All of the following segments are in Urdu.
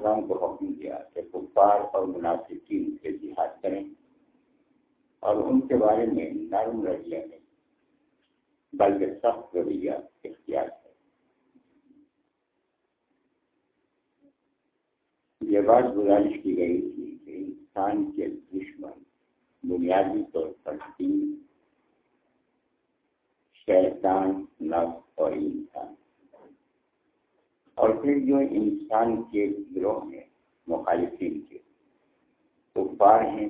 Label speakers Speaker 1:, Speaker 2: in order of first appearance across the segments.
Speaker 1: السلام کو حکم دیا کہ کفار اور منافقین سے جہاد کریں اور ان کے بارے میں نرم رویہ بلکہ سخت رویہ اختیار کریں یہ بات گزارش کی گئی تھی کہ انسان کے دشمن بنیادی طور پر تین شیطان نف اور انسان اور پھر جو انسان کے گروہ میں مخالفین کے کفار ہیں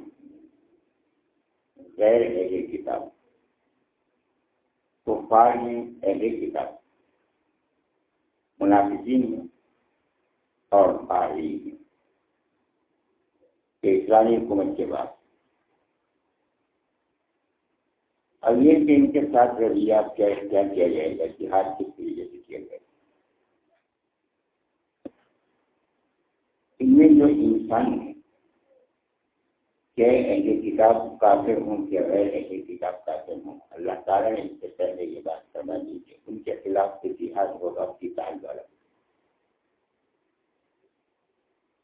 Speaker 1: غیر اہل کتاب کفار ہیں اہل کتاب منافقین ہیں اور باہری ہیں کہ اسلامی حکومت کے بعد اب یہ کہ ان کے ساتھ رویہ کیا کیا کیا جائے گا، جہاد کس طریقے سے کیا جائے گا؟ ان میں جو انسان ہے کہ اہل کتاب کافر ہوں کہ غیر اہل کتاب کافر ہوں، اللہ تعالیٰ نے اس سے پہلے یہ بات کرنا دیجیے ان کے خلاف سے جہاد ہوگا کی تعلق والا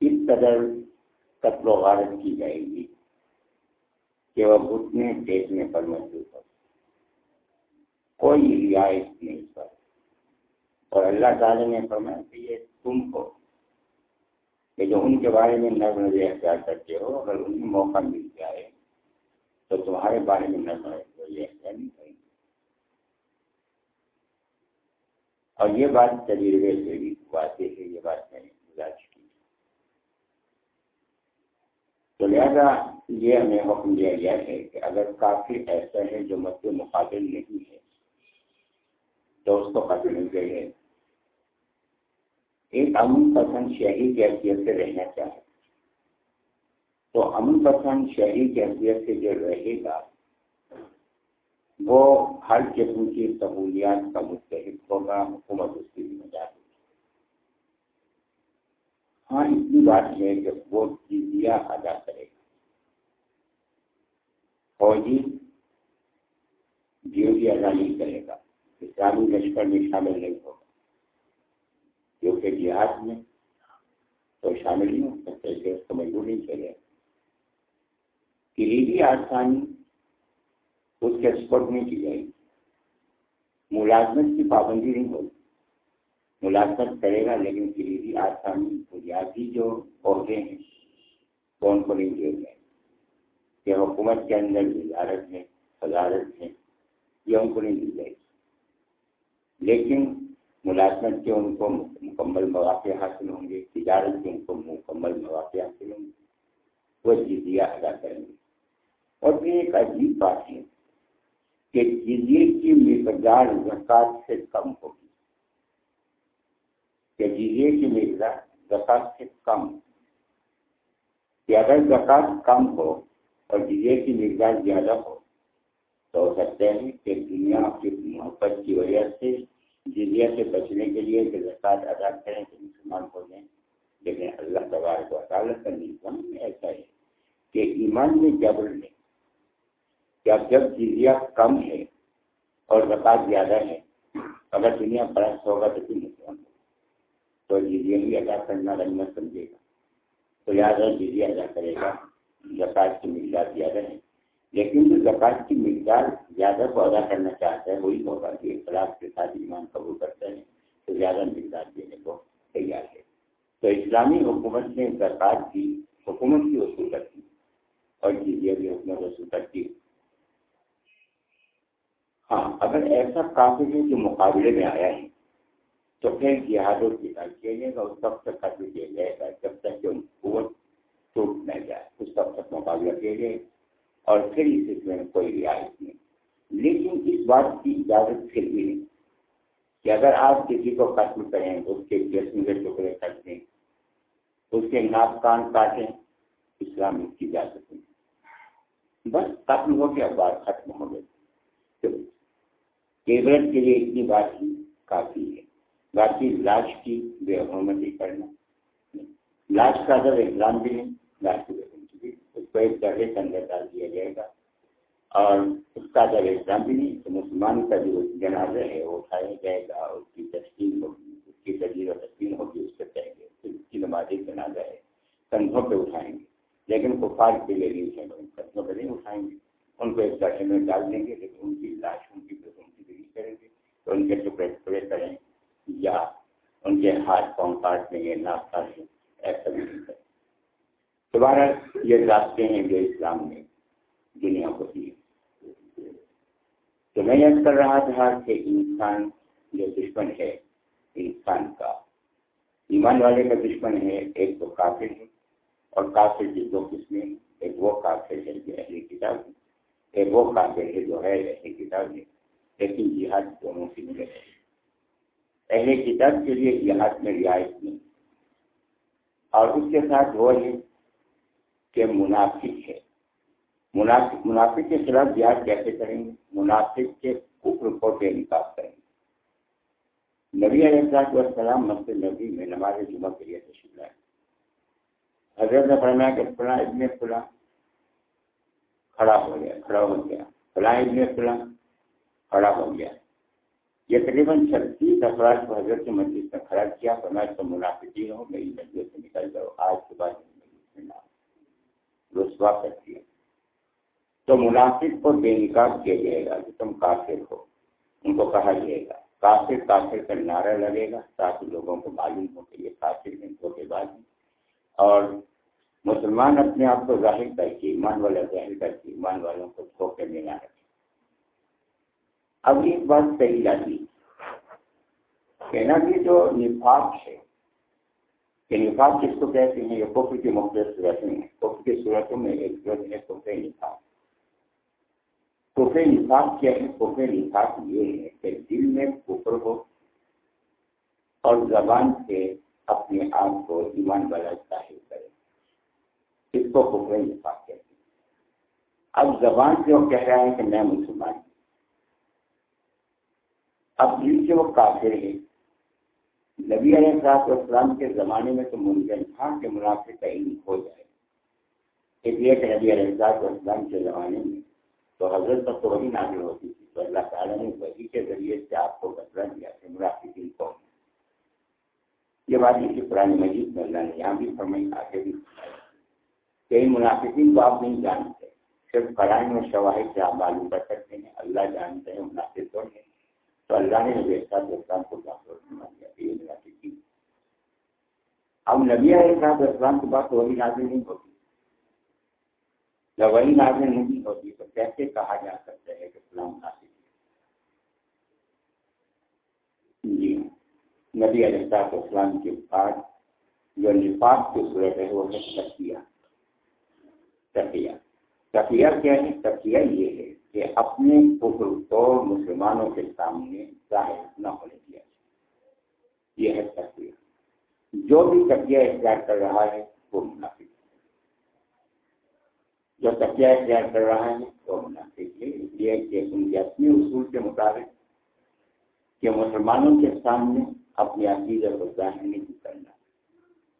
Speaker 1: اس قدر قتل و غارت کی جائے گی کہ وہ گھٹنے دیکھنے پر محسوس ہو۔ کوئی رعایت نہیں پر اور اللہ تعالی نے فرمایا کہ یہ تم کو کہ جو ان کے بارے میں نظر نظر اختیار کرتے ہو، اگر انہیں موقع مل جائے تو تمہارے بارے میں نظر یہ اختیار نہیں کریں گے۔ اور یہ بات تجربے سے بھی واضح ہے، یہ بات میں نے گزارش کی تو لہذا یہ ہمیں حکم دیا گیا ہے کہ اگر کافی ایسا ہے جو مد مقابل نہیں ہے تو اس کو قتل مل گئی ہے ایک امن پسند شہری کی حیثیت سے رہنا چاہے تو امن پسند شہری کی حیثیت سے جو رہے گا، وہ ہر قسم کی سہولیات کا مستحق ہوگا، حکومت اس کی ذمہ دار ہوگی۔ ہاں اتنی بات ہے کہ وہ جزیہ ادا کرے گا۔ فوجی ڈیوٹی ادا نہیں کرے گا۔ اسلامی لشکر میں شامل نہیں ہوگا۔ کیونکہ جہاد میں تو شامل نہیں ہو سکتے کہ اس کو مجبور نہیں چلے کلیدی آسانی اس کے سپورٹ نہیں کی جائے۔ گی ملازمت کی پابندی نہیں ہوگی۔ ملازمت کرے گا، لیکن کلیدی آسانی، بنیادی جو عہدے ہیں، وہ ان کو نہیں دیے گئے کہ حکومت کے اندر وزارت ہے صدارت ہے یہ ان کو نہیں دی جائے۔ گی لیکن ملازمت کے ان کو مکمل مواقع حاصل ہوں گے، تجارت کے ان کو مکمل مواقع حاصل ہوں گے، وہ جزیہ ادا کریں گے۔ اور پھر ایک عجیب بات ہے کہ جزیے کی مقدار زکات سے کم ہوگی۔ کہ جزیے کی مقدار زکات سے کم، کہ اگر زکات کم ہو اور جزیے کی مقدار زیادہ ہو تو ہو سکتے ہیں کہ دنیا کی محبت کی وجہ سے جزیہ سے بچنے کے لیے کہ زکات ادا کریں کہ مسلمان ہو جائیں۔ لیکن اللہ تبارک و تعالیٰ کا نظام ایسا ہے کہ ایمان میں جبر نہیں۔ کہ اب جب جزیہ کم ہے اور زکات زیادہ ہے، اگر دنیا پرست ہوگا تو کیوں مسلمان ہوگا تو جزیہ بھی ادا کرنا رنگت سمجھے گا۔ تو یاد ہے جزیہ ادا کرے گا زکات کی مقدار زیادہ ہے۔ لیکن جو زکات کی مقدار زیادہ کو ادا کرنا چاہتا ہے، وہی ہوگا کہ اخلاق کے ساتھ ایمان قبول کرتا ہے تو زیادہ مقدار دینے کو تیار ہے۔ تو اسلامی حکومت نے زکات کی، حکومت کی وصول کرتی اور جی، جزیہ بھی حکومت وصول کرتی ہاں اگر ایسا کافی ہے جو مقابلے میں آیا ہے، تو پھر جہاد جہادوں کی کیا جائے گا؟ اس وقت تک قتل کیا جائے گا؟ جب تک کہ قوت ٹوٹ نہ جائے، اس وقت تک مقابلہ کیا جائے۔ گا اور پھر اس سلسلے میں کوئی رعایت نہیں۔ لیکن اس بات کی اجازت پھر بھی نہیں کہ اگر آپ کسی کو قتل کریں، اس کے جسم کے ٹکڑے کر دیں، اس کے ناپ کان کاٹیں، اسلام اس کی اجازت نہیں۔ بس قتل ہو گیا بات ختم ہو گئی۔ عبرت کے لیے اتنی بات ہی کافی ہے۔ باقی لاش کی بے حرمتی کرنا۔ لاش کا اگر اگزام بھی نہیں لاش کی ایک درجے کے اندر ڈال دیا جائے گا۔ اور اس کا اگر اگزام بھی نہیں، تو مسلمان کا جو جنازہ ہے، وہ اٹھایا جائے گا اس کی تسکین ہوگی، اس کی تجیر و تسکین ہوگی، اس سے کہیں گے پھر اس کی نمازی جنازہ ہے۔ کندھوں پہ اٹھائیں گے۔ لیکن کفار کے لیے نہیں ہے کندھوں پہ نہیں اٹھائیں گے۔ ان کو ایک درجے میں ڈال دیں گے، لیکن ان کی لاش، ان کی ان کی دلی کریں گے۔ تو ان کے ٹکڑے ٹکڑے کریں گے یا ان کے ہاتھ پاؤں کاٹ دیں گے ناک کاٹ دیں ایسا بھی نہیں کریں دوبارہ یہ راستے ہیں جو اسلام نے دنیا کو دیے۔ تو میں یاد کر رہا تھا کہ انسان جو دشمن ہے، انسان کا ایمان والے کا دشمن ہے، ایک تو کافر ہے، اور کافر کی دو قسمیں ایک وہ کافر ہے جو اہلی کتاب ہے، ایک وہ کافر ہے جو ہے اہلی کتاب ہے۔ لیکن جہاد دونوں سے ملے اہل کتاب کے لیے یہ میں رعایت نہیں۔ اور اس کے ساتھ وہ ہے کہ منافق ہے۔ منافق منافق کے خلاف بیاض کیسے کریں گے؟ منافق کے کفر کو بے نکاح کریں گے۔ نبی علیہ السلام مسجد نبی میں نماز جمعہ کے لیے تشریف لائے۔ حضرت نے فرمایا کہ فلاں ابن فلاں کھڑا ہو گیا، کھڑا ہو گیا۔ فلاں ابن فلاں کھڑا ہو گیا۔ یہ تقریباً چھتیس افراد کو حضرت کے مسجد میں کھڑا کیا۔ تو میں تو منافقین ہوں میری مسجد سے نکل جاؤ، آج کے بعد رسوا کر دیا تو منافق کو بے نکاح کیا جائے گا کہ تم کافر ہو۔ ان کو کہا جائے گا، کافر کافر کا نعرہ لگے گا تاکہ لوگوں کو معلوم ہو کہ یہ کافر ہیں دھوکے بازی اور مسلمان اپنے آپ کو ظاہر کر کے، ایمان والا ظاہر کر کے، ایمان والوں کو دھوکے میں نہ رکھے۔ اب ایک بات صحیح جاتی کہنا کہ جو نفاق ہے کہ نفاق کس کو کہتے ہیں یہ کفر کی مختلف صورتیں ہیں کفر کی صورتوں میں ایک صورت ہے کفر نفاق۔ کفر نفاق کیا ہے؟ کفر نفاق یہ ہے کہ دل میں کفر ہو اور زبان سے اپنے آپ کو ایمان والا ظاہر کرے۔ اس کو کفر نفاق کہتے ہیں۔ اب زبان سے وہ کہہ رہا ہے کہ میں مسلمان ہوں۔ اب دل سے وہ کافر ہے۔ نبی علیہ صاحب اسلام کے زمانے میں تو ممکن تھا کہ منافع کا علم ہو جائے۔ اس لیے کہ نبی علیہ صاحب اسلام کے زمانے میں تو حضرت تک تو وہی نازل ہوتی تھی۔ تو اللہ تعالیٰ نے وہی کے ذریعے سے آپ کو بتلا دیا کہ منافع کون یہ بات یہ پرانی مجید میں اللہ نے یہاں بھی فرمائی، آگے بھی کئی منافقین کو آپ نہیں جانتے، صرف قرائن و شواہد سے آپ معلوم کر سکتے ہیں، اللہ جانتے ہیں منافع کون ہے۔ تو اللہ نے نبی صاحب اسلام کو دیا اب نبی صاحب اسلام کی بات وہی نازل نہیں ہوتی۔ جب وہی نازل نہیں ہوتی، تو کیسے کہا جا سکتا ہے کہ اسلام نازل جی ہاں۔ نبی علیہ صاحب اسلام کے بعد جو نفاق کی صورت ہے، وہ ہے تقیہ تقیہ تقیہ کیا ہے؟ تقیہ یہ ہے کہ اپنے کفر کو مسلمانوں کے سامنے ظاہر نہ ہونے دیا یہ ہے تقریب جو بھی تقیہ اختیار کر رہا ہے، وہ منافق جو تقیہ اختیار کر رہا ہے، وہ منافق ہے۔ اس لیے کہ ان کے اپنے اصول کے مطابق کہ مسلمانوں کے سامنے اپنی عقیدت کو ظاہر نہیں کرنا۔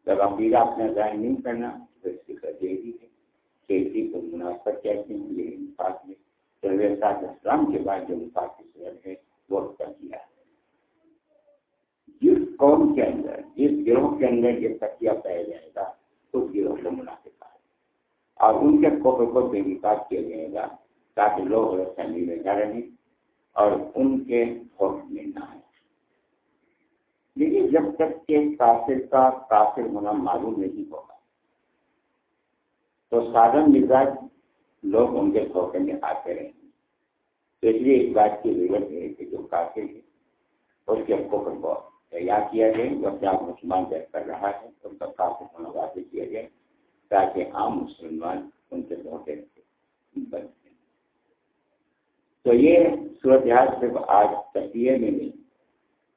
Speaker 1: جب عقیدہ اپنا ظاہر نہیں کرنا، تو اس کی تجیبی ہے کہ اسی کو مناسب کہتے ہیں، یہ انفاق میں سروے سروسات اسلام کے بعد جو مثال کی صورت ہے، وہ کا کیا جس قوم کے اندر، جس گروہ کے اندر یہ تکیہ پایا جائے گا تو گروہ کو منافق آئے اور ان کے کوپے کو بے نقاب کیا جائے گا تاکہ لوگ اور فیملی میں نہ رہیں اور ان کے خوف میں نہ آئیں۔ لیکن جب تک کہ کافر کا کافر ہونا معلوم نہیں ہوگا، تو سادن مزاج لوگ ان کے دھوکے میں آتے رہیں۔ تو اس لیے اس بات کی ضرورت ہے کہ جو کافر ہے اس کے کفر کو تیار کیا جائے، جو اپنے آپ مسلمان طے کر رہا ہے، ان کا کافر ہونا واضح کیا جائے، تاکہ عام مسلمان ان کے دھوکے بن تو یہ صورتحال صرف آج تقیے میں نہیں،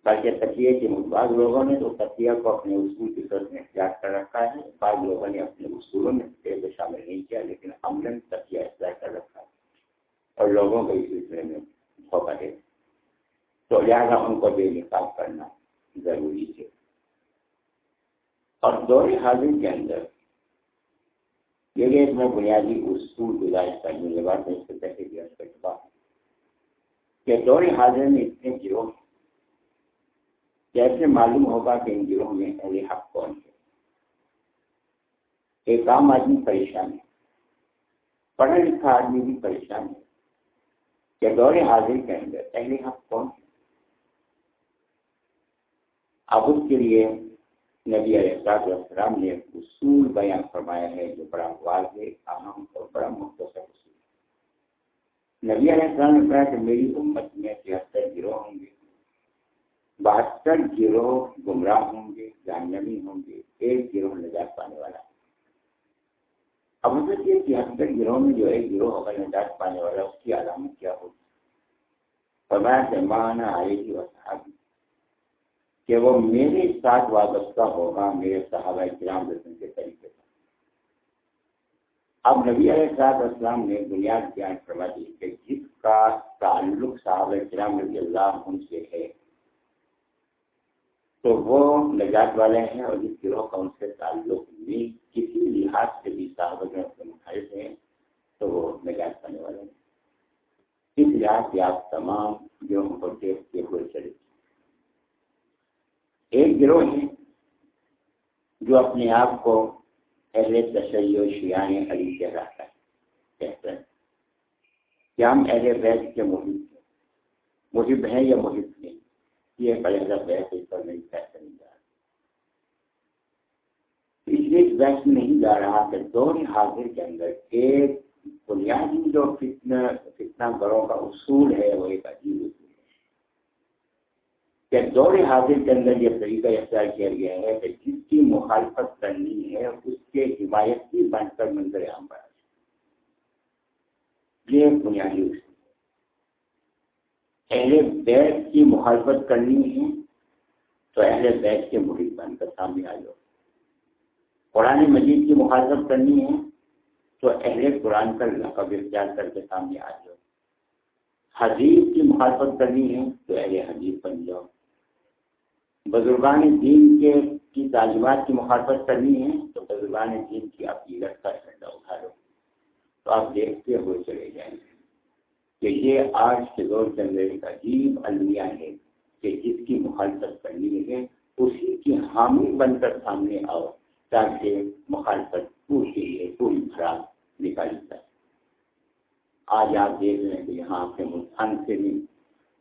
Speaker 1: بلکہ تقیے کے بعض لوگوں نے تو تقیہ کو اپنے اصول کی صورت میں اختیار کر رکھا ہے۔ بعض لوگوں نے اپنے اصولوں میں شامل نہیں کیا، لیکن عمل تقیہ اختیار کر رکھا ہے۔ اور لوگوں کو اس سلسلے میں دھوکہ دے تو لہٰذا ان کو بے نکاح کرنا ضروری ہے۔ اور دور حاضر کے اندر یہ ایک میں بنیادی اصول گزارش کرنے کے بعد میں اس سے پہلے بھی کر چکا کہ دور حاضر میں اتنے گروہ کیسے معلوم ہوگا کہ ان گروہ میں اہل حق کون ہے ایک عام آدمی پریشان ہے۔ پڑھا لکھا آدمی بھی پریشان ہے۔ کہ دور حاضر کے اندر اہل حق کون اب اس کے لیے نبی علیہ السلام نے اصول بیان فرمایا ہے جو بڑا واضح، اہم اور بڑا مختصر اصول نبی علیہ السلام نے کہا کہ میری امت میں تہتر گروہ ہوں گے، بہتر گروہ گمراہ ہوں گے جانبی ہوں گے، ایک گروہ نجات پانے والا۔ اب مطلب یہ تہتر گروہ میں جو ایک گروہ ہوگا، نجات پانے والا، اس کی علامت کیا ہوگی؟ فرمایا کہ مانا آئے گی وہ صحابی کہ وہ میرے ساتھ وابستہ ہوگا، میرے صحابہ کرام رسم کے طریقے سے اب نبی علیہ صاحب اسلام نے بنیاد بیان کروا دی کہ جس کا تعلق صحابہ کرام رضی اللہ عنہ سے ہے تو وہ نجات والے ہیں اور جس گروہ کا ان سے تعلق نہیں کسی لحاظ سے بھی صحابہ کرام سے مخالف ہیں، تو وہ نجات پانے والے ہیں۔ اس لحاظ سے آپ تمام گروہوں کو دیکھتے ہوئے چلے ایک گروہ ہے جو اپنے آپ کو اہل تشیع شیان علی سے رہتا ہے کہتے ہیں کہ ہم اہل بیت کے محب ہیں۔ محب ہیں یا محب نہیں؟ یہ بڑے بیت اس پر نہیں پیسے نہیں جا رہا۔ اس لیے بیت نہیں جا رہا کہ دور حاضر کے اندر ایک بنیادی جو فتنا فتنا گڑوں کا اصول ہے، وہ ایک عجیب اصول کہ دور حاضر کے اندر یہ طریقہ اختیار کیا گیا ہے کہ جس کی مخالفت کرنی ہے، اس کے حمایت کی بن کر منظر عام پر یہ بنیادی اصول اہل بیت کی مخالفت کرنی ہے تو اہل بیت کے محیط بن کر سامنے آ جاؤ۔ قرآن مجید کی مخالفت کرنی ہے تو اہل قرآن کا لقب اختیار کر کے سامنے آ جاؤ۔ حدیث کی مخالفت کرنی ہے تو اہل حدیث بن جاؤ۔ بزرگان دین کے کی تعلیمات کی مخالفت کرنی ہے تو بزرگان دین کی عقیدت کا جھنڈا اٹھا لو۔ تو آپ دیکھتے ہوئے چلے جائیں گے۔ کہ یہ آج کے دور کے اندر ایک عجیب المیہ ہے کہ جس کی مخالفت کرنی ہے، اسی کی حامی بن کر سامنے آؤ تاکہ مخالفت پوری ہے پوری خراب نکالی جائے۔ آج آپ دیکھ رہے ہیں کہ یہاں کے ملتان سے بھی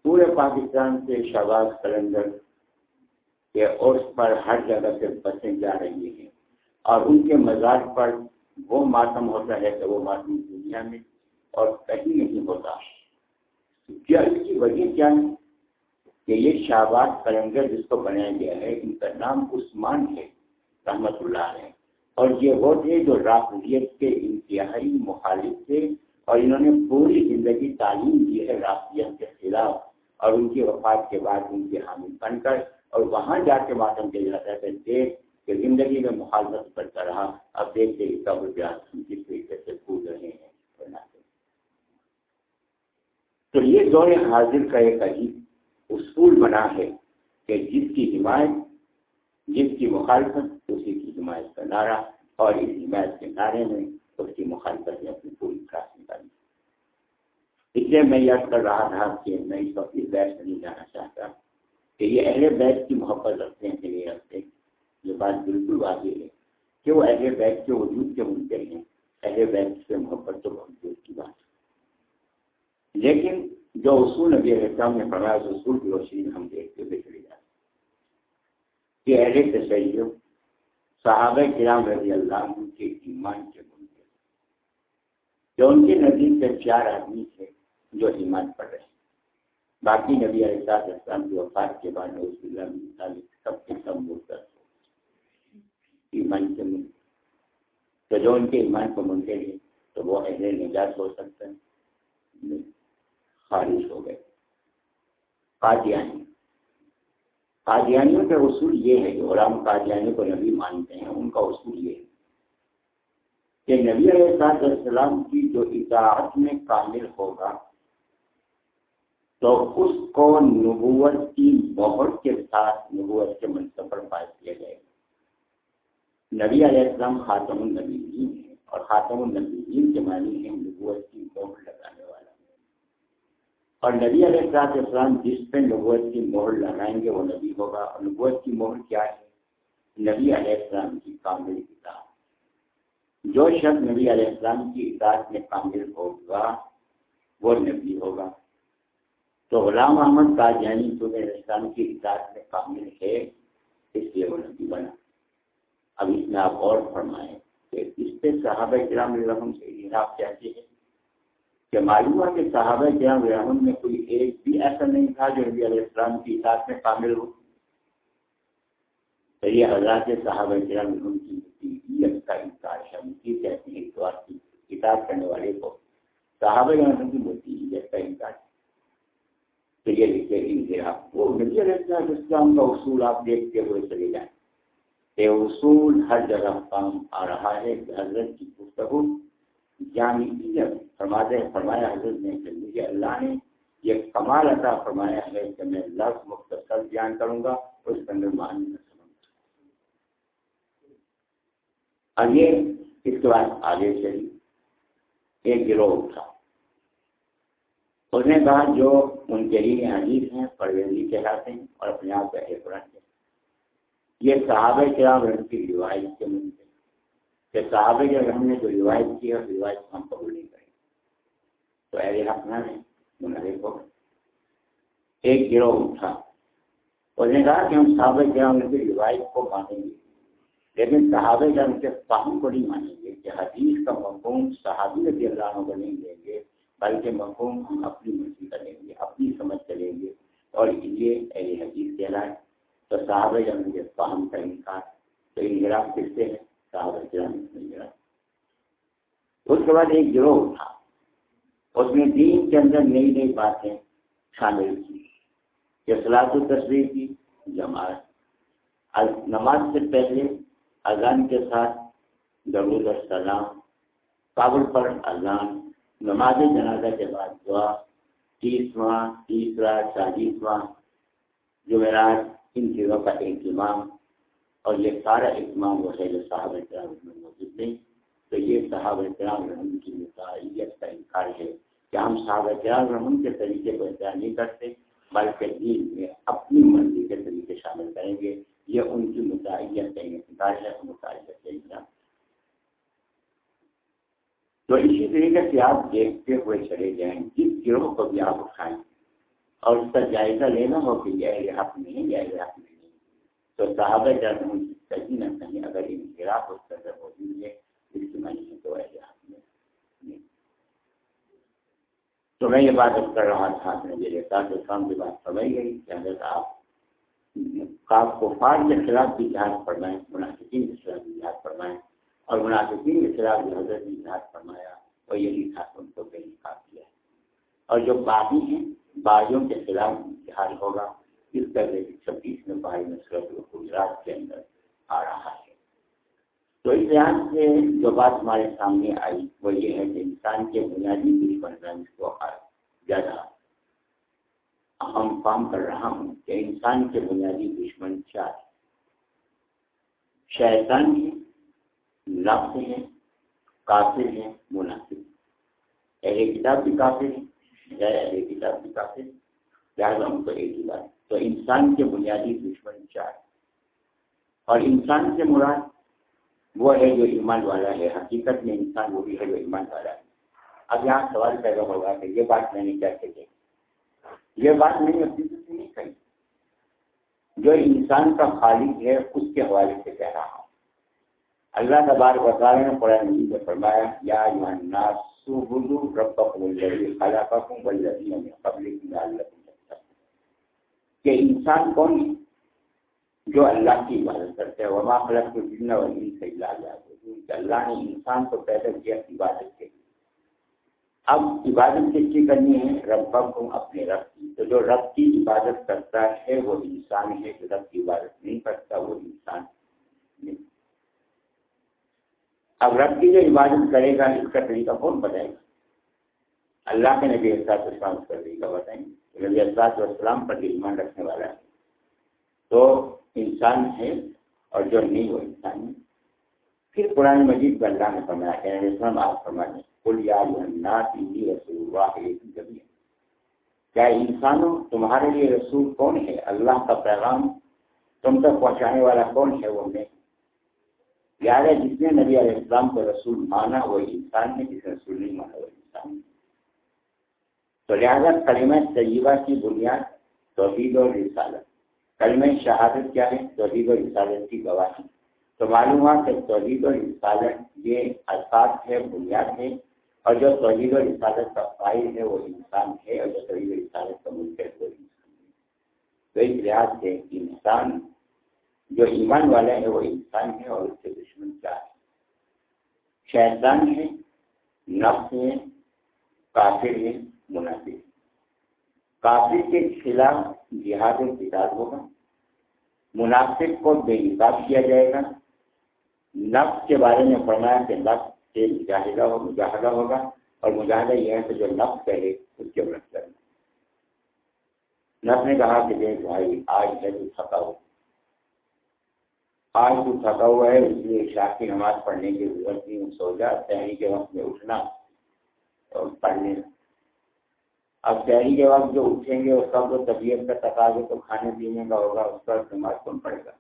Speaker 1: پورے پاکستان سے شہباز کلندر کہ اس پر ہر جگہ سے بسیں جا رہی ہیں اور ان کے مزاج پر وہ ماتم ہوتا ہے کہ وہ ماتم دنیا میں اور کہیں نہیں ہوتا۔ کیا اس کی وجہ کیا ہے؟ کہ یہ شہباز کلنگر جس کو بنایا گیا ہے، ان کا نام عثمان ہے، رحمت اللہ ہے اور یہ وہ تھے جو راکیت کے انتہائی مخالف تھے اور انہوں نے پوری زندگی تعلیم دی ہے راکیت کے خلاف۔ اور ان کی وفات کے بعد ان کے حامل بن کر اور وہاں جا کے ماتم کیا جاتا ہے دیکھ کہ زندگی میں مخالفت کرتا رہا اب دیکھ کے قبر پہ ہم کس طریقے سے کود رہے ہیں۔ تو یہ دور حاضر کا ایک عجیب اصول بنا ہے کہ جس کی حمایت، جس کی مخالفت اسی کی حمایت کا نعرہ اور اس حمایت کے نعرے میں اس کی مخالفت نے اپنی پوری کلاس نکالی۔ اس لیے میں یاد کر رہا تھا کہ میں اس وقت بیٹھ نہیں جانا چاہتا کہ یہ اہل بیت کی محبت رکھتے ہیں کہ نہیں رکھتے جو بات بالکل واضح ہے کہ وہ اہل بیت کے وجود کے منکر ہیں۔ اہل بیت سے محبت تو بہت دور کی بات ہے۔ لیکن جو اصول نبی السلام نے پڑھا اس اصول کی روشنی ہم دیکھتے ہوئے چلے جاتے کہ اہل تصویر صحابہ کرام رضی اللہ عنہ کے ایمان کے منکر جو ان کے نزدیک سے چار آدمی تھے جو ایمان پڑھ رہے۔ ہیں باقی نبی علیہ السلام کی وفات کے بعد سب کے سب مرتب ایمان کے من تو جو ان کے ایمان کو منتے ہیں، تو وہ اہل نجات ہو سکتا ہے خارج ہو گئے۔ قادیانی۔ قادیانیوں کا اصول یہ ہے کہ غلام قادیانی کو نبی مانتے ہیں، ان کا اصول یہ ہے کہ نبی علیہ السلام کی جو اطاعت میں کامل ہوگا، تو اس کو نبوت کی بہت کے ساتھ نبوت کے منصب پر پاس کیا جائے گا۔ نبی علیہ السلام خاتم النبی ہے اور خاتم النبی کے معنی ہے نبوت کی مہر لگانے اور نبی علیہ السلام جس پہ نبوت کی مہر لگائیں گے وہ نبی ہوگا اور نبوت کی مہر کیا ہے؟ نبی علیہ السلام کی کامل کتاب۔ جو شخص نبی علیہ السلام کی اطاعت میں کامل ہوگا، وہ نبی ہوگا۔ تو غلام احمد قادیانی صبح اسلام کی اطاعت میں کامل ہے، اس لیے وہ نبی بنا۔ اب اس میں آپ اور فرمائیں کہ اس پہ صحابہ کرام الرحم سے انصاف کہتے ہیں کہ معلوم ہوا کہ صحابہ کرام الرحم میں کوئی ایک بھی ایسا نہیں تھا جو نبی علیہ السلام کی اطاعت میں کامل ہو۔ تو یہ حضرات صحابہ کرام الرحم کی کا انکار ہے کی کہتے ہیں کی اطاعت کرنے والے کو صحابہ کرام کی ملتی عزت کا انکار۔ تو یہ لکھے انتہا وہ نبی علیہ السلام کا اصول آپ دیکھتے ہوئے چلے جائیں۔ کہ اصول ہر جگہ کام آ رہا ہے حضرت کی گفتگو یعنی جامع فرماتے فرمایا حضرت نے کہ مجھے اللہ نے یہ کمال عطا فرمایا ہے کہ میں لفظ مختصر بیان کروں گا، اس کے اندر مان میں سمجھ آگے اس کے بعد آگے چلی۔ ایک گروہ اٹھا۔ اس نے کہا، جو ان کے لیے عزیز ہیں پرویزی کہلاتے ہیں اور اپنے آپ کا قرآن کے۔ یہ صحابہ کرام رحم کی روایت کے من کہ صحابہ کے رحم نے جو روایت کی ہے، اس روایت کو ہم قبول نہیں کریں تو اہل حق نہ ہے منحرف ہو ایک گروہ اٹھا۔ اس نے کہا کہ ہم صحابہ کرام کی روایت کو مانیں گے، لیکن صحابہ کرام کے فہم کو نہیں مانیں گے کہ حدیث کا مفہوم صحابی رضی اللہ عنہ کو نہیں دیں گے، بلکہ مفہوم ہم اپنی مرضی کریں گے، اپنی سمجھ چلیں گے۔ اور یہ اہل حدیث کہلائے۔ تو صحابہ جان کے فہم کا انکار، تو انحراف کس سے ہے؟ اس کے بعد ایک گروہ اٹھا اس نے دین کے اندر نئی نئی باتیں شامل کی۔ کہ سلاط و تصویر کی جماعت۔ نماز سے پہلے اذان کے ساتھ درود السلام کابل پر اذان، نماز جنازہ کے بعد دعا، تیسواں، تیسرا، چالیسواں، جمعرات، ان چیزوں کا اہتمام اور یہ سارا اہتمام وہ ہے جو صاحب احترام میں موجود نہیں، تو یہ صحابہ احترام رحم کی مسائیت کا انکار ہے کہ ہم صاحب احترام رحم کے طریقے کو اختیار نہیں کرتے، بلکہ دین میں اپنی مرضی کے طریقے شامل کریں گے۔ یہ ان کی مسائیت کا انکار ہے مسائیت کا انکار۔ تو اسی طریقے سے آپ دیکھتے ہوئے چلے جائیں، جس گروہ کو بھی آپ اٹھائیں، اور اس کا جائزہ لینا ہو کہ یہ حق نہیں یہ حق نہیں تو صحابہ جب کہیں نہ کہیں اگر انحراف اس کا موجود ہے، اس کی معنی تو ایسے حق میں تو میں یہ بات اب کر رہا تھا آپ نے میرے ساتھ اسلام کی بات سمجھ گئی کہ حضرت آپ کو فار کے خلاف بھی جہاز پڑھنا ہے مناسبین کے خلاف بھی جہاز پڑھنا ہے اور منافقین کے خلاف جو حضرت نے اجہاد فرمایا وہ یہی تھا ان کو بے نکال کیا۔ اور جو باغی ہیں باغیوں کے خلاف جہاد ہوگا۔ اس طرح چھبیس میں باہر نصرت گجرات کے اندر آ رہا ہے۔ تو اس لحاظ سے جو بات ہمارے سامنے آئی وہ یہ ہے کہ انسان کے بنیادی دشمن رنگ کو زیادہ اہم کام کر رہا ہوں کہ انسان کے بنیادی دشمن چار شیطان ہے، لفظ ہیں کافر ہیں مناسب اہل کتاب بھی کافر ہیں، غیر اہل کتاب بھی کافر لہٰذا ہم کو ایک ہی بات تو انسان کے بنیادی دشمن چار اور انسان سے مراد وہ ہے جو ایمان والا ہے۔ حقیقت میں انسان وہ بھی ہے جو ایمان والا ہے۔ اب یہاں سوال پیدا ہوگا کہ یہ بات میں نے کیا کہی یہ بات میں نے اپنی سے نہیں کہی۔ جو انسان کا خالق ہے، اس کے حوالے سے کہہ رہا ہوں۔ اللہ تبار بتا رہے ہیں قرآن مجید نے فرمایا، یا کہ انسان کون ہے؟ جو اللہ کی عبادت کرتے ہیں وما خلق کو جتنا ولی سے اللہ نے انسان کو پیدا کیا عبادت کے لیے۔ اب عبادت کس کی کرنی ہے؟ رب کو اپنے رب کی۔ تو جو رب کی عبادت کرتا ہے، وہ انسان ہے۔ جو رب کی عبادت نہیں کرتا، وہ انسان نہیں۔ اب رب کی جو عبادت کرے گا، اس کا طریقہ کون بتائے گا؟ اللہ کے نبی احساس اسلام اس کا طریقہ بتائیں۔ گے نبی احساس اسلام پر ایمان رکھنے والا ہے۔ تو انسان ہے اور جو نہیں وہ انسان ہے۔ پھر قرآن مجید کا اللہ نے فرمایا کہ اسلام آپ فرمانے رسول کیا انسانوں تمہارے لیے رسول کون ہے؟ اللہ کا پیغام تم تک پہنچانے والا کون ہے وہ میں؟ یار جس نے نبی علیہ السلام کو رسول مانا وہ انسان ہے، جس نے رسول نہیں مانا وہ انسان تو لہٰذا کلمہ طیبہ کی بنیاد توحید اور رسالت. کلمہ شہادت کیا ہے؟ توحید اور رسالت کی گواہی. تو معلوم ہوا کہ توحید اور رسالت یہ الفاظ ہے بنیاد ہے اور جو توحید و رسالت کا فائل ہے وہ انسان ہے، اور جو توحید و رسالت کا ملک ہے وہ انسان ہے. تو اس لحاظ سے انسان جو ایمان والا ہے وہ انسان ہے اور اس کے دشمن کیا ہے؟ شیطان ہے، نفس ہے، کافر ہے مناسب کافر کے خلاف جہاد کتاب ہوگا۔ مناسب کو بے نقاب کیا جائے گا۔ نفس کے بارے میں پڑھنا ہے کہ نفس سے مجاہدہ ہو مجاہدہ ہوگا۔ اور مجاہدہ یہ ہے کہ جو نفس کہے، اس کے مرد کرنا نفس نے کہا کہ دیکھ بھائی، آج ہے تو تھکا ہو۔ آج تو تھکا ہوا ہے، اس لیے شاخ کی نماز پڑھنے کی ضرورت نہیں، سو جا تحری کے وقت میں اٹھنا اور پڑھنے۔ اب تحری کے وقت جو اٹھیں گے، اس کا تو طبیعت کا تقاضے تو کھانے پینے کا ہوگا، اس کا نماز کون پڑے گا؟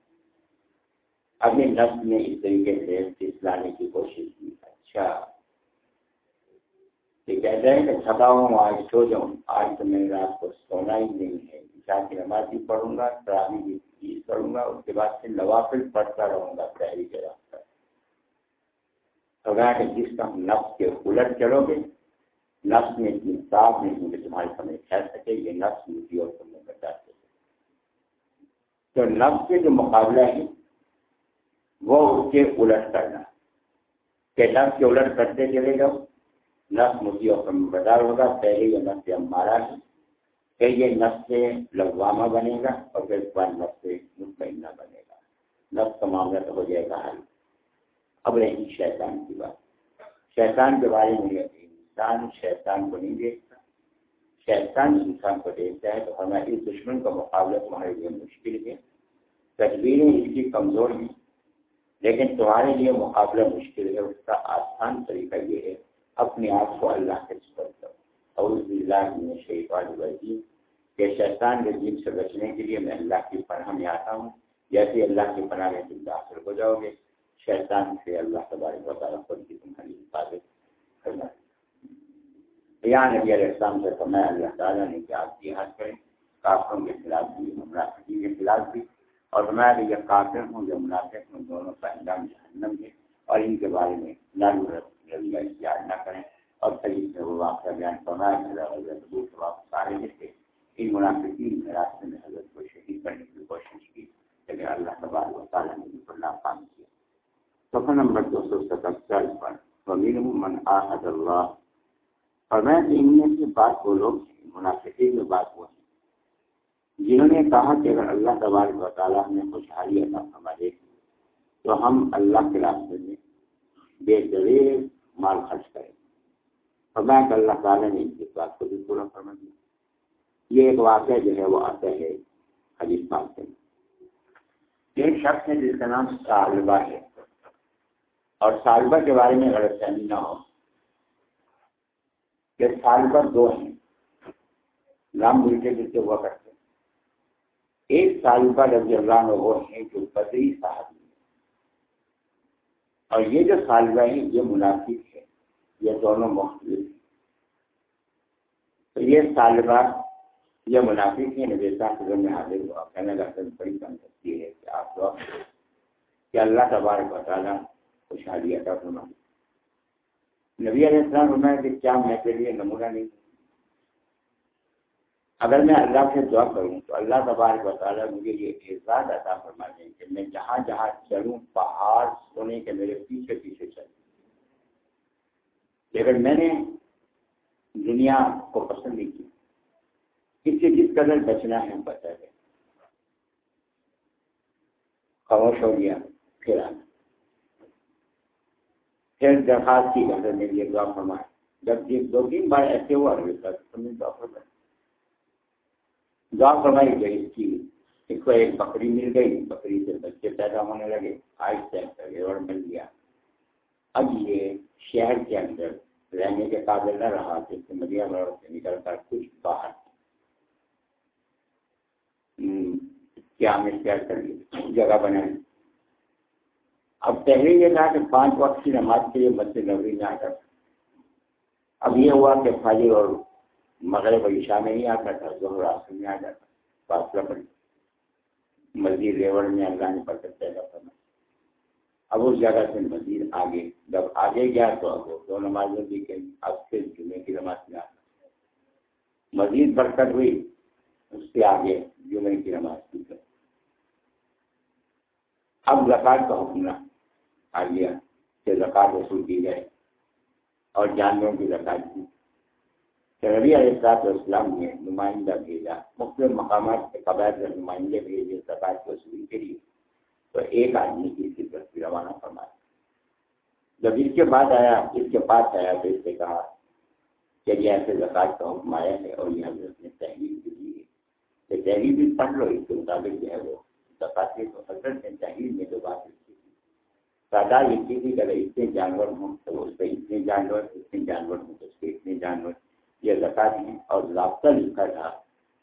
Speaker 1: اپنے نفس نے اس طریقے سے چیز لانے کی کوشش کی۔ اچھا۔ یہ کہتے ہیں کہ تھکا ہوں، آج سو جاؤں، آج تو میں رات کو سونا ہی نہیں ہے۔ عشاء کی نماز بھی پڑھوں گا تراوی کی چیز پڑھوں گا، اس کے بعد پھر نوافل پڑھتا رہوں گا شہری کے راستہ۔ اگر کہ جس کا نفس کے الٹ چلو گے نفس میں اتنی صاف نہیں کہ تمہاری سمجھ ٹھہر سکے، یہ نفس مٹی اور تمہیں بچا سکے۔ تو نفس کے جو مقابلہ ہے وہ اس کے الٹ کرنا۔ کہ نفس کے الٹ کرتے چلے جاؤ، نفس مجھے اور بدار ہوگا۔ پہلے یہ نفس سے ہمارا ہے کہ یہ نفس سے لغوامہ بنے گا اور پھر اس بار نفس سے مطمئنہ بنے گا۔ نفس کا معاملہ تو ہو جائے گا حل۔ اب رہی شیطان کی بات۔ شیطان کے بارے میں یہ انسان شیطان کو نہیں دیکھتا۔ شیطان انسان کو دیکھتا ہے تو ہمارے دشمن کا مقابلہ تمہارے لیے مشکل ہے۔ تجویریں اس کی کمزور ہیں، لیکن تمہارے لیے مقابلہ مشکل ہے۔ اس کا آسان طریقہ یہ ہے، اپنے آپ کو اللہ کے سپر اور کہ شیطان رجیم سے بچنے کے لیے میں اللہ کی پناہ میں آتا ہوں۔ جیسے اللہ کی پناہ میں تم داخل ہو جاؤ گے، شیطان سے اللہ تبارک و تعالیٰ خود کی تمہاری حفاظت کرنا۔ یہاں نبی علیہ السلام سے فرمایا، اللہ تعالیٰ نے کہ آپ جہاد کریں، کافروں کے خلاف بھی ہمراہ کے خلاف بھی۔ اور میں یہ کافر ہوں یا منافق ہوں، دونوں کا انجام جہنم ہے۔ اور ان کے بارے میں لالو رویہ اختیار نہ کریں۔ اور قریب سے وہ واقعہ بیان فرمایا کہ واپس آ رہے تھے۔ ان منافقین نے راستے میں حضرت کو شہید کرنے کی کوشش کی، لیکن اللہ تبار و تعالیٰ نے ان بھی ناکام کیا۔ سفر نمبر دو سو ستہتر پر ومیر من آحد اللہ اور میں ان میں سے بات وہ لوگ منافقین میں بات وہ جنہوں نے کہا کہ اگر اللہ تبارک و تعالیٰ نے خوشحالی عطا ہمارے تو ہم اللہ کے راستے میں بے دیر مال خرچ کریں۔ فرمایا کہ اللہ تعالیٰ نے اس بات کو بھی پورا فرما دیا۔ یہ ایک واقعہ جو ہے وہ آتا ہے حدیث پاک سے ایک شخص ہے جس کا نام سالبہ ہے اور سالبہ کے بارے میں غلط فہمی نہ ہو۔ کہ سال سالبہ دو ہیں۔ رام نام ملتے جلتے ہوا کرتے ہیں۔ ایک سال کا رضی اللہ عنہ وہ ہیں جو بدری صاحب اور یہ جو سالبہ ہیں، یہ مناسب ہے یہ دونوں مختلف ہیں۔ تو یہ سالبہ یہ مناسب ہے نبی صاحب میں حاضر ہوا۔ کہنے لگا بڑی کم سکتی ہے کہ آپ دعا کہ اللہ تبارک و تعالیٰ خوشحالی عطا فرما نبی علیہ السلام فرمایا کہ کیا میں کے لیے نمونہ نہیں اگر میں اللہ سے دعا کروں تو اللہ تبارک و تعالیٰ مجھے یہ اعزاز عطا فرما دیں کہ میں جہاں جہاں چلوں، پہاڑ سونے کے میرے پیچھے پیچھے چلوں۔ لیکن میں نے دنیا کو پسند نہیں کی اس سے جس قدر بچنا ہے بچا ہے خاموش ہو گیا، پھر آنا۔ پھر درخواست کی گھر میں یہ دعا فرمائے جب دو تین بار ایسے ہوا دعا فرمائے دعا فرمائی گئی اس کی اس کو ایک بکری مل گئی بکری سے بچے پیدا ہونے لگے آہستہ ریوڑ مل گیا اب یہ شہر کے اندر رہنے کے قابل نہ رہا کہ مدیہ روڈ سے نکل کر کچھ باہر کیا ہم اختیار کر لی جگہ بنائی اب پہلے یہ تھا کہ پانچ وقت کی نماز کے لیے مسجد نبی میں آتا تھا۔ اب یہ ہوا کہ فاجر اور مغرب عشاء میں ہی آتا تھا، ظہر آسر میں آ جاتا فاصلہ پڑی مزید ریوڑ میں اللہ نے پڑھ پیدا کرنا اب اس جگہ سے مزید آگے، جب آگے گیا تو اب دو نمازیں بھی گئی اب پھر جمعے کی نماز میں آتا مزید برکت ہوئی، اس سے آگے جمعے کی نماز کی گئی اب زکات کا حکم نہ آ گیا کہ زکات وصول کی جائے اور جانوروں کی زکات کی ربی علیہ اسلام نے نمائندہ بھیجا، مختلف مقامات کے قبائل سے نمائندے بھیجے زکات وصولی کے لیے۔ تو ایک آدمی کی اسی پر روانہ فرمایا جب اس کے بعد آیا، اس کے پاس آیا تو اس سے کہا کہ یہ ایسے زکات کا حکم آیا ہے اور یہ حضرت نے تحریر بھی دی ہے۔ کہ تحریر بھی پڑھ لو، اس کے مطابق جو ہے وہ زکات کے حضرت نے تحریر میں جو بات کی تھی تعداد اتنی تھی کہ اتنے جانور ہوں تو اس پہ اتنے جانور اتنے جانور ہوں تو اس پہ اتنے جانور۔ یہ زکات ہیں اور ضابطہ لکھا تھا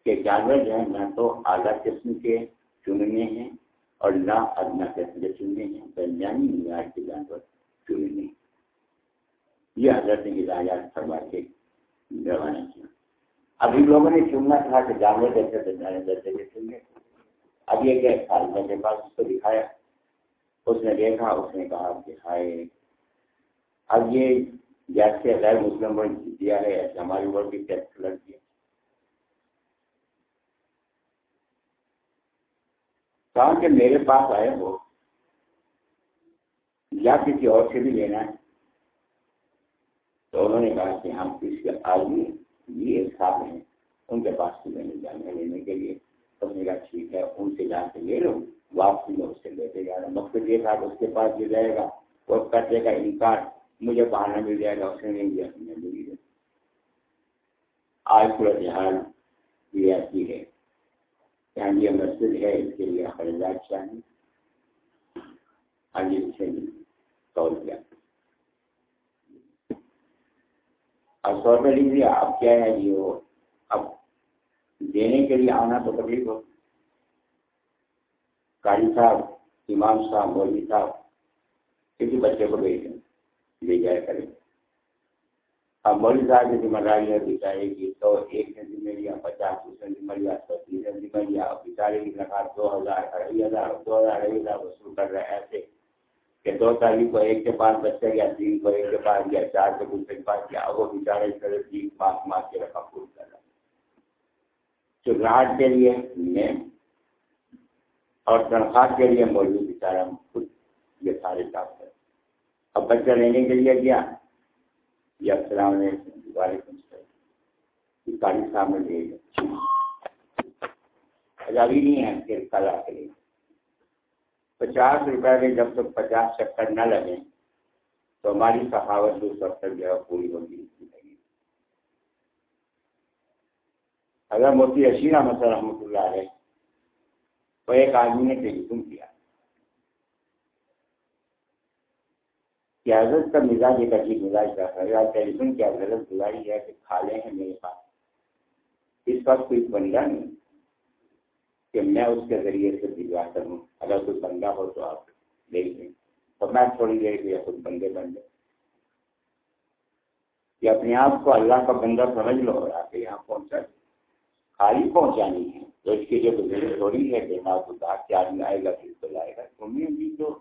Speaker 1: کہ جانور جو ہے نہ تو اعلیٰ قسم کے چننے ہیں اور نہ ادنا قسم کے چننے ہیں، درمیانی معیار کے جانور چننے ہیں۔ یہ حضرت نے ہدایات فرما کے روانہ کیا۔ ابھی لوگوں نے چننا تھا کہ جانور جیسے درمیانے درجے کے چننے اب یہ کہ خالدہ کے پاس اس کو دکھایا۔ اس نے دیکھا، اس نے کہا کہ ہائے، اب یہ جیسے غیر مسلم ورڈ دیا ہے، ایسے ہماری ورڈ بھی ٹیکس لگ دیا کہا کہ میرے پاس آئے وہ، یا کسی اور سے بھی لینا ہے۔ تو انہوں نے کہا کہ ہم کسی آدمی یہ صاحب ہیں، ان کے پاس سے لینے جانے لینے کے لیے۔ تو میرا ٹھیک ہے، ان سے جا کے لے لو۔ واپسی میں اس سے لے کے جانا مقصد یہ تھا کہ اس کے پاس یہ رہے گا وہ کر دے گا انکار مجھے بہانا مل جائے گا اسے نہیں دیا، میں ملی ہے آج صورت حال یہ ایسی ہے۔ یہاں یہ مسجد ہے، اس کے لیے خریدات چاہیے۔ آج آگے سے کال کیا۔ اب سو روپئے لیجیے، اب کیا ہے جی وہ اب دینے کے لیے آنا تو تکلیف ہو قاری صاحب، امام صاحب، مولوی صاحب، کسی بچے کو بھیج دیں لے جایا کرے اب مولوی صاحب کی ذمہ داری ہے بچارے کی تو ایک نے ذمہ لیا، پچاس اس نے ذمہ لیا سو تیس نے ذمہ لیا۔ بچارے کی نقاب دو ہزار اڑائی ہزار دو ہزار اڑائی ہزار وصول کر رہے ہیں ایسے کہ دو تاریخ کو ایک کے پاس بچہ گیا تین کو ایک کے پاس گیا چار کو دوسرے کے پاس گیا وہ بچارے اس طرح کی پانچ ماہ کے رقم پور کر رہا۔ چکراہٹ کے لیے میں اور تنخواہ کے لیے مولوی بیچارہ خود یہ سارے کام اب بچہ لینے کے لیے گیا۔ یہ السلام علیکم وعلیکم السلام قاری صاحب نے لے گیا ابھی نہیں ہے پھر کل آ کے لیے پچاس روپئے میں جب تک پچاس چکر نہ لگے تو ہماری سخاوت اس وقت تک جو ہے پوری ہوگی اگر موتی اشیرہ مسئلہ رحمۃ اللہ علیہ تو ایک آدمی نے ٹیلی فون کیا۔ کہ حضرت کا مزاج ایک عجیب مزاج کا ہے ٹیلی فون کیا غلط گزاری ہے کہ کھا لے ہیں میرے پاس۔ اس وقت کوئی بندہ نہیں کہ میں اس کے ذریعے سے بھجوا کروں اگر کوئی بندہ ہو تو آپ دیکھ لیں۔ تو میں تھوڑی دیر کے خود بندے بن جائے کہ اپنے آپ کو اللہ کا بندہ سمجھ لو اور آپ یہاں پہنچا۔ خالی پہنچانی ہے۔ تو اس کی جو تھوڑی ہے کہ ماں کو کے آدمی آئے گا، پھر تو لائے گا۔ تمہیں بھی تو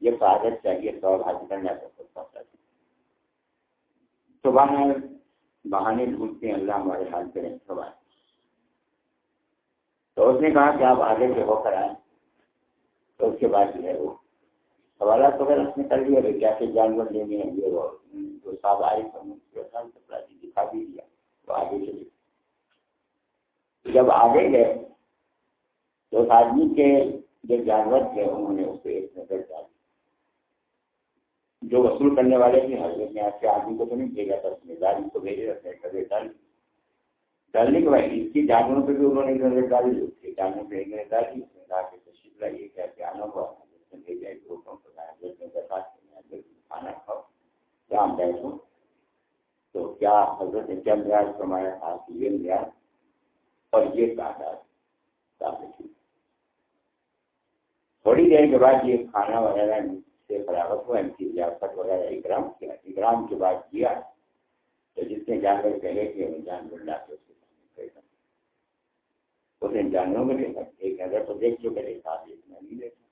Speaker 1: یہ کاغذ چاہیے، تو حاصل کرنا تو پہنچا تو وہاں بہانے ڈھونڈتے ہیں، اللہ ہمارے حال کریں صبح تو اس نے کہا کہ آپ آگے سے ہو کر آئیں۔ تو اس کے بعد جو ہے وہ سوالات وغیرہ اس نے کر لیا کیا کہ جانور لینے ہیں، یہ وہ جو صاحب آئے تو جی دکھا بھی دیا۔ تو آگے چلے جب آگے گئے، تو اس آدمی کے جو جانور تھے، انہوں نے اس پہ ایک نظر ڈالی۔ جو وصول کرنے والے تھے حضرت نے آپ کے آدمی کو تو نہیں بھیجا تھا، اس نے گاڑی کو بھیجے رکھے کبھی ڈال ڈالنے کے بعد اس کی جانوروں پہ بھی انہوں نے نظر ڈالی، اس کے جانوروں پہ ایک نظر ڈالی۔ اس نے کہا کہ تشریف لائیے کیا کیا آنا ہوا۔ بھیجا ایک دوستوں کو حضرت نے درخواست کی حضرت کھانا کھاؤ۔ کیا بیٹھو۔ تو کیا حضرت نے چند راج فرمایا تھا کہ یہ لیا اور یہ تعداد کافی تھوڑی دیر کے بعد یہ کھانا وغیرہ سے فراغت ہوا ان کی ضیافت وغیرہ اکرام کیا۔ اکرام کے بعد کیا تو جس نے جانور کہے کہ وہ جانور لا کے اس نے جانوروں میں دیکھا، ایک نظر تو دیکھ چکے تھے ساتھ اتنا نہیں دیکھا۔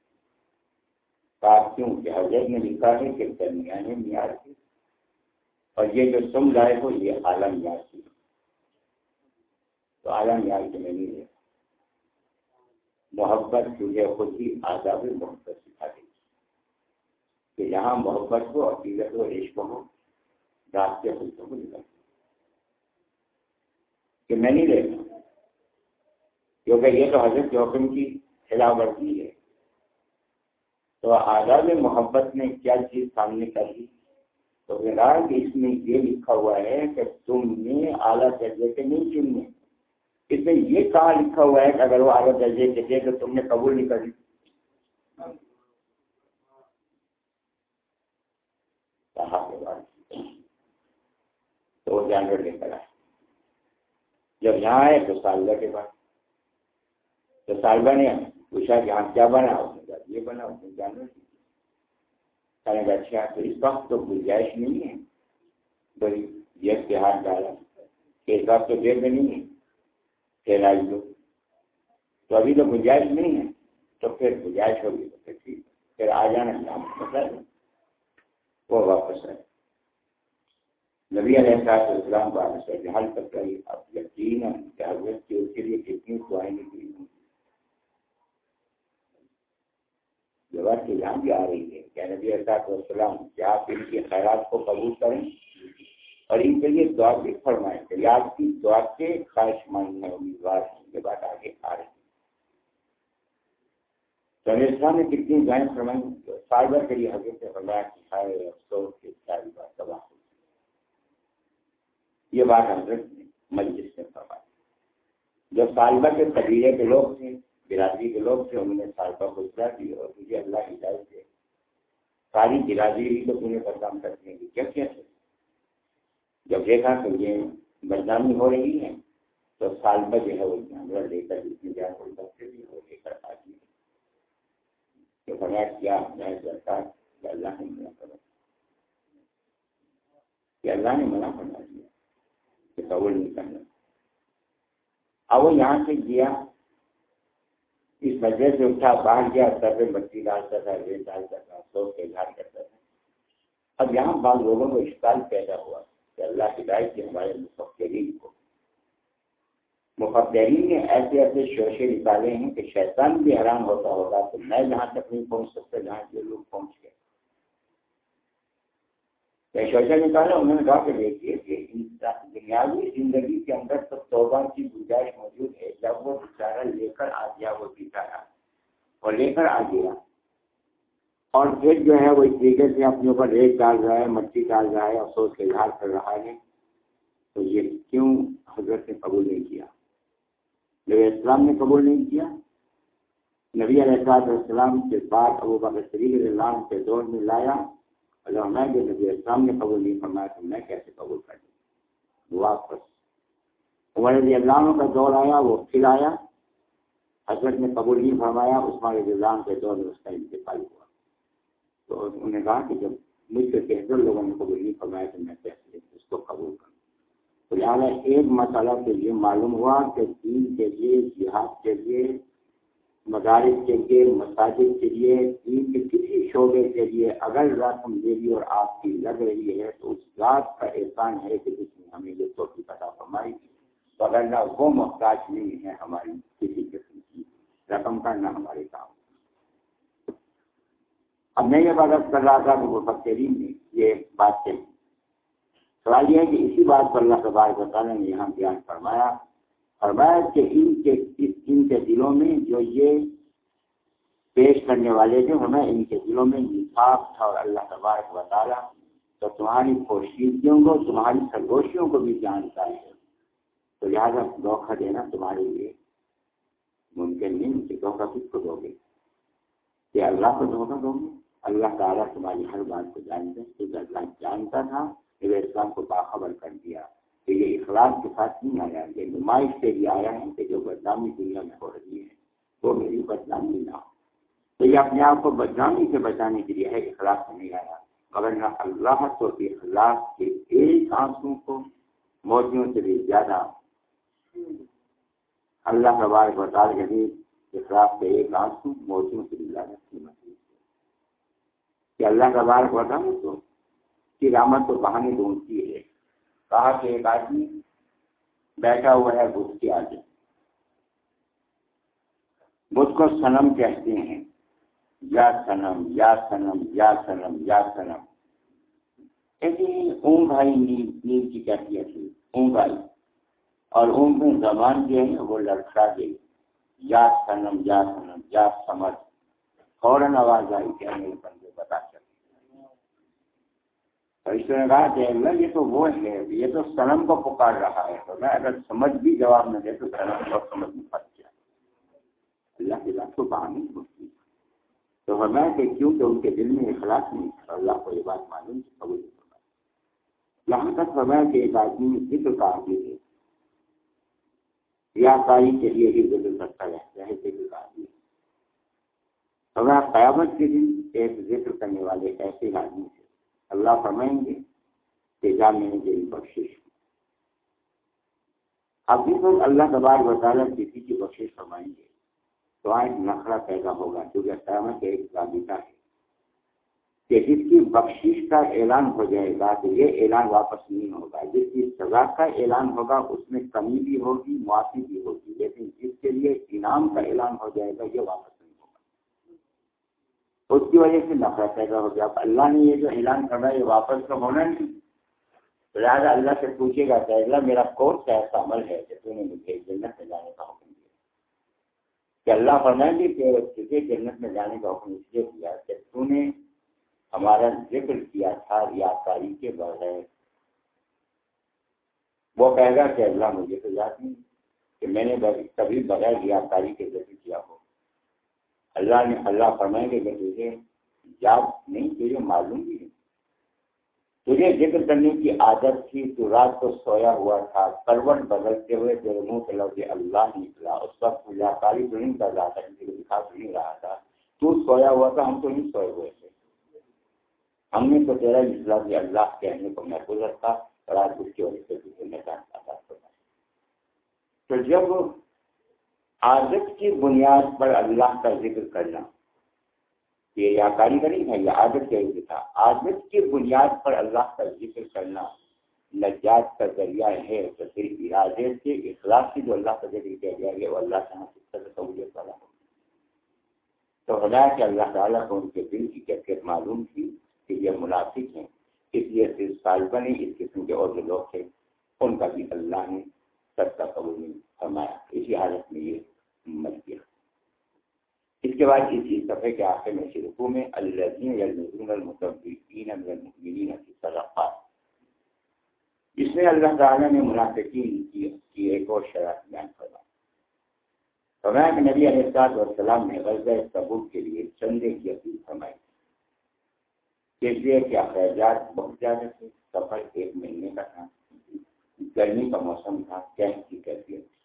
Speaker 1: بات کیوں؟ کہ حضرت نے لکھا ہے کہ درمیان معیار کی اور یہ جو تم لائے ہو، یہ اعلیٰ معیار کی تو اعلیٰ میں نہیں دیکھا محبت تجھے خود ہی آزاد محبت سکھا دی کہ یہاں محبت ہو عقیدت ہو عشق ہو رات کے خود کو نکل کہ میں نہیں دیکھتا۔ کیونکہ یہ تو حضرت کے حکم کی خلاف ورزی ہے۔ تو آزاد محبت نے کیا چیز سامنے کر دی؟ تو اس میں یہ لکھا ہوا ہے کہ تم نے اعلیٰ درجے کے نہیں چننے اس میں یہ کہاں لکھا ہوا ہے کہ اگر وہ اعلیٰ درجے کے تو تم نے قبول نہیں کری۔ تو وہ جانور لے کر آئے۔ جب یہاں آئے تو سالبہ کے پاس۔ تو سالبہ نے پوچھا کہ ہاں کیا بنا اس نے؟ کہا، یہ بنا اس نے جانور۔ کہنے کا اچھا تو اس وقت تو گنجائش نہیں ہے۔ بڑی یہ تہار ڈالا۔ کہ اس وقت تو دیر میں نہیں ہے۔ کہلائی دو۔ تو ابھی تو گنجائش نہیں ہے۔ تو پھر گنجائش ہوگی تو پھر ٹھیک۔ پھر آ جانا کام مسئلہ وہ واپس آئے نبی علیہ السلام اسلام کا حل تک کا اب یقین کہ حضرت کی اس کے لیے کتنی دعائیں نکلی ہوں؟ جواب کی یہاں بھی آ رہی ہے کہ نبی علیہ السلام کیا آپ ان کی خیرات کو قبول کریں۔ اور ان کے لیے دعا بھی فرمائیں کہ آپ کی دعا کے خواہش مند ہیں امیدوار ہیں یہ بات آگے آ رہی ہے۔ تو نے کتنی دعائیں فرمائیں سال بھر کے لیے حضرت فرمایا کہ ہائے افسوس کے ساری بات تباہ ہو یہ بات حضرت نے مجلس سے فرمائی۔ جو سالبہ کے قبیلے کے لوگ تھے، برادری کے لوگ تھے، انہوں نے سالبہ کو اطلاع دی اور مجھے اللہ کی ہدایت دے۔ ساری برادری بھی تو تمہیں بدنام کرتے ہیں کیا کیا؟ تھے جب دیکھا کہ یہ بدنامی ہو رہی ہے، تو سالبہ جو ہے وہ جانور لے کر جتنے جانور بچے بھی وہ لے کر آتی ہے۔ کہ فرمایا کیا میں کرتا کہ اللہ نے منع کرا کہ اللہ نے منع کرنا دیا۔ قبول نہیں کرنا۔ اب وہ یہاں سے گیا، اس وجہ سے اٹھا، باہر گیا، سر پہ بتی ڈالتا تھا ریت ڈالتا تھا سوچ کے اظہار کرتا تھا اب یہاں بعض لوگوں کو اشکال پیدا ہوا۔ کہ اللہ ہدایت کے ہمارے مفکرین کو۔ مفکرین نے ایسے ایسے شوشے نکالے ہیں کہ شیطان بھی حیران ہوتا ہوگا تو میں جہاں تک نہیں پہنچ سکتا جہاں کے لوگ پہنچ گئے۔ شوشا نکالا، انہوں نے کہا کہ دیکھیے کہ دنیاوی زندگی کے اندر تو توبہ کی گنجائش موجود ہے، جب وہ بیچارہ لے کر آ گیا، وہ بیچارہ۔ اور لے کر آ گیا۔ اور پھر جو ہے وہ اس طریقے سے اپنے اوپر ریت ڈال رہا ہے، مٹی ڈال رہا ہے، افسوس کا اظہار کر رہا ہے۔ تو یہ کیوں حضرت نے قبول نہیں کیا؟ نبی اسلام نے قبول نہیں کیا۔ نبی علیہ السلام کے بعد ابو بکر شریف اللہ کے دور میں لایا۔ اللہ میں جو نبی اسلام نے قبول نہیں فرمایا تو میں کیسے قبول کر دوں؟ واپس عمر رضی اللہ کا دور آیا، وہ پھر آیا۔ حضرت نے قبول نہیں فرمایا، عثمان رضی اللہ کے دور میں اس کا انتقال ہوا۔ تو انہوں نے کہا کہ جب مجھ سے بہتر لوگوں نے قبول نہیں فرمایا تو میں کیسے اس کو قبول کروں؟ تو لہٰذا ایک مسئلہ کے لیے معلوم ہوا کہ دین کے لیے، جہاد کے لیے، مدارس کے لیے، مساجد کے لیے، دین کے کسی شعبے کے لیے اگر رسم دیوی اور آپ کی لگ رہی ہے تو اس ذات کا احسان ہے کہ جس نے ہمیں یہ توفی پتا فرمائی تو اگر نہ وہ محتاج نہیں ہے ہماری کسی قسم کی رقم کا، نہ ہمارے کام اب میں یہ بات کر رہا تھا کہ وہ فکرین نے یہ بات کہی۔ سوال یہ ہے کہ اسی بات پر اللہ تبارک بتانے نے یہاں بیان فرمایا فرمایا کہ ان کے ان کے دلوں میں جو یہ پیش کرنے والے تھے ہمیں ان کے دلوں میں نصاف تھا اور اللہ تبارک بتایا تو تمہاری پوشیدگیوں کو، تمہاری سرگوشیوں کو بھی جانتا ہے تو لہٰذا دھوکہ دینا تمہارے لیے ممکن نہیں کہ دھوکہ کس کو دو گے۔ کہ اللہ کو دھوکہ دو گے؟ اللہ تعالیٰ تمہاری ہر بات کو جانتے کیونکہ اللہ جانتا تھا کہ اسلام کو باخبر کر دیا۔ کہ یہ اخلاق کے ساتھ نہیں آیا، یہ نمائش سے بھی آیا ہے کہ جو بدنامی دنیا میں ہو رہی ہے، وہ میری بدنامی نہ ہو۔ تو یہ اپنے آپ کو بدنامی سے بچانے کے لیے ہے اخلاق سے نہیں آیا، مگر نہ اللہ تو اخلاق کے ایک آنسو کو موتیوں سے بھی زیادہ۔ اللہ کا بار بتا کے اخلاق کے ایک آنسو موتیوں سے بھی زیادہ قیمت کہ اللہ کا بار بتاؤں تو کی رامت تو بہانے ڈھونڈتی ہے۔ کہا کہ ایک آدمی بیٹھا ہوا ہے بدھ کے آگے۔ بدھ کو سنم کہتے ہیں۔ یا سنم یا سنم یا سنم یا سنم۔ ایسی اونگ آئی نیند نیند کی کہتی تھی اونگ آئی اور اونگ میں زبان جو ہے وہ لڑکا گئی۔ یا سنم یا سنم، یا سمجھ۔ فوراً آواز آئی کہ میرے بندے بتا چلے۔ اس نے کہا کہ اللہ یہ تو وہ ہے، یہ تو سنم کو پکار رہا ہے، تو میں اگر سمجھ بھی جواب نہ دے تو سنم کو سمجھ میں پھنس گیا اللہ کی بات تو بہانی ہوتی تو ہمیں کہ کیونکہ ان کے دل میں اخلاق نہیں تھا، اللہ کو یہ بات معلوم تھی قبول یہاں تک فرمایا کہ ایک آدمی ذکر کا آدمی ہے یا کاری کے لیے ہی ذکر کرتا رہتا ہے ذکر کا آدمی۔ ہمیں قیامت کے دن ایک ذکر کرنے والے ایسے آدمی تھے اللہ فرمائیں گے کہ جا میں نے تیری بخش اب بھی لوگ اللہ تبار بطالہ کسی کی بخش فرمائیں گے تو آج نخرا پیدا ہوگا، کیونکہ قیامت ایک ضابطہ ہے۔ کہ جس کی بخشش کا اعلان ہو جائے گا تو یہ اعلان واپس نہیں ہوگا۔ جس کی سزا کا اعلان ہوگا، اس میں کمی بھی ہوگی، معافی بھی ہوگی، لیکن جس کے لیے انعام کا اعلان ہو جائے گا، یہ واپس اس کی وجہ سے نفرت پیدا ہو گیا۔ اب اللہ نے یہ جو اعلان کرنا ہے، یہ واپس تو ہونا نہیں۔ لہٰذا اللہ سے پوچھے گا کہ اللہ میرا کون سا ایسا عمل ہے کہ تو نے مجھے جنت میں جانے کا حکم دیا؟ کہ اللہ فرمائیں گے کہ تجھے جنت میں جانے کا حکم اس لیے کیا کہ تو نے ہمارا ذکر کیا تھا ریاکاری کے بغیر۔ وہ کہے گا کہ اللہ مجھے تو یاد نہیں، کہ میں نے کبھی بغیر ریاکاری کے ذکر کیا ہو۔ اللہ نے اللہ فرمائیں گے کہ تجھے یاد نہیں، تجھے معلوم بھی تجھے ذکر کرنے کی عادت تھی، تو رات کو سویا ہوا تھا، کروٹ بدلتے ہوئے تیرے منہ کے لفظ اللہ نکلا۔ اس وقت کاری تو نہیں کر رہا تھا دکھا تو نہیں رہا تھا۔ تو سویا ہوا تھا، ہم تو نہیں سوئے ہوئے تھے۔ ہم نے تو تیرا نکلا کہ اللہ کہنے کو محفوظ رکھا، اور آج اس کی وجہ سے تجھے میں جانتا تھا تو جب عادت کی بنیاد پر اللہ کا ذکر کرنا۔ یہ یا کاریگری ہے یہ عادت کا ذکر تھا عادت کی بنیاد پر اللہ کا ذکر کرنا نجات کا ذریعہ ہے، تو پھر ارادے سے اخلاق سے جو اللہ کا ذکر کیا گیا ہے، وہ اللہ کا ہاں سہولیت والا ہو تو خدا کہ اللہ تعالیٰ کو ان کے دل کی کیفیت معلوم تھی کہ یہ مناسب ہیں۔ اس لیے صرف سال بنے، اس قسم کے اور جو لوگ تھے، ان کا بھی اللہ نے سب کا قبول فرمایا۔ اسی حالت میں یہ مت کیا اس کے بعد اسی صفحے کے آخر میں شرکو میں اس میں اللہ تعالیٰ نے منافقین کی ایک اور شرط بیان کروا فرمایا کہ نبی علیہ السلام والسلام نے غزہ ثبوت کے لیے چندے کی اپیل فرمائی۔ اس لیے کہ اخراجات بہت زیادہ تھے، سفر ایک مہینے کا تھا، گرمی کا موسم تھا کیمپ کی کیفیت تھی۔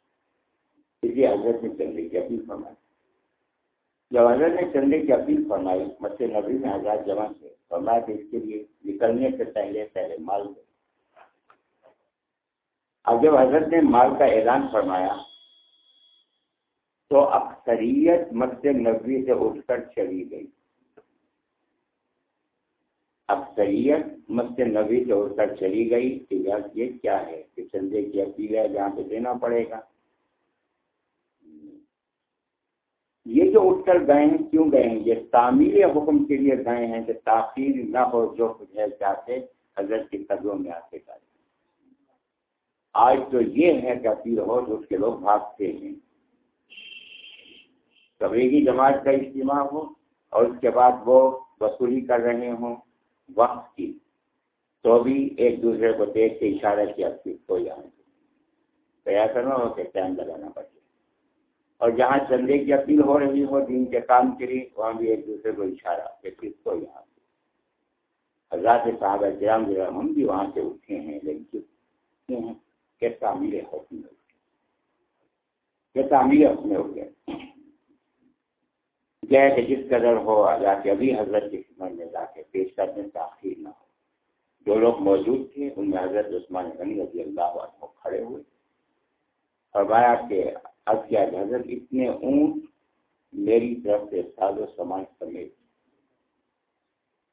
Speaker 1: اسی حضرت نے چندے کی اپیل فرمائی۔ جب حضرت نے چندے کی اپیل فرمائی، مسجد نبی میں آزاد جمع سے فرمایا کہ اس کے لیے نکلنے سے پہلے پہلے مال دے۔ اب جب حضرت نے مال کا اعلان فرمایا، تو اکثریت مسجد نبوی سے اٹھ کر چلی گئی۔ اکثریت مسجد نبی سے اٹھ کر چلی گئی کہ یہ کیا ہے؟ کہ چندے کی اپیل ہے، جہاں پہ دینا پڑے گا۔ یہ جو اٹھ کر گئے ہیں، کیوں گئے ہیں؟ یہ تعمیر حکم کے لیے گئے ہیں کہ تاخیر نہ ہو، جو کچھ ہے چاہتے حضرت کی قدروں میں آتے کریں آج تو یہ ہے کہ اپیل ہو جو اس کے لوگ بھاگتے ہیں۔ تبلیغی جماعت کا اجتماع ہو اور اس کے بعد وہ وصولی کر رہے ہوں وقت کی۔ تو بھی ایک دوسرے کو دیکھ کے اشارہ کیا کوئی آئے۔ تیار کرنا ہو کہ ٹائم لگانا پڑے۔ اور جہاں چندے کی اپیل ہو رہی ہو دین کے کام کے لیے، وہاں بھی ایک دوسرے کو اشارہ کہ کس کو یہاں سے۔ حضرات صاحب جرام جرام ہم بھی وہاں سے اٹھے ہیں، لیکن ہیں کہ تعمیر حکم میں اٹھے کہ تعمیر حکم میں اٹھے گئے کہ جس قدر ہو جا کے ابھی حضرت کی خدمت میں جا کے پیش کرنے تاخیر نہ ہو۔ جو لوگ موجود تھے، ان میں حضرت عثمان غنی رضی اللہ عنہ کھڑے ہوئے۔ فرمایا کہ اب کیا حضرت اتنے اونٹ میری طرف سے ساز و سامان سمیت۔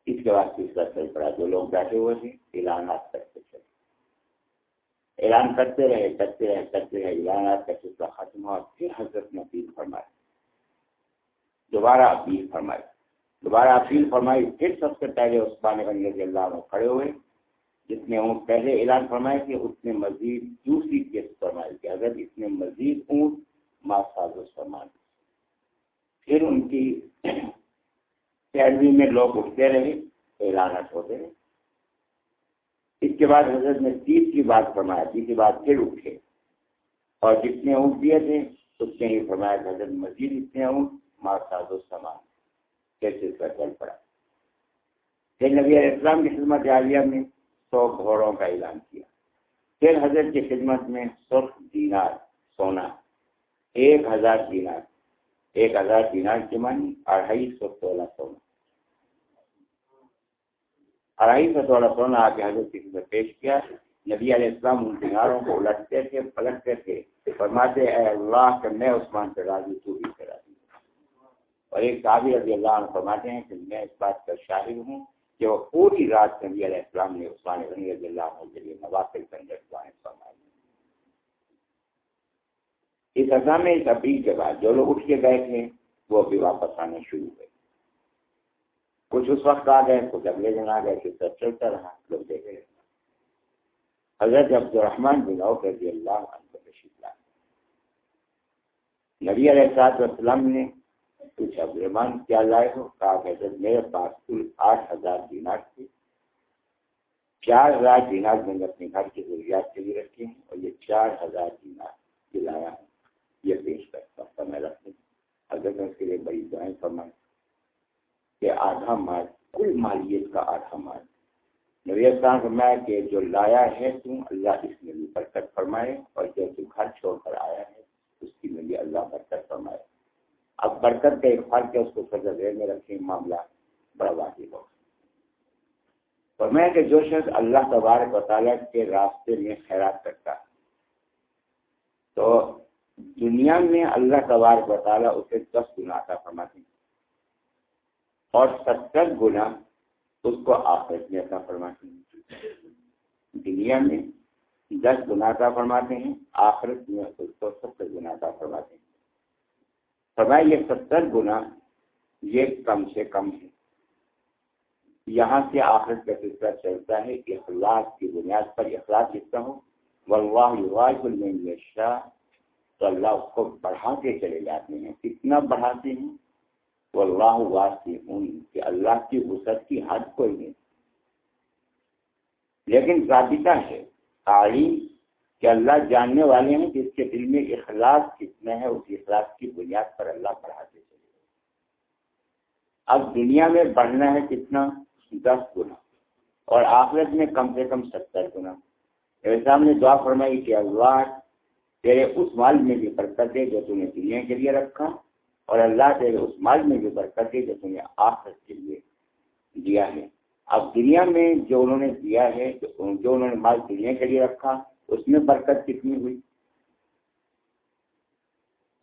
Speaker 1: اس کے بعد تیسرا چل پڑا۔ جو لوگ بیٹھے ہوئے تھے، اعلانات کرتے چلے اعلان کرتے رہے کرتے رہے کرتے رہے، اعلانات کا سلسلہ ختم ہوا پھر حضرت نے اپیل فرمائی دوبارہ اپیل فرمائی دوبارہ اپیل فرمائی۔ پھر سب سے پہلے عثمان غنی رضی اللہ عنہ کھڑے ہوئے۔ جس نے اونٹ پہلے اعلان فرمایا کہ اس نے مزید دوسری کیس فرمائی کہ اگر اس نے مزید اونٹ ماساز فرمائی پھر ان کی پیروی میں لوگ اٹھتے رہے، اعلانات ہوتے رہے۔ اس کے بعد حضرت نے تیس کی بات فرمایا، تیسری بات پھر اٹھے۔ اور جتنے اونٹ دیے تھے، اس نے یہ فرمایا کہ حضرت مزید اتنے اونٹ ماساز و سامان کیسے کا چل پڑا۔ پھر نبی علیہ السلام کی خدمت عالیہ میں سو گھوڑوں کا اعلان کیا۔ پھر حضرت کی خدمت میں سرخ دینار سونا، ایک ہزار دینار، ایک ہزار دینار کی مانی، اڑھائی سو سولہ سونا۔ اڑھائی سو سولہ سونا آ کے حضرت کی خدمت پیش کیا۔ نبی علیہ السلام ان دیناروں کو الٹتے تھے، پلٹتے تھے، فرماتے، اے اللہ، کہ میں عثمان سے راضی، تو بھی سے راضی اور ایک صحابی رضی اللہ عنہ فرماتے ہیں کہ میں اس بات کا شاہد ہوں کہ وہ پوری رات نبی علیہ السلام نے عثمان غنی رضی اللہ عنہ کے لیے نوافل کے اندر دعائیں فرمائی اس اصا میں اس اپیل کے بعد جو لوگ اٹھ کے گئے تھے، وہ بھی واپس آنے شروع ہوئے۔ کچھ اس وقت آ گئے، کچھ اگلے دن آ گئے پھر سب چلتا رہا، لوگ دیکھے رہے حضرت عبد الرحمان بن عوف رضی اللہ عنہ کو تشریف لائے۔ نبی علیہ السلام نے کچھ عبدالرحمان کیا لائے ہو کہا حضرت میرے پاس کل آٹھ ہزار دینار تھے چار ہزار دینار میں نے اپنے گھر کی ضروریات کے لیے رکھے ہیں اور یہ چار ہزار دینار دلایا ہے یہ پیش کرتا سمے رکھنے حضرت نے اس کے لیے بڑی دعائیں فرمائی کہ آدھا مال، کل مالیت کا آدھا مال۔ نبی السلام فرمایا کہ جو لایا ہے تم اللہ اس میں بھی برکت فرمائے اور جو تم گھر چھوڑ کر آیا ہے اس کی میں بھی اللہ برکت فرمائے۔ اب برکت کا ایک فرق ہے اس کو سزا دیر میں رکھیں معاملہ بڑا واضح ہو اور میں کہ جو شخص اللہ تبارک و تعالیٰ کے راستے میں خیرات کرتا ہے، تو دنیا میں اللہ تبارک و تعالیٰ اسے دس گنا عطا فرماتے ہیں اور ستر گنا اس کو آخرت میں عطا فرماتے ہیں۔ دنیا میں دس گنا عطا فرماتے ہیں، آخرت میں اس کو ستر گنا عطا فرماتے ہیں۔ فرمایا یہ ستر گنا یہ کم سے کم ہے۔ یہاں سے آخرت کا سلسلہ چلتا ہے اخلاق کی بنیاد پر اخلاق جتنا ہو واللہ شاہ تو اللہ اس کو بڑھاتے چلے جاتے ہیں۔ کتنا بڑھاتے ہیں؟ وہ اللہ ہوں کہ اللہ کی وسعت کی حد کوئی نہیں۔ لیکن ضابطہ ہے، تعلیم کہ اللہ جاننے والے ہیں کہ اس کے دل میں اخلاص کتنا ہے، اس اخلاص کی بنیاد پر اللہ پڑھاتے چلے۔ اب دنیا میں بڑھنا ہے کتنا؟ دس گنا۔ اور آخرت میں کم سے کم ستر گنا۔ اسلام نے دعا فرمائی کہ اللہ تیرے اس مال میں بھی برکت دے جو تم نے دنیا کے لیے رکھا، اور اللہ سے اس مال میں جو برکت ہے جو تمہیں آخر کے لیے دیا ہے۔ اب دنیا میں جو انہوں نے دیا ہے، جو انہوں نے مال دنیا کے لیے رکھا اس میں برکت کتنی ہوئی؟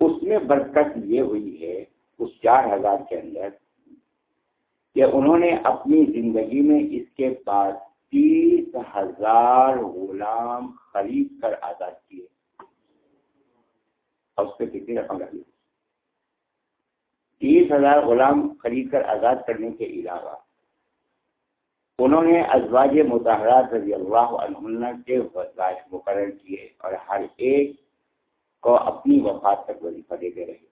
Speaker 1: اس میں برکت یہ ہوئی ہے اس چار ہزار کے اندر کہ انہوں نے اپنی زندگی میں اس کے بعد تیس ہزار غلام خرید کر آزاد کیے۔ اور اس پہ کتنی رقم لگی تیس ہزار غلام خرید کر آزاد کرنے کے علاوہ انہوں نے ازواج مظاہرات رضی اللہ عنہ کے وظائف مقرر کیے اور ہر ایک کو اپنی وفات تک وظیفہ دیتے رہے۔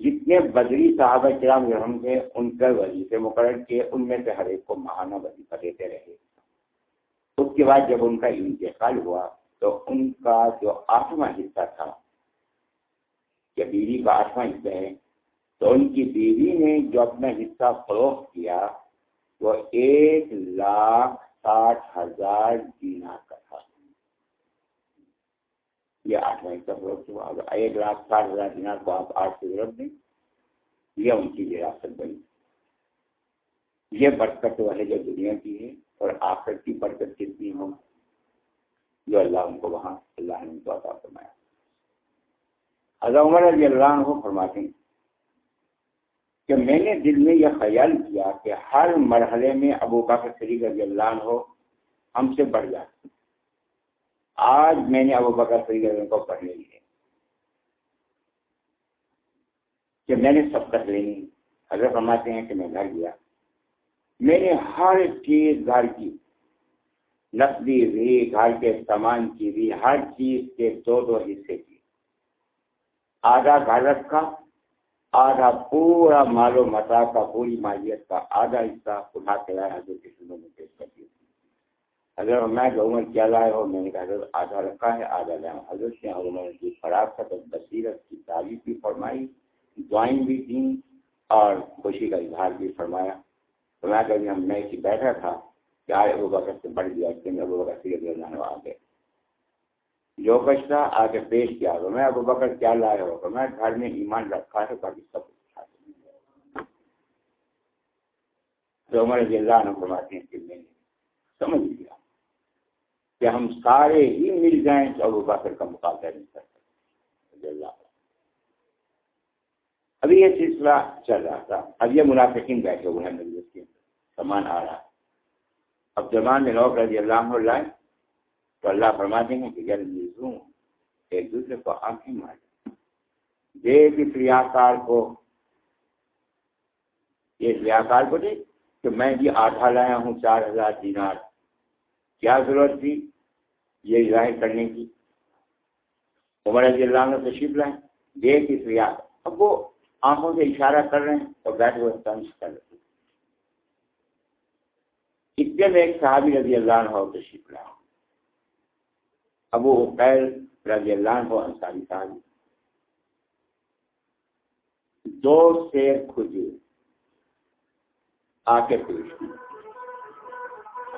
Speaker 1: جتنے بدری صحابہ کرام رحم تھے، ان کے وظیفے مقرر کیے، ان میں سے ہر ایک کو ماہانہ وظیفہ دیتے رہے۔ اس کے بعد جب ان کا انتقال ہوا، تو ان کا جو آٹھواں حصہ تھا کہ بیوی کا آٹھواں حصہ ہے، تو ان کی بیوی نے جو اپنا حصہ فروخت کیا وہ ایک لاکھ ساٹھ ہزار دینار کا تھا۔ یہ آٹھواں حصہ فروخت ہوا۔ ایک لاکھ ساٹھ ہزار دینار کو آپ آٹھ سے ضرورت دیں۔ یہ ان کی وراثت بنی۔ یہ برکت والے جو دنیا کی ہے اور آخر کی برکت کتنی ہو۔ جو اللہ ان کو وہاں، اللہ نے ان کو عطا فرمایا۔ حضرت عمر رضی اللہ عنہ فرماتے ہیں کہ میں نے دل میں یہ خیال کیا کہ ہر مرحلے میں ابو بکر صدیق رضی اللہ عنہ ہم سے بڑھ جائے آج میں نے ابو بکر صدیق رضی اللہ کو پڑھنے لیے کہ میں نے سب کر لینی حضرت فرماتے ہیں کہ میں گھر گیا۔ میں نے ہر چیز گھر کی۔ لفظی بھی گھر کے سامان کی بھی ہر چیز کے دو دو حصے کی۔ آدھا گھر رکھا۔ آدھا پورا مال و متا کا پوری مالیت کا آدھا حصہ اٹھا کے لایا حضرت کے سنوں میں پیش کر دیا۔ اگر میں گورنمنٹ کیا لائے ہو، میں نے کہا حضرت آدھا رکھا ہے آدھا لایا حضرت نے علماء کی خراب کا بصیرت کی تعریف بھی فرمائی، دعائیں بھی دیں اور خوشی کا اظہار بھی فرمایا۔ تو میں کبھی ہم میں بیٹھا تھا کہ آئے ابو بکر سے بڑھ گیا، کہ ابو بکر سے جانے آ گئے جو کچھ آگے پیش کیا تو میں ابو بکر کیا لائے ہو تو میں گھر میں ایمان رکھا ہے باقی سب کچھ تو عمر رضی اللہ عنہ فرماتے ہیں کہ میں نے سمجھ لیا کہ ہم سارے ہی مل جائیں تو ابو بکر کا مقابلہ نہیں کر سکتے۔ اللہ۔ ابھی یہ سلسلہ چل رہا تھا۔ اب یہ منافقین بیٹھے ہوئے ہیں مجلس کے سامان آ رہا۔ اب زمان میں لوگ رضی اللہ عنہ لائے۔ تو اللہ فرماتے ہیں کہ جل ایک دوسرے کو آنکھیں مار دے کس ریاکار کو۔ یہ ریاکار کو دے کہ میں بھی آدھا لایا ہوں، چار ہزار دینار۔ کیا ضرورت تھی یہ ظاہر کرنے کی؟ عمر رضی اللہ عنہ تشریف لائیں دے کس ریاض اب وہ آنکھوں سے اشارہ کر رہے ہیں تو بیٹھ ہوئے تنس کر رہے اتنے میں ایک صحابی رضی اللہ عنہ تشریف لائیں ابو عقیل رضی اللہ عنہ انصاری صاحب۔ دو سے کھجور آ کے پیش کی۔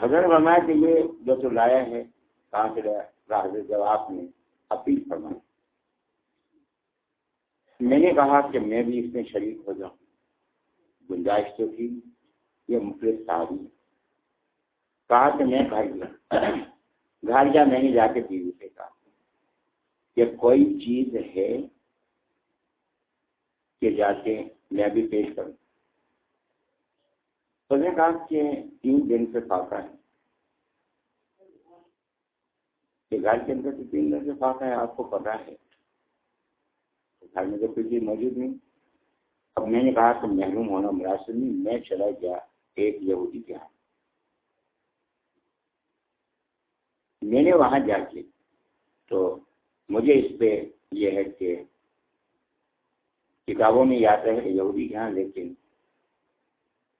Speaker 1: حضرت فرمایا کہ یہ جو تو لایا ہے کہاں سے راہ جب آپ نے اپیل فرمائی۔ میں نے کہا کہ میں بھی اس میں شریک ہو جاؤں۔ گنجائش تو تھی، یہ مفلس صاحب۔ کہا کہ میں گھر گیا گھر جا میں نے جا کے بیوی سے کہا کہ کوئی چیز ہے کہ جا کے میں بھی پیش کروں۔ تو نے کہا کہ تین دن سے فاقہ ہے۔ کہ گھر کے اندر تین دن سے فاقہ ہے، آپ کو پتا ہے۔ گھر میں تو کوئی چیز موجود نہیں۔ اب میں نے کہا کہ محروم ہونا مناسب نہیں، میں چلا گیا ایک یہودی کے ہاں۔ میں نے وہاں جا کے تو مجھے اس پہ یہ ہے کہ کتابوں میں یاد ہے یہودی کے لیکن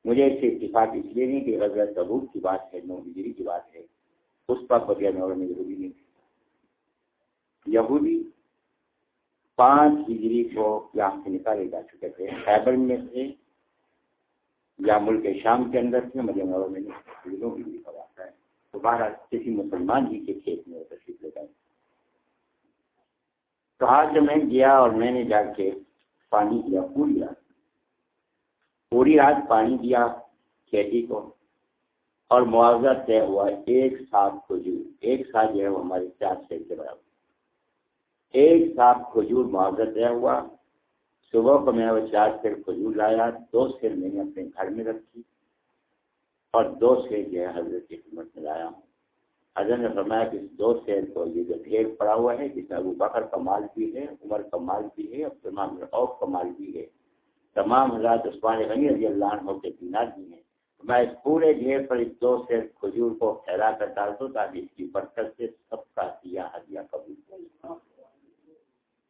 Speaker 1: مجھے اس سے اتفاق اس لیے نہیں کہ غزل ثبوت کی بات ہے، نو ہجری کی بات ہے، اس پر بغیر نور میں یہودی نہیں۔ یہودی پانچ ہجری کو یہاں سے نکالے جا چکے تھے، خیبر میں تھے یا ملک شام کے اندر تھے مجھے نور میں نہیں ہے دوبارہ کسی مسلمان ہی کے کھیت میں تشریف لے گئے تو آج جب میں گیا اور میں نے جا کے پانی دیا پوری رات پوری رات پانی دیا کھیتی کو، اور معاوضہ طے ہوا، ایک ساتھ کھجور، ایک ساتھ جو ہے وہ ہمارے چار سیل کے برابر۔ ایک ساتھ کھجور معاوضہ طے ہوا، صبح کو میں وہ چار سیر کھجور لایا، دو سیر میں نے اپنے گھر میں رکھی اور دو سیر جو ہے، حضرت کی خدمت میں لایا۔ ہوں حضرت نے فرمایا کہ اس دو سیر کو یہ جو ڈھیر پڑا ہوا ہے جس میں ابو بکر کا مال بھی ہے، عمر کا مال بھی ہے، اور تمام اوف کا مال بھی ہے۔ تمام حضرات عثمان غنی رضی اللہ عنہ کے دینار بھی ہیں۔ میں اس پورے ڈھیر پر اس دو سیر کھجور کو پھیلا کر ڈال دوں تاکہ اس کی برکت سے سب کا دیا ہدیہ قبول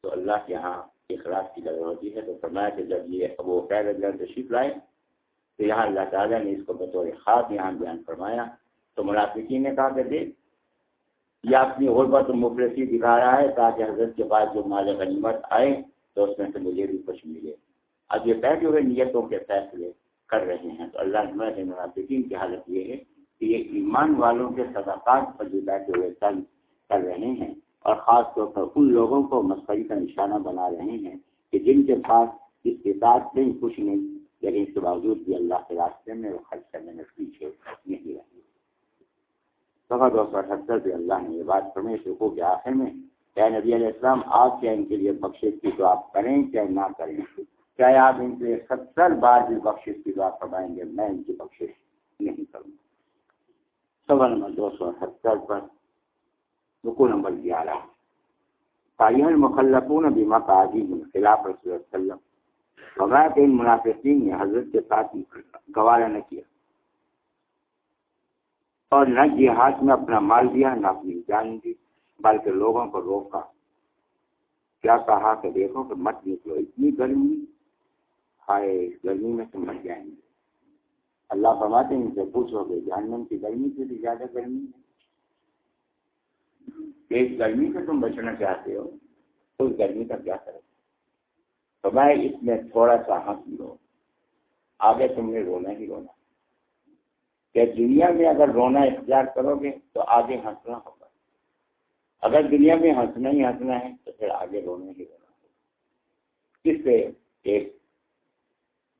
Speaker 1: تو اللہ کے یہاں اخلاق کی جگہ ہوتی ہے۔ تو فرمایا کہ جب یہ وہ خیر تشریف لائے تو یہاں اللہ تعالیٰ نے اس کو بطور خاص یہاں بیان فرمایا۔ تو منافقین نے کہا کہ دیکھ، یہ اپنی غربت مفرسی دکھا رہا ہے تاکہ حضرت کے بعد جو مال غنیمت آئے تو اس میں سے مجھے بھی کچھ ملے۔ اب یہ بیٹھے ہوئے نیتوں کے فیصلے کر رہے ہیں۔ تو اللہ منافقین کی حالت یہ ہے کہ یہ ایمان والوں کے صداقات پر جو بیٹھے ہوئے کر رہے ہیں اور خاص طور پر ان لوگوں کو مسئلہ کا نشانہ بنا رہے ہیں کہ جن کے پاس اس کے ساتھ سے کچھ نہیں لیکن اس کے باوجود بھی اللہ کے راستے میں وہ خرچ کرنے میں پیچھے نہیں رہے۔ سفا دو سو اٹھہتر بھی اللہ نے یہ بات فرمے شکو کے آخر میں کیا نبی علیہ السلام، آپ کیا ان کے لیے بخش کی دعا کریں چاہے نہ کریں؟ چاہے آپ ان کے ستر بار بھی بخش کی دعا فرمائیں گے؟ میں ان کی بخش نہیں کروں۔ سوا نمبر دو سو اٹھہتر پر رکو نمبر گیارہ۔ تعین مخلفون بیما قاضی خلاف رسول وسلم وغیرہ ان منافقین نے حضرت کے ساتھ گوارا نہ کیا۔ اور نہ جہاد میں اپنا مال دیا، نہ اپنی جان دی، بلکہ لوگوں کو روکا۔ کیا کہا کہ دیکھو کہ مت نکلو، اتنی گرمی۔ ہائے، گرمی میں تو مر جائیں گے۔ اللہ فرماتے ہیں، ان سے پوچھو گے جہنم کی گرمی سے بھی زیادہ گرمی ہے۔ اس گرمی سے تم بچنا چاہتے ہو اس گرمی کا کیا کرو تو میں اس میں تھوڑا سا ہنس لو آگے تم نے رونا ہی رونا۔ کہ دنیا میں اگر رونا اختیار کرو گے تو آگے ہنسنا ہوگا۔ اگر دنیا میں ہنسنا ہی ہنسنا ہے تو پھر آگے رونا ہی رونا ہوگا۔ اس سے ایک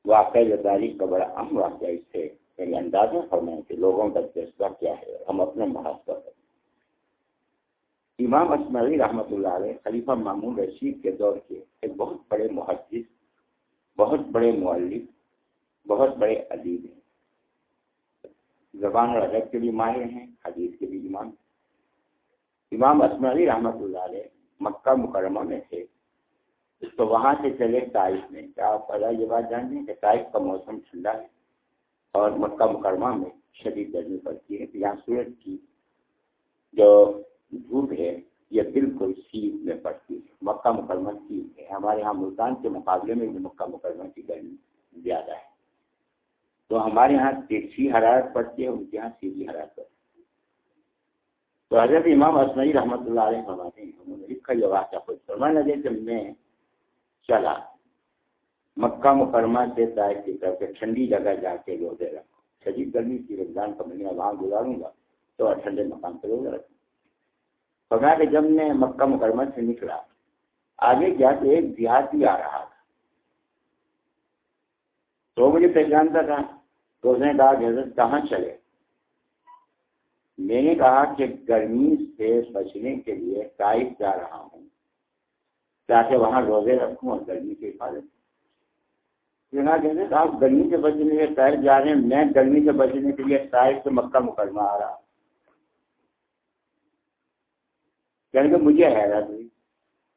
Speaker 1: واقعہ تاریخ کا بڑا اہم واقعہ اس سے یعنی اندازہ فرمائیں کہ لوگوں کا جذبہ کیا ہے ہم اپنا محاسبہ کریں۔ امام اسمعی رحمۃ اللہ علیہ، خلیفہ معمول رشید کے دور کے ایک بہت بڑے محدث، بہت بڑے مولف بہت بڑے ادیب ہیں۔ زبان اور ادب کے بھی ماہر ہیں، حدیث کے بھی امام امام اسمعی رحمۃ اللہ علیہ مکہ مکرمہ میں تھے۔ تو وہاں سے چلے طائف میں، کیا آپ پہلا یہ بات جانتے ہیں کہ طائف کا موسم ٹھنڈا ہے اور مکہ مکرمہ میں شدید گرمی پڑتی ہے۔ یہاں سورج کی جو دھوپ ہے یہ بالکل سیٹ میں پڑتی ہے، مکہ مکرمہ سیٹ ہے۔ ہمارے یہاں ملتان کے مقابلے میں بھی مکہ مکرمہ کی گرمی زیادہ ہے۔ تو ہمارے یہاں تیکسی حرارت پڑتی ہے، ان کے یہاں سیدھی حرارت پڑتی ہے۔ تو حضرت امام اسمعی رحمۃ اللہ علیہ فرماتے ہیں، انہوں نے لکھا یہ واقعہ خود فرمانے لگے کہ میں چلا، مکہ مکرمہ سے طائف کی طرف سے ٹھنڈی جگہ جا کے روزے رکھوں، شدید گرمی کی رمضان کا مہینہ، وہاں گزاروں گا تو ٹھنڈے مقام پہ روزے رکھوں۔ فرمایا کہ جب میں مکہ مکرمہ سے نکلا۔ آگے کیا کہ ایک دیہاتی آ رہا تھا۔ تو مجھے پہچانتا تھا تو اس نے کہا کہ حضرت کہاں چلے؟ میں نے کہا کہ گرمی سے بچنے کے لیے ٹائپ جا رہا ہوں۔ تاکہ وہاں روزے رکھوں اور گرمی کی حفاظت۔ کہتے آپ گرمی سے بچنے کے لیے ٹائپ جا رہے ہیں، میں گرمی سے بچنے کے لیے ٹائپ سے مکہ مکرمہ آ رہا یعنی کہ مجھے حیرت ہوئی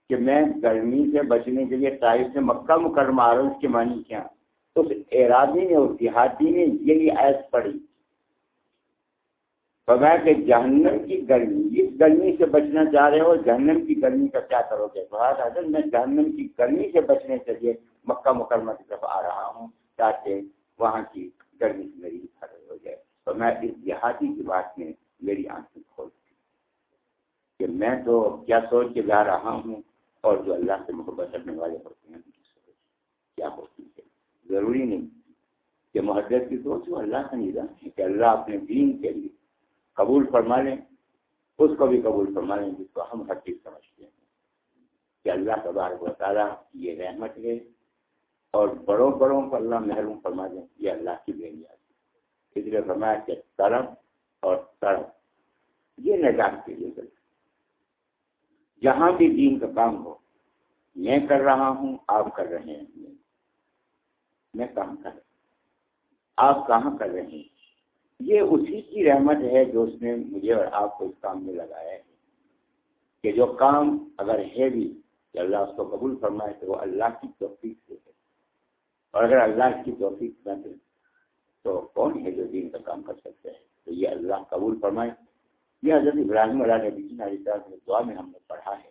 Speaker 1: کہ میں گرمی سے بچنے کے لیے ٹائپ سے مکہ مکرمہ آ رہا ہوں، اس کے معنی کیا؟ اس ارادی نے، اس دیہاتی نے یہی ایس پڑھی۔ بغیر کہ جہنم کی گرمی، اس گرمی سے بچنا چاہ رہے ہو، جہنم کی گرمی کا کیا کرو گے حضرت، میں جہنم کی گرمی سے بچنے کے لیے مکہ مکرمہ کی طرف آ رہا ہوں تاکہ وہاں کی گرمی سے میری حفاظت ہو جائے۔ تو میں اس دیہاتی کی بات میں میری آنکھیں کھول۔ کہ میں تو کیا سوچ کے جا رہا ہوں اور جو اللہ سے محبت کرنے والے ہوتے ہیں کیا ہوتی ہے؟ ضروری نہیں کہ محبت کی سوچ ہو اللہ کا نظام ہے کہ اللہ اپنے دین کے لیے قبول فرما لیں، اس کو بھی قبول فرما لیں جس کو ہم ہر چیز سمجھتے ہیں۔ کہ اللہ تبارک و تعالیٰ یہ رحمت ہے اور بڑوں بڑوں کو اللہ محروم فرما دیں، یہ اللہ کی بے نیاز اس لیے فرمایا کہ طرف اور طرف یہ نجات کے لیے جہاں بھی دین کا کام ہو۔ میں کر رہا ہوں، آپ کر رہے ہیں۔ میں کہاں کر آپ کہاں کر رہے ہیں؟ یہ اسی کی رحمت ہے جو اس نے مجھے اور آپ کو اس کام میں لگایا ہے کہ جو کام اگر ہے بھی، کہ اللہ اس کو قبول فرمائے تو وہ اللہ کی توفیق سے ہے۔ اور اگر اللہ کی توفیق نہ دے تو کون ہے جو دین کا کام کر سکتے ہیں تو یہ اللہ قبول فرمائے۔ یہ حضرت ابراہیم علیہ نبی علیہ دعا میں ہم نے پڑھا ہے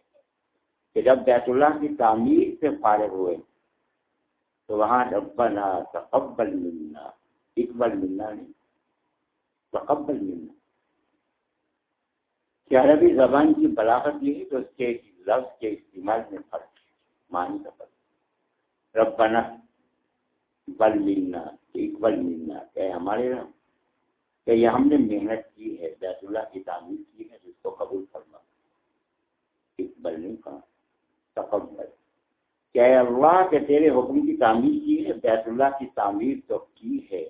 Speaker 1: کہ جب بیت اللہ کی تعمیر سے فارغ ہوئے، تو وہاں ربنا تقبل ملنا اقبل ملنا نہیں، تقبل ملنا کہ عربی زبان کی بلاغت یہ ہے تو اس کے لفظ کے استعمال میں فرق ہے، معنی کا فرق۔ ربنا بل ملنا اقبل ملنا کہ ہمارے کہ یہ ہم نے محنت کی ہے، بیت اللہ کی تعمیر کی ہے، جس کو قبول کرنا اقبال نہیں کہا، تقبل۔ کیا اللہ کے تیرے حکم کی تعمیر کی ہے، بیت اللہ کی تعمیر تو کی ہے،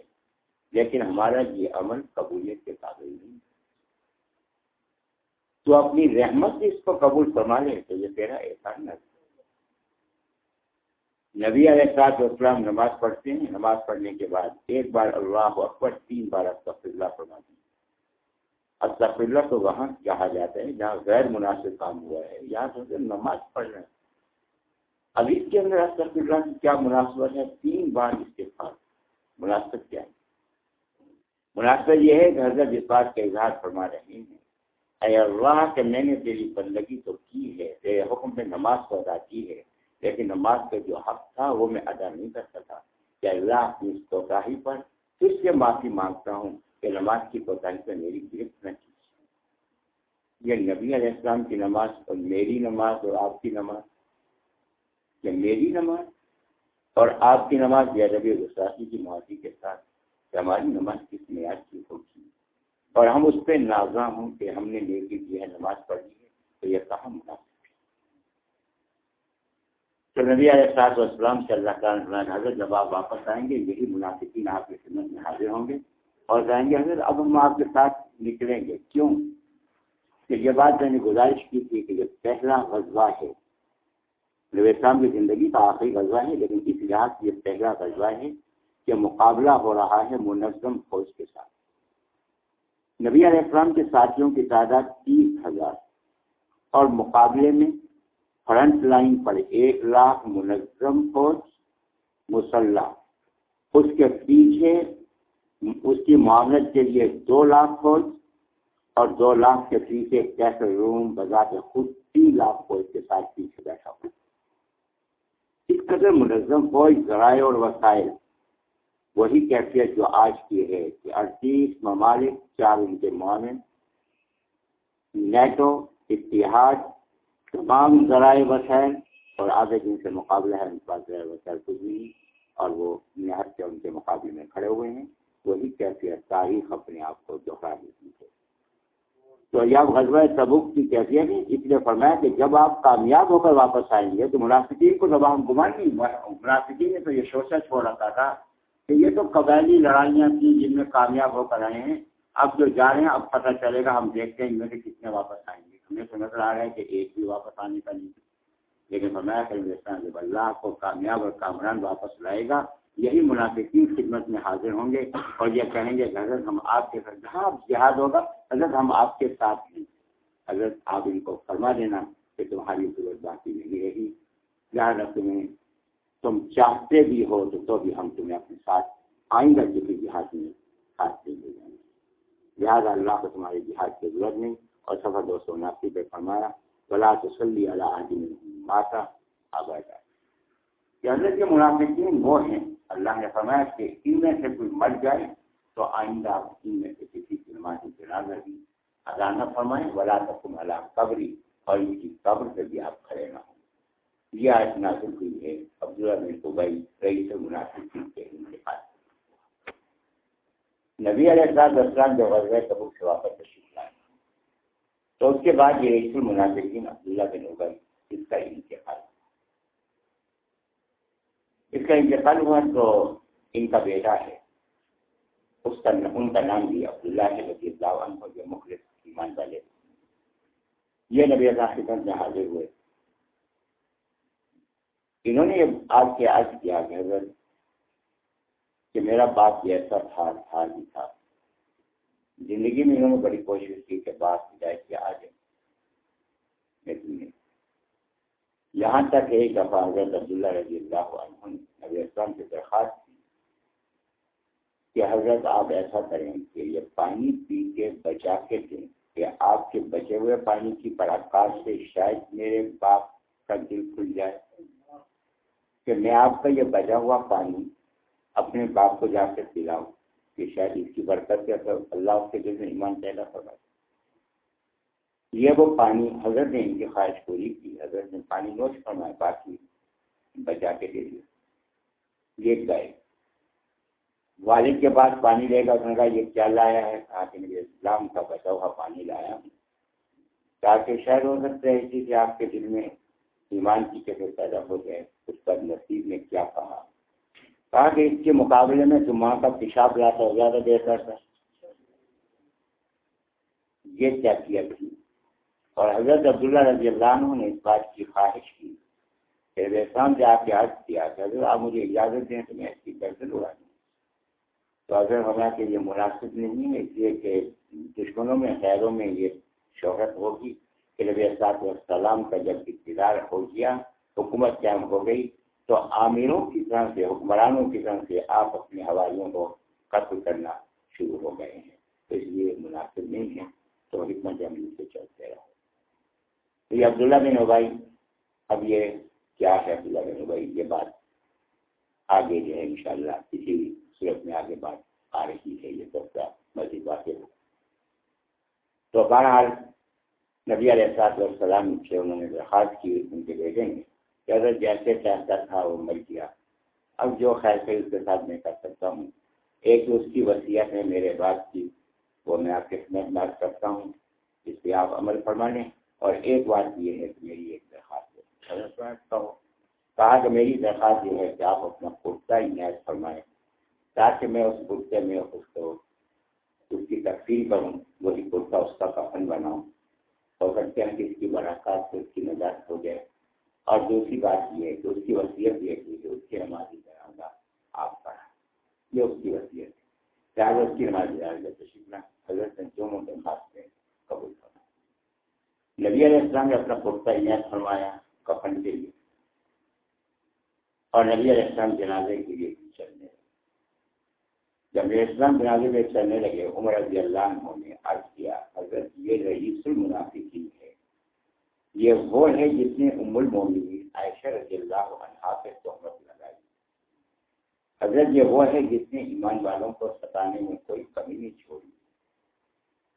Speaker 1: لیکن ہمارا یہ عمل قبولیت کے قابل نہیں تو اپنی رحمت سے اس کو قبول فرما لے تو یہ تیرا احسان نہ نبی علیہ السلاط اسلام نماز پڑھتے ہیں، نماز پڑھنے کے بعد ایک بار اللہ اکبر، تین بار استغفر اللہ فرماتے ہیں۔ استغفر اللہ تو وہاں کہا جاتا ہے، جہاں غیر مناسب کام ہوا ہے، یہاں سے نماز پڑھ رہے ہیں۔ اب اس کے اندر استغفر اللہ کی کیا مناسبت ہے؟ تین بار اس کے ساتھ مناسب کیا ہے؟ مناسب یہ ہے کہ حضرت اس بات کا اظہار فرما رہے ہیں۔ اے اللہ، کہ میں نے تیری بندگی تو کی ہے، تیرے حکم میں نماز کو ادا کی ہے۔ لیکن نماز کا جو حق تھا وہ میں ادا نہیں کر سکا۔ کہ اللہ کی اس کوتاہی پر پھر سے معافی مانگتا ہوں کہ نماز کی کوتاہی پر میری گرفت نہ کی یہ نبی علیہ السلام کی نماز اور میری نماز اور آپ کی نماز۔ یہ میری نماز اور آپ کی نماز یا ربی گستاخی کی معافی کے ساتھ کہ ہماری نماز کس معیار کی ہوگی؟ اور ہم اس پہ نازاں ہوں کہ ہم نے نیکی کی ہے، نماز پڑھی ہے، تو یہ کہاں مناسب تو نبی علیہ السلاط والسلام سے اللہ تعالیٰ حضرت جب آپ واپس آئیں گے، یہی منافقین آپ کی خدمت میں حاضر ہوں گے اور کہیں گے حضرت، اب ہم آپ کے ساتھ نکلیں گے۔ کیوں؟ کہ یہ بات میں نے گزارش کی تھی کہ یہ پہلا غزوہ ہے۔ نبی اسلام کی زندگی کا آخری غزوہ ہے، لیکن اس لحاظ سے یہ پہلا غزوہ ہے کہ مقابلہ ہو رہا ہے منظم فوج کے ساتھ۔ نبی علیہ السلام کے ساتھیوں کی تعداد تیس ہزار اور مقابلے میں فرنٹ لائن پر ایک لاکھ منظم فوج مسلح۔ اس کے پیچھے اس کی معاونت کے لیے دو لاکھ فوج اور دو لاکھ کے پیچھے کیسے روم بازار خود تین لاکھ فوج کے ساتھ پیچھے بیٹھا ہوا۔ اس قدر منظم فوج ذرائع اور وسائل، وہی کیفیت جو آج کی ہے کہ اڑتیس ممالک، چار ان کے معاون، نیٹو، اتحاد تمام ذرائع وسائل اور آگے جن سے مقابلہ ہے، ان کے پاس ذرائع وسائل کچھ نہیں، اور وہ نہایت کے ان کے مقابلے میں کھڑے ہوئے ہیں۔ وہی کیفیت، تاریخ اپنے آپ کو دوہرا دیتی ہے۔ تو جب غزوہ تبوک کی کیفیت ہے۔ اس لیے فرمایا کہ جب آپ کامیاب ہو کر واپس آئیں گے تو منافقین کو دبا ہم گمان نہیں منافقین نے تو یہ سوچا چھوڑ رکھا تھا کہ یہ تو قبائلی لڑائیاں تھیں جن میں کامیاب ہو کر آئے ہیں۔ اب جو جا رہے ہیں، اب پتہ چلے گا، ہم دیکھتے ہیں ان میں سے کتنے واپس آئیں گے۔ ہمیں تو نظر آ رہا ہے کہ ایک بھی واپس آنے کا نہیں لیکن فرمایا کہ جب اللہ کو کامیاب اور کامران واپس لائے گا، یہی منافقین خدمت میں حاضر ہوں گے اور یہ کہیں گے کہ حضرت ہم آپ کے ساتھ، جہاں جہاد ہوگا، حضرت ہم آپ کے ساتھ ہیں۔ حضرت آپ ان کو فرما دینا کہ تمہاری ضرورت باقی نہیں رہی۔ لہٰذا تمہیں تم چاہتے بھی ہو تو تو بھی ہم تمہیں اپنے ساتھ آئیں گا کسی جہاد میں ساتھ دیں گے۔ لہٰذا اللہ کو تمہاری جہاد کی ضرورت نہیں۔ اور سفر دو سو اناسی پہ فرمایا بلا تسلی اللہ عدم ماتا آبادا کہ حضرت کے منافقین وہ ہیں، اللہ نے فرمایا کہ ان میں سے کوئی مر جائے تو آئندہ ان میں سے کسی کی نماز جنازہ بھی ادا نہ فرمائیں ولا تکم اللہ قبری اور ان کی قبر پہ بھی آپ کھڑے نہ ہوں۔ یہ آج نازل ہوئی ہے عبداللہ بن دبئی رئیس منافقین کے انتقال نبی علیہ السلام جو غزہ تبوک سے واپس تشریف لائے تو اس کے بعد یہ رئیس المنافقین عبداللہ بن ابئی اس کا انتقال۔ اس اس کا انتقال ہوا تو ان کا بیٹا ہے۔ اس کا ان کا نام بھی عبداللہ ہے، رضی اللہ عنہ، جو مخلص ایمان والے۔ یہ نبی اللہ خدمت میں حاضر ہوئے۔ انہوں نے آج کے آج کیا کہ حضرت، کہ میرا باپ ایسا تھا تھا ہی تھا۔ زندگی میں انہوں نے بڑی کوشش کی کہ باپ ہدایت کے آ جائے لیکن یہاں تک ایک دفعہ حضرت عبداللہ رضی اللہ عنہ نے نبی اسلام سے درخواست کی کہ حضرت آپ ایسا کریں کہ یہ پانی پی کے بچا کے دیں، کہ آپ کے بچے ہوئے پانی کی پراکار سے شاید میرے باپ کا دل کھل جائے۔ کہ میں آپ کا یہ بچا ہوا پانی اپنے باپ کو جا کے پلاؤں۔ کہ شاید اس کی برکت کے اللہ اس کے دل میں ایمان پیدا کروا یہ وہ پانی حضرت نے ان کی خواہش پوری کی، حضرت نے پانی نوش فرمایا باقی بچا کے دے دیا۔ یہ گئے۔ والد کے پاس پانی لے گا کہا، یہ کیا لایا ہے؟ کہا کہ میرے اسلام کا بچا ہوا پانی لایا ہوں۔ تاکہ شاید ہو سکتا ہے کہ آپ کے دل میں ایمان کی کیسے پیدا ہو جائے، اس پر نصیب نے کیا کہا کہ اس کے مقابلے میں جو ماں کا پیشاب لاتا ہو زیادہ بہتر تھا۔ یہ کیا کیا تھی؟ اور حضرت عبداللہ رضی اللہ عنہ نے اس بات کی خواہش کی۔ کہ احسان سے آپ کے حج کیا کہ حضرت آپ مجھے اجازت دیں تو میں اس کی گردن اڑا دوں۔ تو اگر ہمارا کہ یہ مناسب نہیں ہے، اس لیے کہ دشمنوں میں، خیروں میں یہ شہرت ہوگی۔ کہ نبی اسات والسلام کا جب اقتدار ہو گیا، حکومت قائم ہو گئی تو عامروں کی طرح سے، حکمرانوں کی طرح سے آپ اپنے حوالیوں کو قتل کرنا شروع ہو گئے ہیں۔ تو اس لیے مناسب نہیں ہے۔ تو حکمت عملی سے چلتے رہو۔ تو یہ عبداللہ بن ابائی اب یہ کیا ہے عبداللہ بن ابائی یہ بات آگے جو ہے انشاءاللہ کسی بھی صورت میں آگے بات آ رہی ہے۔ یہ سب کا مزید واقع ہو تو بہرحال نبی علیہ السلاط والسلام سے انہوں نے درخواست کی، ان کے بھیجیں گے کہ اگر جیسے چاہتا تھا وہ مر گیا۔ اب جو خیر سے اس کے ساتھ میں کر سکتا ہوں۔ ایک اس کی وصیت ہے میرے بات کی، وہ میں آپ کے خدمت بات کرتا ہوں۔ اس پہ آپ عمل فرما لیں اور ایک بات یہ ہے کہ میری ایک درخواست ہے۔ کہا کہ میری درخواست یہ ہے کہ آپ اپنا پختہ عنایت فرمائیں۔ تاکہ میں اس کرتے میں اس کو، اس کی تقسیم کروں، وہی کرتا اس کا کفن بناؤں۔ اور کرتے ہیں کہ اس کی ملاقات سے اس کی نجات ہو جائے۔ اور دوسری بات یہ ہے کہ اس کی وصیت یہ تھی کہ اس کی نمازی جنازہ آپ پڑھا یہ اس کی وصیت ہے۔ چاہے اس کی نمازی جنازہ تشریف حضرت نے جو موقع خاص میں قبول کرنا نبی علیہ السلام نے اپنا پختہ عنایت فرمایا کفن کے لیے۔ اور نبی علیہ السلام جنازے کے لیے چلنے لگے۔ جب نبی اسلام جنازے میں چلنے لگے، عمر رضی اللہ عنہ نے عرض کیا، حضرت یہ رئیس المنافقین ہے یہ وہ ہے جس نے ام المومنین عائشہ رضی اللہ عنہ پہ تہمت لگائی۔ حضرت یہ وہ ہے جس نے ایمان والوں کو ستانے میں کوئی کمی نہیں چھوڑی۔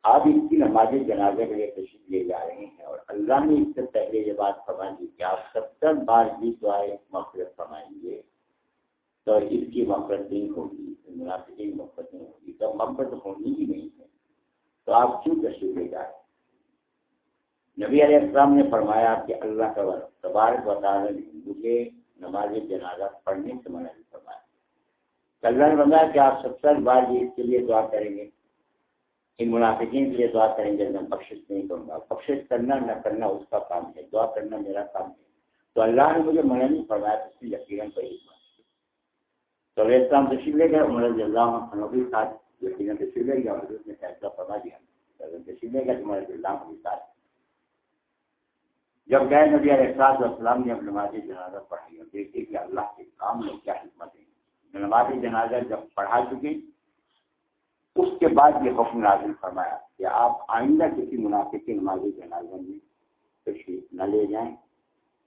Speaker 1: آپ اس کی نماز جنازے کے لیے تشریف لے جا رہے ہیں اور اللہ نے اس سے پہلے یہ بات فرما دی کہ آپ ستر بار بھی دعائیں مغفرت فرمائیں گے تو اس کی محبت نہیں ہوگی منافقین محبت نہیں ہوگی۔ تو محبت ہونی ہی نہیں ہے۔ تو آپ کیوں تشریف لے جائیں نبی علیہ السلام نے فرمایا کہ اللہ کا تبارک بتا رہے مجھے نماز جنازہ پڑھنے سے منع نہیں فرمایا۔ اللہ نے بتایا کہ آپ ستر بار یہ اس کے لیے دعا کریں گے۔ ان منافقین کے لیے دعا کریں گے میں بخش نہیں کروں گا۔ بخش کرنا نہ کرنا اس کا کام ہے، دعا کرنا میرا کام ہے۔ تو اللہ نے مجھے منع نہیں فرمایا، تو اس کی یقیناً کوئی تو اسلام تشریف لے گئے، عمر رضی اللہ عنہ کے ساتھ، یقیناً تشریف لے گیا اور اس نے فیصلہ فرما دیا تشریف لے گیا عمر رضی اللہ کے ساتھ۔ جب گئے نبی علیہ السلام السلام نے اب نماز جنازہ پڑھائی اور دیکھیے کہ اللہ کے کام میں کیا حکمت ہے۔ نماز جنازہ جب پڑھا چکے، اس کے بعد یہ حکم نازل فرمایا کہ آپ آئندہ کسی منافع کی نماز جنازہ میں تشریف نہ لے جائیں۔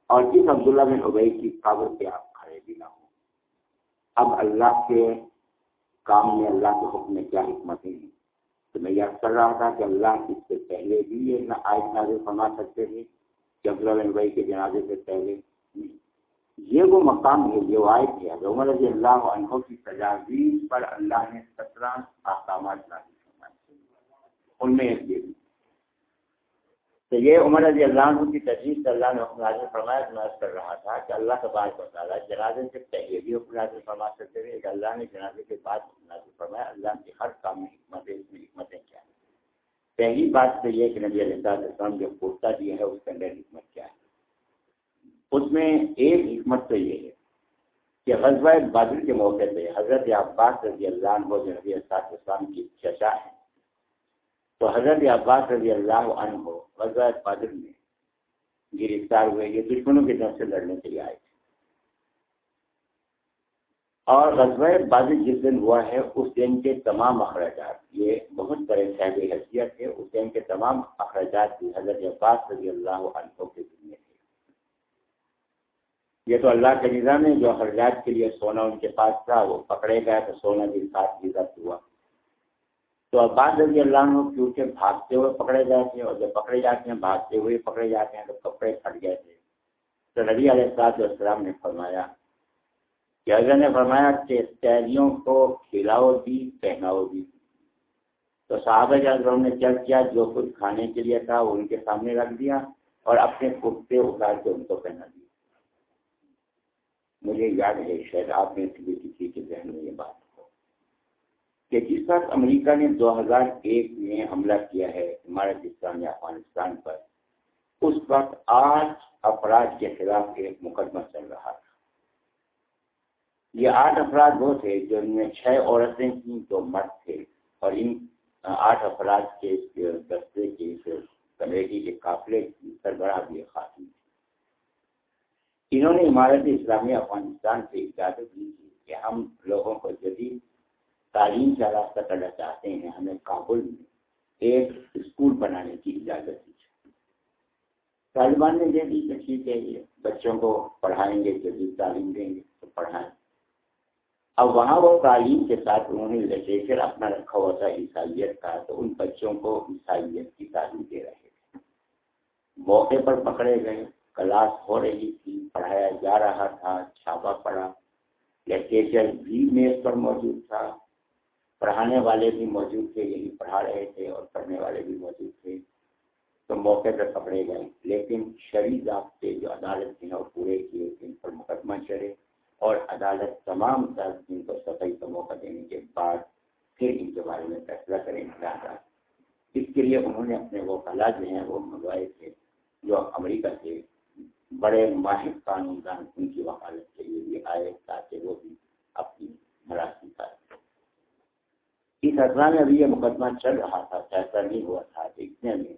Speaker 1: اور جس عبداللہ بن ابئی کی قابل پہ آپ کھڑے بھی نہ ہوں۔ اب اللہ کے کام میں، اللہ کے حکم میں کیا حکمتیں ہیں تو میں یاد کر رہا تھا کہ اللہ اس سے پہلے بھی یہ آئے نازل فرما سکتے تھے۔ کہ عبداللہ کے جنازے سے پہلے یہ وہ مقام ہے جو آئے تھے عمر رضی اللہ عنہ کی تجاویز پر اللہ نے سترہ احکامات نازل فرمائے ان میں ایک یہ تو یہ عمر رضی اللہ عنہ کی تجویز اللہ نے حکم نازل فرمایا ناز کر رہا تھا کہ اللہ کا بات بتا رہا جنازے سے پہلے بھی حکم نازل فرما سکتے تھے کہ اللہ نے جنازے کے بعد حکم فرمایا، اللہ کے ہر کام میں حکمت اس میں حکمتیں کیا ہیں۔ پہلی بات تو یہ کہ نبی علیہ السلام جو کرتا دیا ہے، اس کے اندر حکمت کیا ہے؟ اس میں ایک حکمت تو یہ ہے کہ غزوہ بادل کے موقع پہ حضرت عباس رضی اللہ عنہ جو نبی السلام کی چچا ہے تو حضرت عباس رضی اللہ عنہ غزوہ بادل میں گرفتار ہوئے، یہ دشمنوں کی طرف سے لڑنے کے لیے آئے تھے۔ اور غزوہ بادل جس دن ہوا ہے، اس دن کے تمام اخراجات، یہ بہت بڑے صحب حیثیت ہے اس دن کے تمام اخراجات بھی حضرت عباس رضی اللہ عنہ کے ذمے تھے۔ یہ تو اللہ کے نظام ہے، جو اخراجات کے لیے سونا ان کے پاس تھا، وہ پکڑے گئے تو سونا بھی ساتھ بھی ضبط ہوا۔ تو عباس رضی اللہ عنہ کیونکہ بھاگتے ہوئے پکڑے جاتے ہیں، اور جب پکڑے جاتے ہیں، بھاگتے ہوئے پکڑے جاتے ہیں، تو کپڑے پھٹ گئے تھے۔ تو نبی علیہ السلام نے فرمایا کہ اگر نے فرمایا کہ کو کھلاؤ بھی، پہناؤ بھی۔ تو صحابہ جاظم نے چل کیا؟ جو کچھ کھانے کے لیے تھا وہ ان کے سامنے رکھ دیا اور اپنے کرتے اتار کے ان کو پہنا دیا۔ مجھے یاد ہے، شاید آپ نے بھی کسی کے ذہن میں یہ بات ہو۔ کہ جس وقت امریکہ نے دو ہزار ایک میں حملہ کیا ہے عمارت اسلام یا افغانستان پر، اس وقت آٹھ افراد کے خلاف ایک مقدمہ چل رہا تھا۔ یہ آٹھ افراد وہ تھے جو ان میں چھ عورتیں تھیں، دو مرد تھے۔ اور ان آٹھ افراد کے دستے کے کمیٹی کے قافلے کی سربراہ بھی خاتون تھی۔ انہوں نے عمارت اسلامی افغانستان سے اجازت دی تھی کہ ہم لوگوں کو جدید تعلیم کا راستہ کرنا چاہتے ہیں، ہمیں کابل میں ایک اسکول بنانے کی اجازت دی طالبان نے دے دی کہ ٹھیک ہے یہ بچوں کو پڑھائیں گے، جدید تعلیم دیں گے، تو پڑھائیں۔ اب وہاں وہ تعلیم کے ساتھ انہوں نے لٹریچر اپنا رکھا ہوا تھا عیسائیت کا، تو ان بچوں کو عیسائیت کی تعلیم دے رہے تھے۔ موقع پر پکڑے گئے، کلاس ہو رہی تھی، پڑھایا جا رہا تھا، چھاپا پڑا۔ لٹریچر بھی میز پر موجود تھا۔ پڑھانے والے بھی موجود تھے، یہی پڑھا رہے تھے اور پڑھنے والے بھی موجود تھے۔ تو موقع پر پکڑے گئے، لیکن شریف ضابطے جو عدالت نے وہ پورے کیے، ان پر مقدمہ چڑھے۔ اور عدالت تمام ان کو صفائی کا موقع دینے کے بعد پھر ان کے بارے میں فیصلہ کریں گے۔ اس کے لیے انہوں نے اپنے وہ کلا جو ہیں وہ منگوائے تھے جو امریکہ سے بڑے ماہر قانون دان ان کی وکالت کے لیے بھی آئے تاکہ وہ بھی اپنی مراسی کریں اس اطلاع میں ابھی یہ مقدمہ چل رہا تھا، فیصلہ نہیں ہوا تھا دیکھنے میں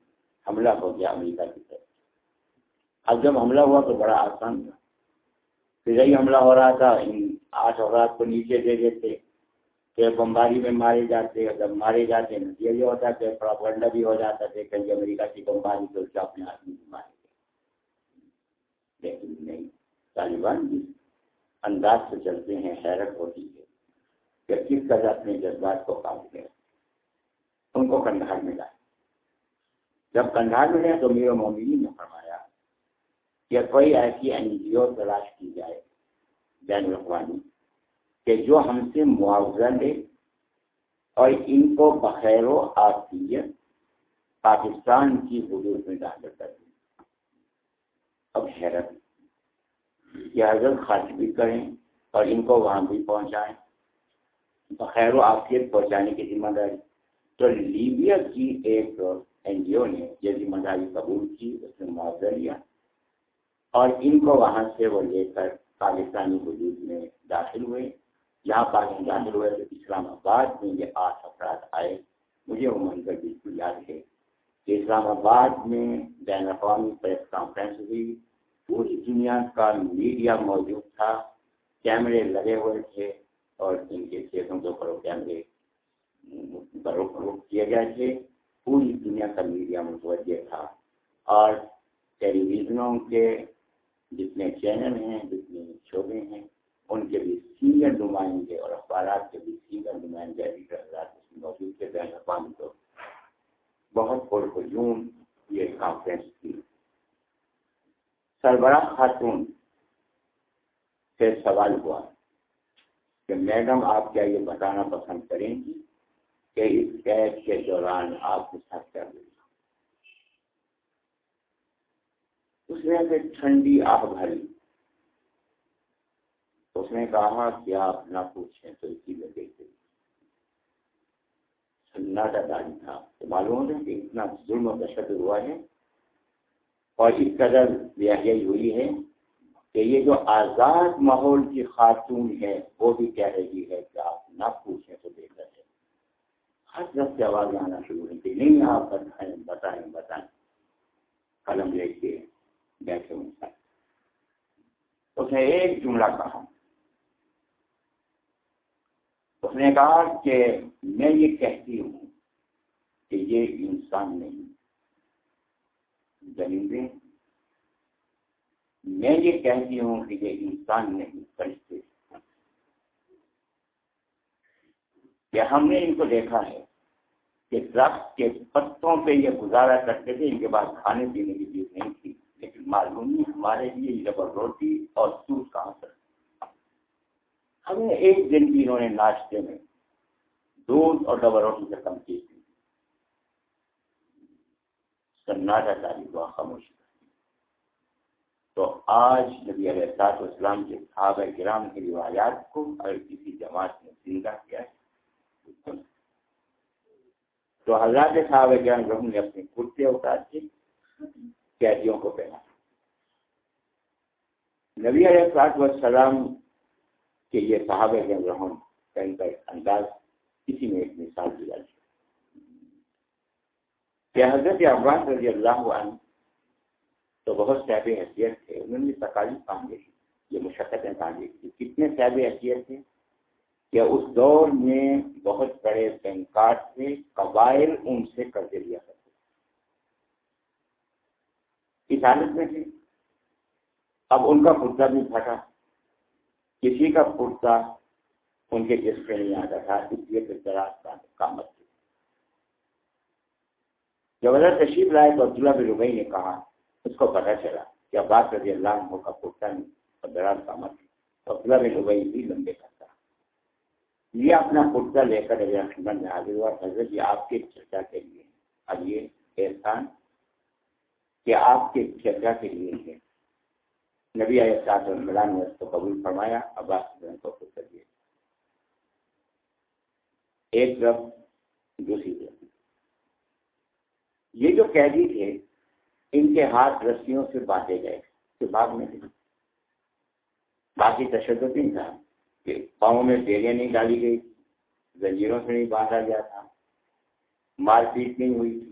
Speaker 1: حملہ ہو گیا امریکہ کی طرف۔ اب جب حملہ ہوا تو بڑا آسان تھا۔ پھر حملہ ہو رہا تھا، ان آٹھ اوقات کو نیچے دے دیتے، پھر بمباری میں مارے جاتے جب مارے جاتے، نتیجہ یہ ہوتا کہ پراپنڈا بھی ہو جاتا تھا کہیں امریکہ کی بمباری تو اس اپنے آدمی بھی مارے گئے۔ لیکن نہیں، طالبان بھی انداز سے چلتے ہیں، حیرت ہوتی ہے کہ کس طرح اپنے جذبات کو کام کرے ان کو کندھار ملا جب کندھار ملے تو میرے مومنی نے فرمایا کہ کوئی ایسی این جی او تلاش کی جائے بین الاقوامی کہ جو ہم سے معاوضہ لے اور ان کو بخیر و آفیت پاکستان کی حدود میں داخل کر دیں اب حیرت، یہ حضرت خرچ بھی کریں اور ان کو وہاں بھی پہنچائیں، بخیر و آفیت پہنچانے کی ذمہ داری۔ تو لیبیا کی ایک این جی او نے یہ ذمہ داری قبول کی، اس نے معاوضہ لیا۔ اور ان کو وہاں سے وہ لے کر پاکستانی حدود میں داخل ہوئے۔ جہاں پاکستان داخل ہوئے تو اسلام آباد میں یہ آٹھ افراد آئے۔ مجھے وہ منظر بالکل یاد ہے کہ اسلام آباد میں بین الاقوامی پریس کانفرنس ہوئی۔ پوری دنیا کا میڈیا موجود تھا۔ کیمرے لگے ہوئے تھے اور ان کے کیسوں کے اوپر کیمرے کیے گئے تھے۔ پوری دنیا کا میڈیا متوجہ تھا۔ اور ٹیلی ویژنوں کے جتنے چینل ہیں، جتنے شعبے ہیں، ان کے بھی سینئر نمائندے اور اخبارات کے بھی سینئر نمائندے ایڈیٹر حضرات اس میں موجود تھے، بین الاقوامی تو بہت پرخجون یہ کانفرنس تھی۔ سربراہ خاتون سے سوال ہوا کہ میڈم آپ کیا یہ بتانا پسند کریں گی کہ اس قید کے دوران آپ کے ساتھ کیا ملنا اس نے پھر ٹھنڈی آہ بھری۔ اس نے کہا کہ آپ نہ پوچھیں تو اسی میں دیکھتے سناٹا داری تھا۔ تو معلوم ہے کہ اتنا ظلم و تشدد ہوا ہے۔ اور اس قدر بیاہی ہوئی ہے کہ یہ جو آزاد ماحول کی خاتون ہے، وہ بھی کہہ رہی ہے کہ آپ نہ پوچھیں تو بہتر ہے۔ ہر طرف سے آواز آنا شروع ہوئی تھی۔ نہیں، آپ بتائیں بتائیں بتائیں۔ قلم لے کے بیٹھے ہوئے اس نے ایک جملہ کہا۔ اس نے کہا کہ میں یہ کہتی ہوں کہ یہ انسان نہیں۔ زمین میں یہ کہتی ہوں کہ یہ انسان نہیں، فرشتے۔ کہ ہم نے ان کو دیکھا ہے کہ درخت کے پتوں پہ یہ گزارا کرتے تھے، ان کے بعد کھانے پینے کی چیز نہیں تھی۔ لیکن معلوم نہیں، ہمارے لیے جبر روٹی اور سوٹ کہاں پر ہمیں ایک دن بھی انہوں نے ناشتے میں دودھ اور ڈبل روٹی سے کم کی۔ تھی سناٹا تاریخ دعا خاموشی تو آج نبی علیہ السلاط اسلام کے صحابہ کرام کی روایات کو اگر کسی جماعت نے زندہ کیا ہے، تو حضرات صحابہ کرام رحم نے اپنے کرتے اتار کے قیدیوں کو پہنا نبی علیہ السلاط والسلام کے یہ صحابہ کرام رحم کا ان کا انداز کسی میں ایک مثال دیا جائے کہ حضرت عباس رضی اللہ عنہ تو بہت صحب حیثیت تھے، انہوں نے تکالیف کام لکھی یہ مشقتیں کام لکھی کتنے صحب حیثیت تھے کہ اس دور میں بہت بڑے بینکار تھے قبائل ان سے قرضے لیا کرتے اس حالت میں تھے اب ان کا کرتا بھی پھٹا۔ کسی کا کرتا ان کے جس پہ نہیں آتا تھا، اس لیے پھر دراز کامت تھی جب اگر تشریف لائے تو عبداللہ بن ربئی نے کہا، اس کو پتا چلا کہ عباس رضی اللہ عنہ کا پوتا نہیں، اور دراز کا مت تو عبداللہ بن ربئی بھی لمبے کرتا یہ اپنا کرتا لے کر خدمت میں حاضر ہوا۔ حضرت یہ آپ کے چرچا کے لیے۔ اب یہ احسان کہ آپ کے چرچا کے لیے ہے نبی علیہ السلام نے اس کو قبول فرمایا، عباس کو خود کر دیا ایک طرف دوسری طرف۔ یہ جو قیدی تھے، ان کے ہاتھ رسیوں سے باندھے گئے تو بعد میں باقی تشدد نہیں تھا کہ پاؤں میں ڈیریاں نہیں ڈالی گئی زنجیروں سے نہیں باندھا گیا تھا، مار پیٹ نہیں ہوئی تھی۔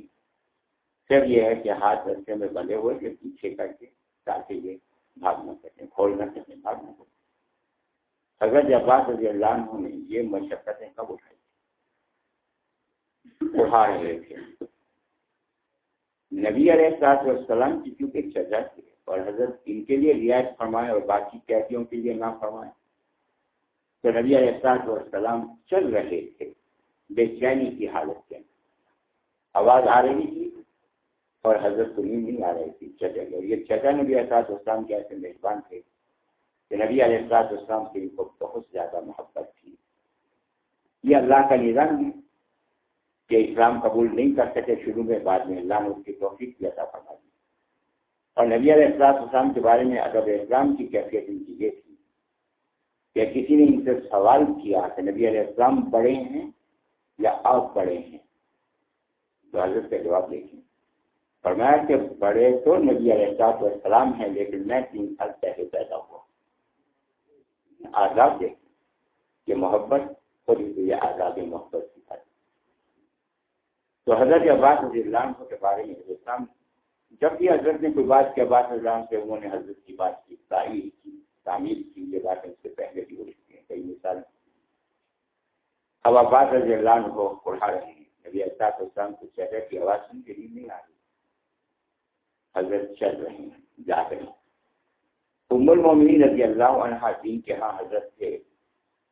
Speaker 1: صرف یہ ہے کہ ہاتھ رستے میں بندے ہوئے کہ پیچھے کر کے تاکہ یہ بھاگ نہ سکیں، کھول نہ سکیں، بھاگ نہ سکیں۔ اگر جباس رضی اللہ عنہ نے یہ مشقتیں کب اٹھائی؟ اٹھا رہے تھے۔ نبی علیہ السلاط والسلام کی کیونکہ سزا تھی اور حضرت ان کے لیے رعایت فرمائے اور باقی قیدیوں کے لیے نہ فرمائے تو نبی علیہ السلاط والسلام چل رہے تھے۔ بے چینی کی حالت کے اندر آواز آ رہی تھی؟ اور حضرت کو نیند نہیں آ رہی تھی چچا اور یہ چچا نبی احساط اسلام کے ایسے میزبان تھے کہ نبی علیہ السلاط اسلام سے ان کو بہت زیادہ محبت تھی۔ یہ اللہ کا نظام ہے کہ اسلام قبول نہیں کر سکے شروع میں، بعد میں اللہ نے اس کی توفیق کی عطا فرما دی اور نبی علیہ السلام اسلام کے بارے میں ادب اسلام کی کیفیت ان کی یہ تھی کہ کسی نے ان سے سوال کیا کہ نبی علیہ السلام بڑے ہیں یا آپ بڑے ہیں؟ تو حضرت کا جواب دیکھیں۔ فرمایا کہ بڑے تو نبی علیہ السلام ہیں، لیکن میں تین سال پہلے پیدا ہوا۔ آزاد دیکھیں کہ محبت خود ہی آزاد محبت سکھاتی تو حضرت عباس رضی اللہ عنہ کے بارے میں اسلام جب بھی حضرت نے کوئی بات کی، عباس رضی اللہ سے انہوں نے حضرت کی بات کی، تعریف کی، تعمیر کی، یہ بات اس سے پہلے بھی ہو چکی ہیں کئی مثال۔ اب عباس رضی اللہ عنہ کو پڑھا رہے ہیں۔ نبی احساس اسلام کو چہرے کی آواز سن کے لیے نہیں آ رہی۔ حضرت چل رہے ہیں، جا رہے ہیں۔ ام المومنین رضی اللہ عنہ دین کے ہاں حضرت تھے۔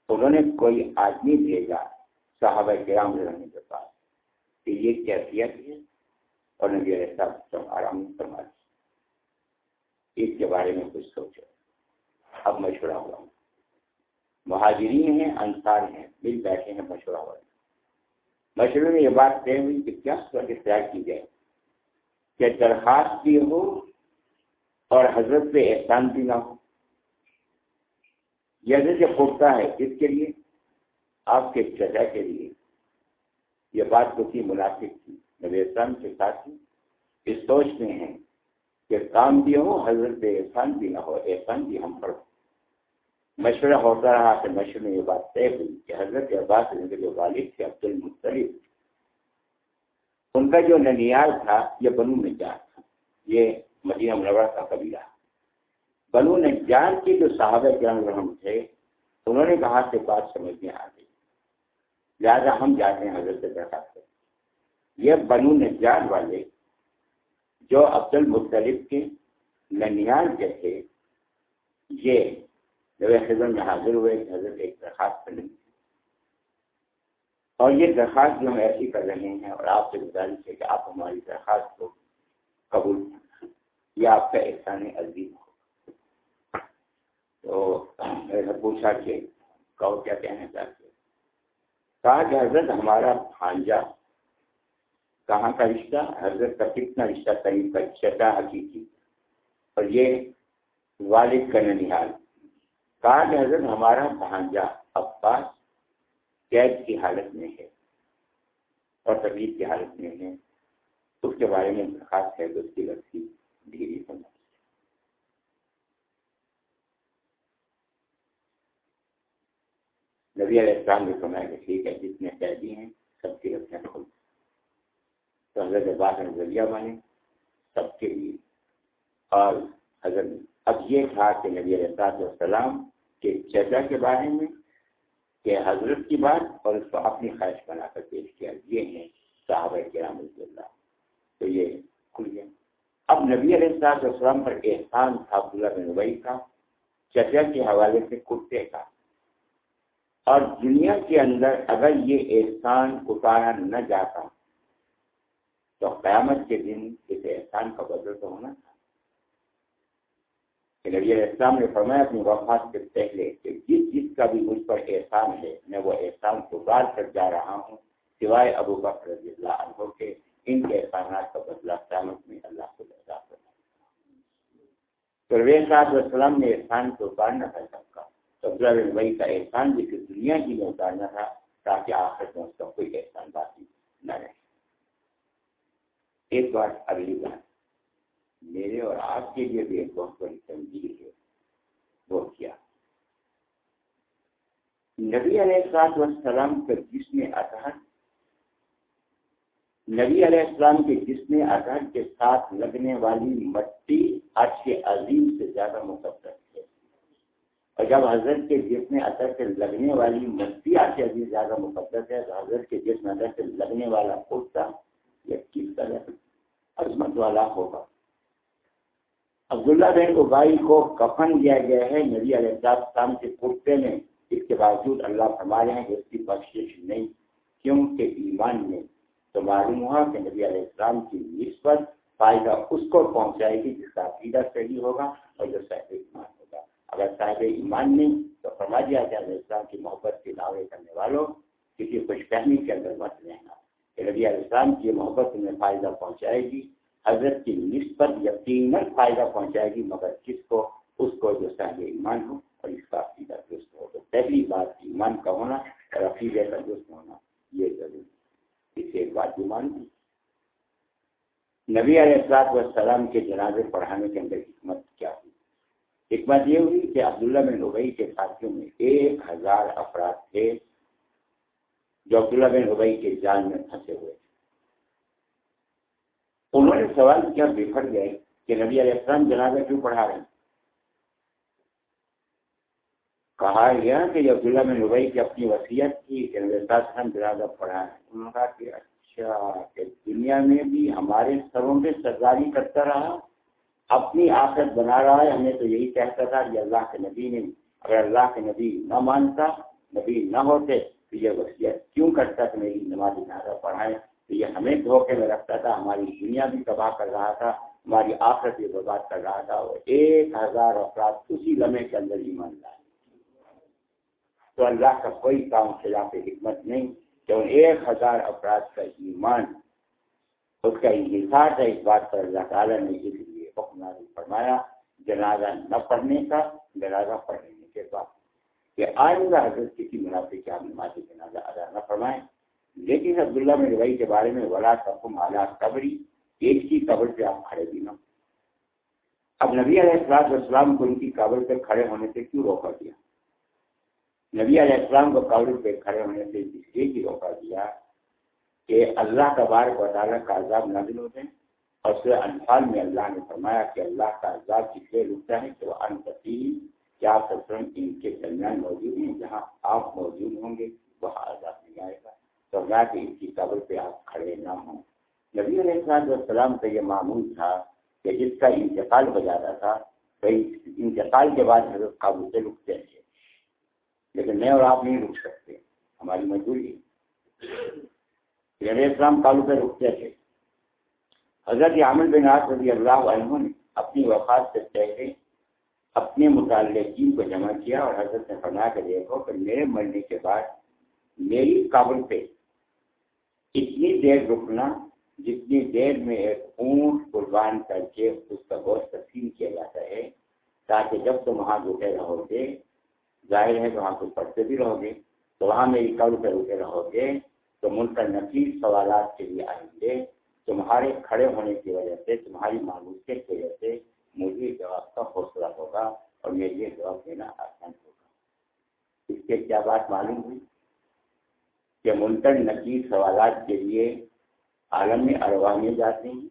Speaker 1: انہوں نے کوئی آدمی بھیجا، صحابہ کرام رہنے کے پاس کہ یہ کیفیت ہے۔ اور نبی علیہ السلام آرام فرما اس کے بارے میں کچھ سوچو۔ اب مشورہ ہوا۔ مہاجرین ہیں، انصار ہیں، مل بیٹھے ہیں مشورہ ہوا مشورے میں یہ بات طے ہوئی کہ کیا صورت اختیار کی جائے۔ کہ درخواست کی ہو اور حضرت پہ احسان بھی نہ ہو۔ یہ جو پختہ ہے اس کے لیے؟ آپ کے چچا کے لیے۔ یہ بات تو تھی مناسب تھی۔ نبی احسان کے ساتھ اس سوچ میں ہیں کہ کام بھی ہو، حضرت احسان بھی نہ ہو، احسان بھی ہم پر ہو۔ مشورہ ہوتا رہا کہ مشورے میں یہ بات طے ہوئی کہ حضرت عباس کے جو والد تھے عبد المختلف ان کا جو ننیال تھا، یہ بنو نجار تھا۔ یہ مدینہ منورہ کا قبیلہ۔ بنو نجار کے جو صحابہ کرام رحم تھے، انہوں نے کہا کہ بات سمجھ میں آ گئی۔ لہٰذا ہم جاتے ہیں حضرت درخواست یہ بنو نجار والے جو عبد المختلف کے ننیال کے تھے، یہ جب خدمت میں حاضر ہوئے، حضرت ایک درخواست کریں اور یہ درخواست جو ہم ایسی کر رہے ہیں اور آپ سے گزارش ہے کہ آپ ہماری درخواست کو قبول یہ آپ کا احسان عظیم ہو۔ تو پوچھا کہ کہو کیا کہنا چاہتے کہا کہ حضرت ہمارا بھانجا کہاں کا رشتہ؟ حضرت کا کتنا رشتہ قریب کا چٹا حقیقی؟ اور یہ والد کا ننیال کہا کہ حضرت ہمارا بھانجا عباس قید کی حالت میں ہے اور طبیعت کی حالت میں ہے، اس کے بارے میں درخواست ہے تو اس کی لڑکی دھیری ہونا نبی علیہ السلام نے فرمایا کہ ٹھیک ہے، جتنے قیدی ہیں، سب کی رکھیں کھول تو حضرت عباس نے ذریعہ بنے، سب کے لیے۔ اور حضرت، اب یہ تھا کہ نبی علیہ السلام کے چرچا کے بارے میں کہ حضرت کی بات اور اس کو اپنی خواہش بنا کر پیش کیا، یہ ہے صحابہ کرام اللہ تو یہ کھل گیا اب نبی علیہ السلام پر احسان تھا عبداللہ بن نبئی کا، چچا کے حوالے سے کتے کا۔ اور دنیا کے اندر اگر یہ احسان اتارا نہ جاتا، تو قیامت کے دن اس احسان کا بدل تو ہونا تھا۔ کہ نبی علیہ السلام نے فرمایا اپنی وفات سے پہلے کہ جس جس کا بھی مجھ پر احسان ہے، میں وہ احسان گزار کر جا رہا ہوں، سوائے ابو بکر رضی اللہ عنہ کے ان کے احسانات کا بدلہ قیامت میں اللہ کو ادا کرنا تو صاحب السلام نے احسان کو اتارنا تھا سب کا۔ تو عبداللہ بھائی کا احسان بھی دنیا کی میں اتارنا تھا تاکہ آخر میں اس کا کوئی احسان باقی نہ رہے۔ ایک بات اگلی بات۔ میرے اور آپ کے لیے بھی ایک بہت بڑی تنظیم ہے۔ وہ کیا؟ نبی علیہ السلام والسلام کا جسم اطہر، نبی علیہ السلام کے جسم اطہر کے ساتھ لگنے والی مٹی آج کے عظیم سے زیادہ مقدس ہے۔ اور جب حضرت کے جسم اطہر سے لگنے والی مٹی آج کے عظیم زیادہ مقدس ہے، تو حضرت کے جسم اطہر سے لگنے والا کتا یہ کس طرح؟ عظمت والا ہوگا۔ عبداللہ بن ابائی کو کفن دیا گیا ہے، نبی علیہ السلام کے کرتے میں۔ اس کے باوجود اللہ فرما رہے ہیں کہ اس کی بخشش نہیں، کیونکہ ایمان میں تو معلوم ہوا کہ نبی علیہ السلام کی نسبت فائدہ اس کو پہنچائے گی جس کا عقیدہ صحیح ہوگا اور جو صاحب ایمان ہوگا۔ اگر صاحب ایمان نہیں، تو فرما دیا کہ علیہ السلام کی محبت کے دعوے کرنے والوں کسی خوش فہمی کے اندر مت رہنا۔ کہ نبی علیہ السلام کی محبت میں فائدہ پہنچائے گی حضرت کی نسبت یقیناً فائدہ پہنچائے گی، مگر کس کو؟ اس کو جو صاحب ایمان ہو اور اس کا عقیدہ درست ہو۔ تو پہلی بات، ایمان کا ہونا اور عقیدے کا درست ہونا، یہ ضروری اسے ایک بات بھی مان نبی علیہ السلاط والسلام کے جنازے پڑھانے کے اندر حکمت کیا ہوئی؟ حکمت یہ ہوئی کہ عبداللہ بن ربئی کے ساتھیوں میں ایک ہزار افراد تھے جو عبداللہ بن ربئی کے جال میں پھنسے ہوئے تھے۔ انہوں نے سوال کیا، بکھر گئے کہ نبی علیہ السلام جنازہ کیوں پڑھا رہے ہیں؟ کہا گیا کہ عبداللہ میں نبئی کی اپنی وصیت کی کہ نبی السلام جنازہ پڑھا ہے انہوں نے کہا کہ اچھا کہ دنیا میں بھی ہمارے سروں پہ سرداری کرتا رہا، اپنی آخر بنا رہا ہے۔ ہمیں تو یہی کہتا تھا کہ اللہ کے نبی نے، اگر اللہ کے نبی نہ مانتا، نبی نہ ہوتے تو یہ وصیت کیوں کرتا کہ میری نماز جنازہ پڑھائے؟ یہ ہمیں دھوکے میں رکھتا تھا، ہماری دنیا بھی تباہ کر رہا تھا، ہماری آخرت بھی برباد کر رہا تھا اور ایک ہزار افراد اسی لمحے کے اندر ہی مان لائے۔ تو اللہ کا کوئی کام خلاف حکمت نہیں کہ ایک ہزار افراد کا ایمان اس کا انحصار ہے، اس بات پر اللہ تعالیٰ نے اس لیے حکم فرمایا، جنازہ نہ پڑھنے کا، جنازہ پڑھنے کے بعد۔ کہ آئندہ حضرت کسی منافع کے آپ نماز جنازہ ادا نہ فرمائیں لیکن عبداللہ میں روائی کے بارے میں ولا تقم اعلیٰ قبری، ایک ہی قبر پہ آپ کھڑے بھی نہ اب نبی علیہ السلام السلام کو ان کی قبر پہ کھڑے ہونے سے کیوں روکا دیا نبی علیہ السلام کو قبر پہ کھڑے ہونے سے اس لیے ہی روکا دیا کہ اللہ کا بار کو تعالیٰ کا عذاب نازل ہوتے ہیں اور پھر انفال میں اللہ نے فرمایا کہ اللہ کا عذاب کس لیے رکتا ہے کہ وہ انفصیل کیا سفرم ان کے درمیان موجود ہیں؟ جہاں آپ موجود ہوں گے، وہاں عذاب نہیں آئے گا۔ تو اللہ کہ کی قبر پہ آپ کھڑے نہ ہوں۔ نبی علیہ السلام کا یہ معمول تھا کہ جس کا انتقال ہو جاتا تھا کئی انتقال کے بعد حضرت قابو سے رکتے تھے لیکن میں اور آپ نہیں رک سکتے، ہماری مجبوری علیہ السلام قابو پہ رکتے تھے حضرت عامر بن آس رضی اللہ عنہ نے اپنی وفات سے پہلے اپنے متعلقین کو جمع کیا اور حضرت نے فرما کر دیکھو کہ میرے مرنے کے بعد میری قابل پہ اتنی دیر رکنا، جتنی دیر میں ایک اونٹ قربان کر کے اس کا گوشت تقسیم کیا جاتا ہے، تاکہ جب تم وہاں رکے رہو گے، ظاہر ہے کہ وہاں کچھ پڑھتے بھی رہو گے، تو وہاں میری قبر پہ رکے رہو گے، تو ملک نفیس سوالات کے لیے آئیں گے، تمہارے کھڑے ہونے کی وجہ سے، تمہاری معلومات کی وجہ سے مجھے جواب کا حوصلہ ہوگا اور میں یہ جواب دینا آسان ہوگا۔ اس کے کیا بات معلوم ہوئی؟ کہ منتر نقیز سوالات کے لیے عالم میں اروانے جاتے ہیں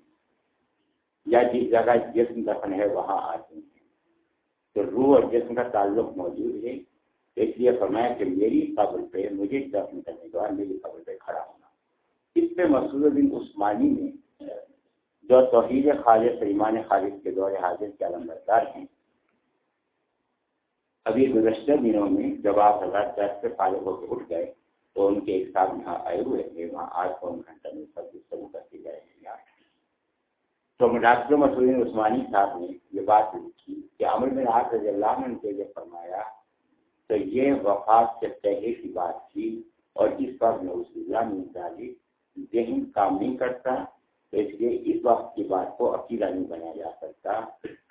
Speaker 1: یا جس جگہ جسم دفن ہے وہاں آتے ہیں۔ تو روح اور جسم کا تعلق موجود ہے۔ اس لیے فرمایا کہ میری قبر پہ مجھے دفن کرنے کے بعد میری قبر پہ کھڑا ہونا۔ اس پہ مسعود بن عثمانی نے جو توحید خالد ایمان خالد کے دور حاضر کے علمبردار ہیں، ابھی گزشتہ دنوں میں جب آپ حضرت دس سے فارغ ہو کے اٹھ گئے تو ان کے ایک ساتھ یہاں آئے ہوئے تھے، وہاں آج پون گھنٹہ میں سب گفتگو کرتے گئے ہیں۔ یار تو ڈاکٹر مسعود عثمانی صاحب نے یہ بات لکھی کہ عمر میں آج رضی اللہ نے کے لیے فرمایا تو یہ وفات سے پہلے کی بات تھی اور اس پر نوز اللہ میں ذہن کام نہیں کرتا تو اس لیے اس وقت کی بات کو عقیدہ نہیں بنایا جا سکتا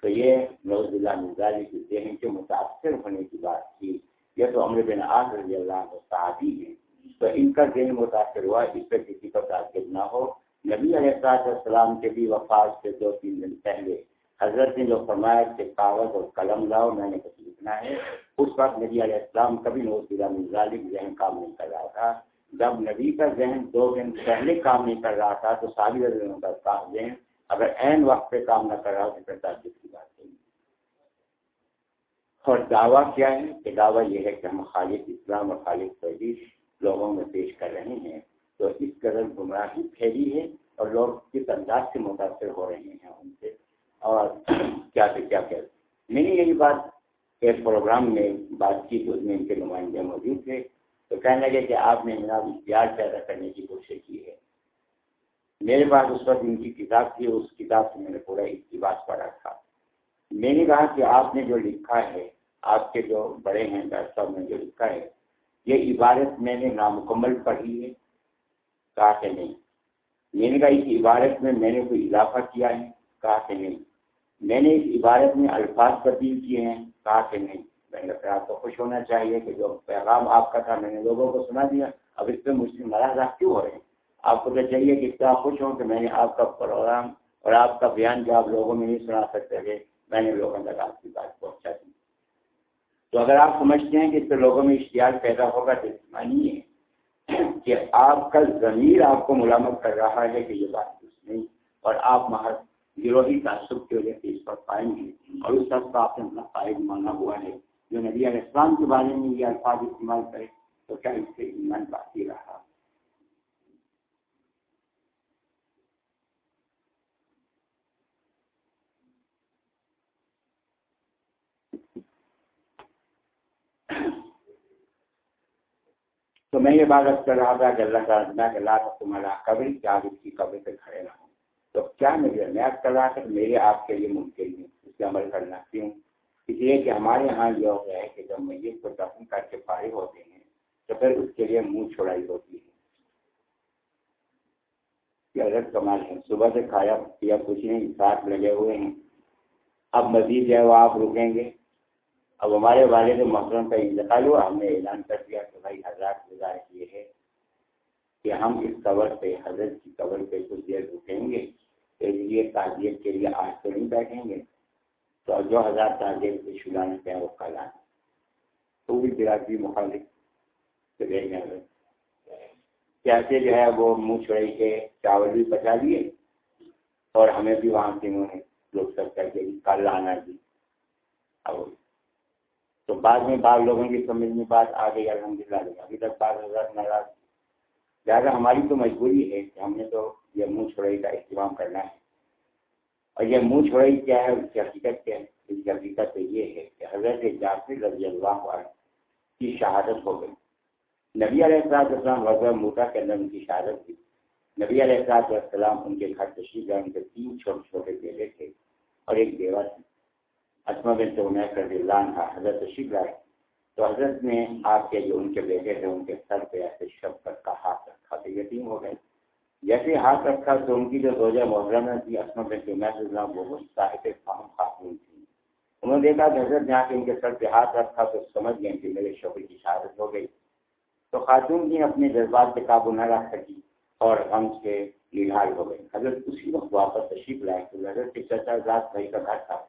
Speaker 1: تو یہ نوز اللہ مزاجی کے ذہن کے متاثر ہونے کی بات تھی۔ یہ تو عمر بن آج رضی اللہ صحابی ہے تو ان کا ذہن متاثر ہوا اس پہ کسی کو تاثر نہ ہو۔ نبی علیہ السلام کے بھی وفات سے دو تین دن پہلے حضرت نے جو فرمایا کہ کاغذ اور قلم لاؤ، میں نے کچھ لکھنا ہے۔ اس وقت نبی علیہ السلام کبھی مظالم ذہن کام نہیں کر رہا تھا۔ جب نبی کا ذہن دو دن پہلے کام نہیں کر رہا تھا تو ساری دنوں کا ذہن اگر عین وقت پہ کام نہ کر رہا تو پھر تعجب کی بات نہیں۔ اور دعویٰ کیا ہے؟ کہ دعویٰ یہ ہے کہ ہم خالد اسلام اور خالد تحریر لوگوں میں پیش کر رہے ہیں، تو اس قدر گمراہی پھیلی ہے اور لوگ کس انداز سے متاثر ہو رہے ہیں ان سے؟ اور کیا سے کیا کہ میں نے یہی بات ایک پروگرام میں بات کی تو اس میں ان کے نمائندے موجود تھے۔ تو کہنے لگے کہ آپ نے جناب اشتہار پیدا کرنے کی کوشش کی ہے۔ میرے پاس اس وقت ان کی کتاب تھی، اس کتاب سے میں نے پورا اقتباس پڑھا تھا۔ میں نے کہا کہ آپ نے جو لکھا ہے، آپ کے جو بڑے ہیں، ڈاکٹر صاحب نے جو لکھا ہے یہ عبارت میں نے نامکمل پڑھی ہے، کہا کہ نہیں۔ میں نے کہا اس عبارت میں میں نے کوئی اضافہ کیا ہے، کہا کہ نہیں۔ میں نے اس عبارت میں الفاظ تبدیل کیے ہیں، کہا کہ نہیں۔ میں نے آپ کو خوش ہونا چاہیے کہ جو پیغام آپ کا تھا، میں نے لوگوں کو سنا دیا۔ اب اس پہ مجھ سے ناراض آپ کیوں ہو رہے ہیں؟ آپ کو تو چاہیے کہ اتنا خوش ہوں کہ میں نے آپ کا پروگرام اور آپ کا بیان جو آپ لوگوں میں نہیں سنا سکتے تھے، میں نے لوگوں تک آپ کی بات پہنچا دی۔ تو اگر آپ سمجھتے ہیں کہ اس سے لوگوں میں اشتہار پیدا ہوگا تو مانی ہے کہ آپ کا ضمیر آپ کو ملامت کر رہا ہے کہ یہ بات کچھ نہیں اور آپ محض گروہی تعصب کی وجہ سے اس پر قائم ہیں اور اس شخص کا آپ نے اپنا قائد مانا ہوا ہے جو نبی علیہ السلام کے بارے میں یہ الفاظ استعمال کرے تو کیا اس سے ایمان باقی رہا؟ تو میں یہ بات کر رہا تھا کہ اللہ تعالیٰ کہ اللہ تمہارا قبر کیا اس کی قبر پہ کھڑے رہا ہوں۔ تو کیا میرے میں کر رہا تھا کہ میرے آپ کے لیے ممکن نہیں اس پہ عمل کرنا کیوں؟ اس لیے کہ ہمارے یہاں یہ ہو گیا ہے کہ جب میت کو دفن کر کے فارغ ہوتے ہیں، تو پھر اس کے لیے منہ چھوڑائی ہوتی ہے۔ یہ الگ کمال ہے۔ صبح سے کھایا، پیا کچھ نہیں، ساتھ لگے ہوئے ہیں۔ اب مزید جو ہے وہ آپ رکیں گے۔ اب ہمارے والد محرم کا انتقال ہوا، ہم نے اعلان کر دیا کہ بھائی حضرات گزارش یہ ہے کہ ہم اس قبر پہ، حضرت کی قبر پہ کچھ دیر رکیں گے، اس لیے تعزیت کے لیے آج تو نہیں بیٹھیں گے۔ تو جو ہزار تعزیت کے شلانے پہ وہ کل آئیں تو بھی برادری مخالف کیسے جو ہے وہ منہ چھڑائی کے چاول بھی بچا لیے؟ اور ہمیں بھی وہاں سے انہوں نے لوگ سب کر کے کل آنا جی۔ اب تو بعد میں بعض لوگوں کی سمجھ میں بات آ گئی الحمد للہ ابھی تک بعض حضرت ناراض لہٰذا ہماری تو مجبوری ہے کہ ہم نے تو یہ منہ چھوڑائی کا اہتمام کرنا ہے۔ اور یہ منہ چھوڑائی کیا ہے، اس کی حقیقت کیا ہے؟ اس کی حقیقت تو یہ ہے کہ حضرت جاسر رضی اللہ عنہ کی شہادت ہو گئی۔ نبی علیہ السلاط السلام وضع موٹا کے اندر ان کی شہادت تھی۔ نبی علیہ السلاط السلام ان کے گھر تشریف گئے ان کے تین چھوٹے چھوٹے بیٹے تھے اور ایک بیوہ تھی اسما بن تو انہیں کر اللہ عنہ، حضرت تشریف لائے تو حضرت نے آپ کے جو ان کے بیٹے تھے، ان کے سر پہ ایسے شب کر کا ہاتھ رکھا، تو یتیم ہو گئے۔ جیسے ہاتھ رکھا، تو ان کی جو روزہ محرمہ تھی اسما بن تو میں وہ صاحب فہم خاتون تھی۔ انہوں نے دیکھا کہ حضرت جہاں کے ان کے سر پہ ہاتھ رکھا، تو سمجھ گئے کہ میرے شوہر کی شہادت ہو گئی۔ تو خاتون بھی اپنے جذبات پہ قابو نہ رکھ سکی اور غم سے لال ہو گئی۔ حضرت اسی وقت واپس تشریف لائے، تو حضرت کے چچا ذات بھائی کا گھر تھا۔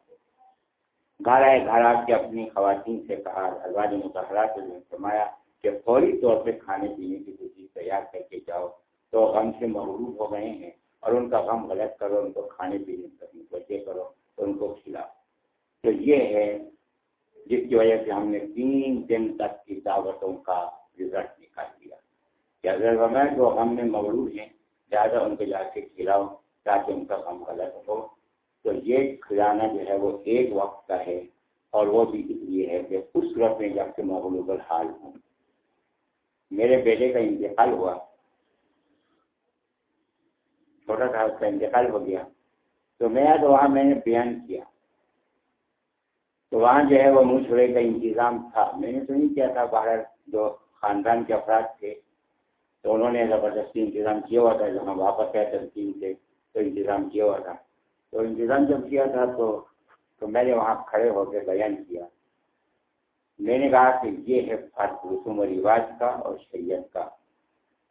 Speaker 1: گھر آئے گھر آ کے اپنی خواتین سے کہا الواج مظاہرات نے فرمایا کہ فوری طور پہ کھانے پینے کی کوئی چیز تیار کر کے جاؤ۔ تو غم سے محروب ہو گئے ہیں اور ان کا غم غلط کرو، ان کو کھانے پینے کی بچے کرو تو ان کو کھلاؤ۔ تو یہ ہے، جس کی وجہ سے ہم نے تین دن تک کی دعوتوں کا رزلٹ نکال دیا کہ اگر وہ جو ہم میں مغرور ہیں، زیادہ ان کو جا کے کھلاؤ تاکہ ان کا غم غلط ہو۔ تو یہ کھلانا جو ہے وہ ایک وقت کا ہے اور وہ بھی اس لیے ہے کہ اس وقت میں جب سے مغلوب الحال ہوں۔ میرے بیٹے کا انتقال ہوا۔ چھوٹا تھا اس کا انتقال ہو گیا۔ تو میں تو وہاں میں نے بیان کیا۔ تو وہاں جو ہے وہ منہ چھوڑے کا انتظام تھا۔ میں نے تو نہیں کیا تھا، باہر جو خاندان کے افراد تھے، تو انہوں نے زبردستی انتظام کیا ہوا تھا۔ جب ہم واپس آئے تنظیم سے تو انتظام کیا ہوا تھا۔ تو انتظام جب کیا تھا تو تو میں نے وہاں کھڑے ہو کے بیان کیا۔ میں نے کہا کہ یہ ہے فرق رسوم و رواج کا اور شریعت کا۔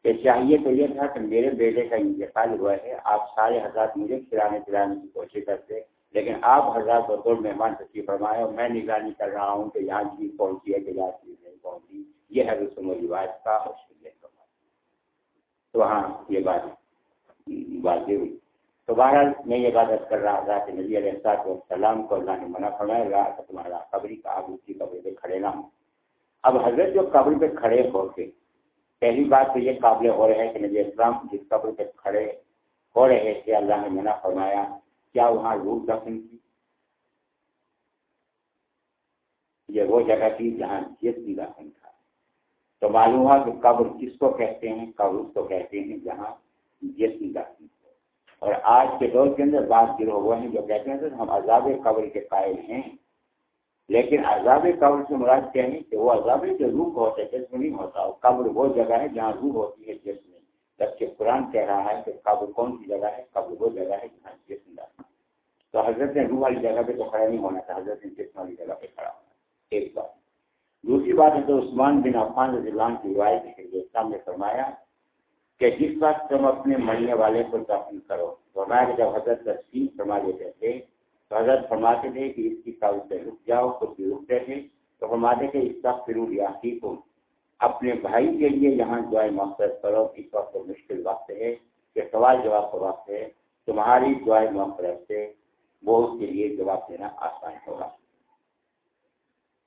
Speaker 1: کہ چاہیے تو یہ تھا کہ میرے بیٹے کا انتقال ہوا ہے، آپ سارے حضرات مجھے کھلانے پلانے کی کوشش کرتے، لیکن آپ حضرات بطور مہمان تشریف فرمائے اور میں نگرانی کر رہا ہوں کہ یہاں چیز پہنچی ہے، کہ یہاں چیز نہیں پہنچی یہ ہے رسوم و رواج کا اور شریعت کا۔ تو ہاں یہ بات واضح ہوئی۔ تو بہرحال میں یہ بات کر رہا تھا کہ نبی علیہ السلام کو اللہ نے منع فرمایا رہا کہ تمہارا قبری کا آپ کی قبر پہ کھڑے نہ ہوں۔ اب حضرت جو قبر پہ کھڑے ہو کے، پہلی بات تو یہ قابل ہو رہے ہیں کہ نبی اسلام جس قبر پہ کھڑے ہو رہے تھے، اللہ نے منع فرمایا، کیا وہاں روح دفن کی؟ یہ وہ جگہ تھی جہاں جس بھی دفن تھا۔ تو معلوم ہوا کہ قبر کس کو کہتے ہیں؟ قبر اس کو کہتے ہیں جہاں جسم دفن اور آج کے دور کے اندر بات گروہ وہ ہیں جو کہتے ہیں ہم عذاب قبر کے قائل ہیں۔ لیکن عذاب قبر سے مراد کیا ہے کہ وہ عذاب جو روح ہوتا ہے، جسم نہیں ہوتا۔ قبر وہ جگہ ہے جہاں روح ہوتی ہے، جسم میں جبکہ قرآن کہہ رہا ہے کہ قبر کون سی جگہ ہے؟ قبر وہ جگہ ہے جہاں جسم دفن تو حضرت نے روح والی جگہ پہ تو کھڑا نہیں ہونا تھا، حضرت نے جسم والی جگہ پہ کھڑا ہونا ایک بات۔ دوسری بات ہے تو عثمان بن عفان رضی اللہ کی روایت ہے، جو اسلام نے فرمایا کہ جس وقت تم اپنے مرنے والے کو دفن کرو۔ فرمایا جب حضرت تصویر فرما دیتے تھے، تو حضرت فرماتے تھے کہ اس کی قابل سے رک جاؤ، خود بھی رکتے تھے۔ تو فرماتے کہ اس وقت پھر ریاسی کو اپنے بھائی کے لیے یہاں دعائیں مقصد کرو۔ اس وقت مشکل وقت ہے، کہ سوال جواب کا وقت ہے۔ تمہاری دعائیں مقصد سے وہ اس کے لیے جواب دینا آسان ہوگا۔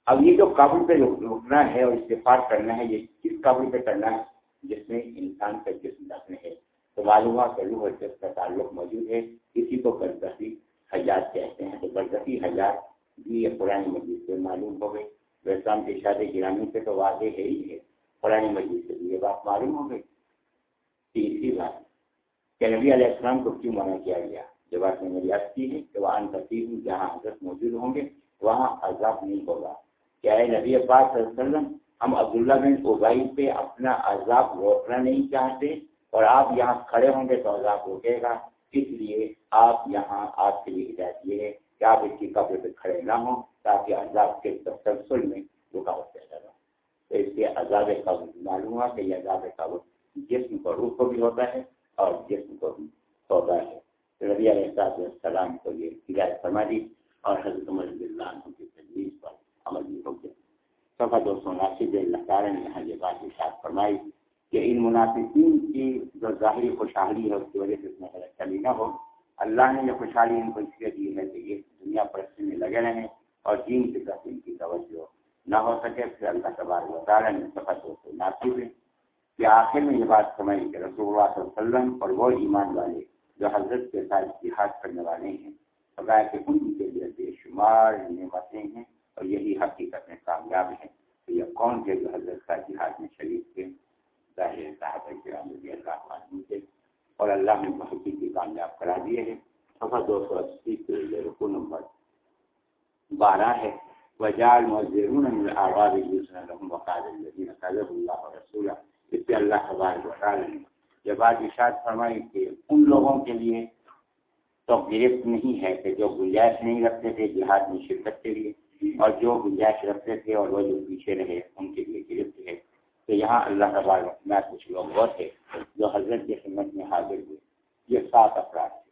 Speaker 1: اب یہ جو قابل پہ رکنا ہے اور استفاد کرنا ہے، یہ کس قابل پہ کرنا ہے؟ جس میں انسان کا جسم دفن ہے۔ تو معلوم ہوا کہ روح اور جس کا تعلق موجود ہے کسی کو برزخی حجات کہتے ہیں۔ تو برزخی حجات بھی یہ پرانی مجید سے معلوم ہو گئی ویسام کے شادی گرامی سے تو واضح ہے ہی ہے۔ پرانی مجید سے بھی یہ بات معلوم ہو گئی۔ تیسری بات، کہ نبی علیہ السلام کو کیوں منع کیا گیا؟ جو بات میں نے یاد کی ہے کہ وہاں تصویر جہاں حضرت موجود ہوں گے، وہاں عذاب نہیں ہوگا۔ کیا ہے نبی پاک صلی اللہ علیہ وسلم ہم عبداللہ بن اوبائی پہ اپنا عذاب روکنا نہیں چاہتے اور آپ یہاں کھڑے ہوں گے تو عذاب روکے گا۔ اس لیے آپ یہاں آپ کے لیے ہدایت یہ ہے کہ آپ اس کی قبر پہ کھڑے نہ ہوں تاکہ عذاب کے تسلسل میں رکاوٹ پیدا ہو تو اس کے عذاب قبر معلوم ہوا کہ یہ عذاب قبر جسم کو روح کو بھی ہوتا ہے اور جسم کو بھی ہوتا ہے۔ ربی علیہ السلام کو یہ ہدایت فرما دی اور حضرت عمر اللہ کی تجویز پر عمل بھی ہو گیا۔ صفحہ دو سو اناسی جو اللہ تعالیٰ نے یہاں یہ بات اشاعت فرمائی کہ ان منافقین کی جو ظاہری خوشحالی ہے، اس کی وجہ سے اس میں غلط چلی نہ ہو۔ اللہ نے یہ خوشحالی ان کو اس لیے دی ہے کہ یہ دنیا پرستی میں لگے رہیں اور دین کی طرف ان کی توجہ نہ ہو سکے۔ پھر اللہ تبار و تعالیٰ نے صفحہ دو سو اناسی میں کہ آخر میں یہ بات سمجھ کہ رسول اللہ صلی اللہ علیہ وسلم اور وہ ایمان والے جو حضرت کے ساتھ جہاد کرنے والے ہیں بغیر کہ ان کے لیے بے شمار نعمتیں ہیں۔ اور یہی حقیقت میں کامیاب ہے تو یہ کون تھے جو حضرت کا جہاد میں شریف تھے۔ ظاہر صاحب اللہ تھے۔ اور اللہ نے حقیقی کامیاب کرا دیے ہیں۔ سفر دو سو اسی کے لیے رکو نمبر بارہ ہے۔ وجال مزرون آواز وقاد الدین صدر اللہ رسول اس سے اللہ تبارک بتا رہے ہیں یہ بات اشاعت فرمائی کہ ان لوگوں کے لیے تو گرفت نہیں ہے کہ جو گنجائش نہیں رکھتے تھے، جہاد میں شرکت کے لیے۔ اور جو گنجائش رکھتے تھے اور وہ جو پیچھے رہے، ان کے لیے گرفت ہے۔ تو یہاں اللہ تبار میں کچھ لوگ وہ تھے جو حضرت کی خدمت میں حاضر ہوئے۔ یہ سات افراد تھے۔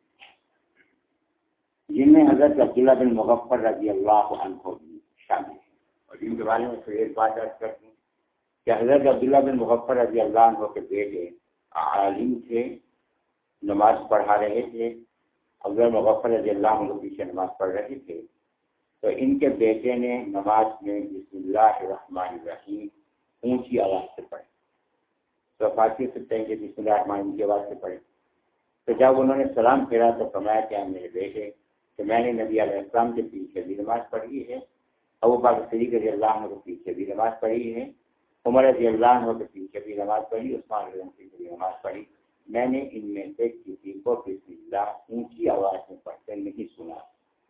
Speaker 1: جن میں حضرت عبداللہ بن مغفر رضی اللہ عنہ بھی شامل ہیں۔ اور جن کے بارے میں پھر ایک بات عرض کرتی ہوں کہ حضرت عبداللہ بن مغفر رضی اللہ عنہ کے بیٹے عالم تھے، نماز پڑھا رہے تھے۔ حضرت مغفر رضی اللہ عنہ پیچھے نماز پڑھ رہے تھے۔ تو ان کے بیٹے نے نماز میں بسم اللہ الرحمن الرحیم اونچی آواز سے پڑھے۔ تو فاطی سکتے ہیں کہ بسم اللہ الرحمن کی آواز سے پڑھے۔ تو جب انہوں نے سلام پھیرا تو فرمایا کیا میرے بیٹے، کہ میں نے نبی علیہ السلام کے پیچھے بھی نماز پڑھی ہے، ابو بار صدیق رضی اللہ عنہ کے پیچھے بھی نماز پڑھی ہے، عمر رضی اللہ عنہ کے پیچھے بھی نماز پڑھی، عثمان رضی اللہ کے بھی نماز پڑھی۔ میں نے ان میں سے کسی کو بسم اللہ اونچی آواز میں پڑھتے نہیں سنا۔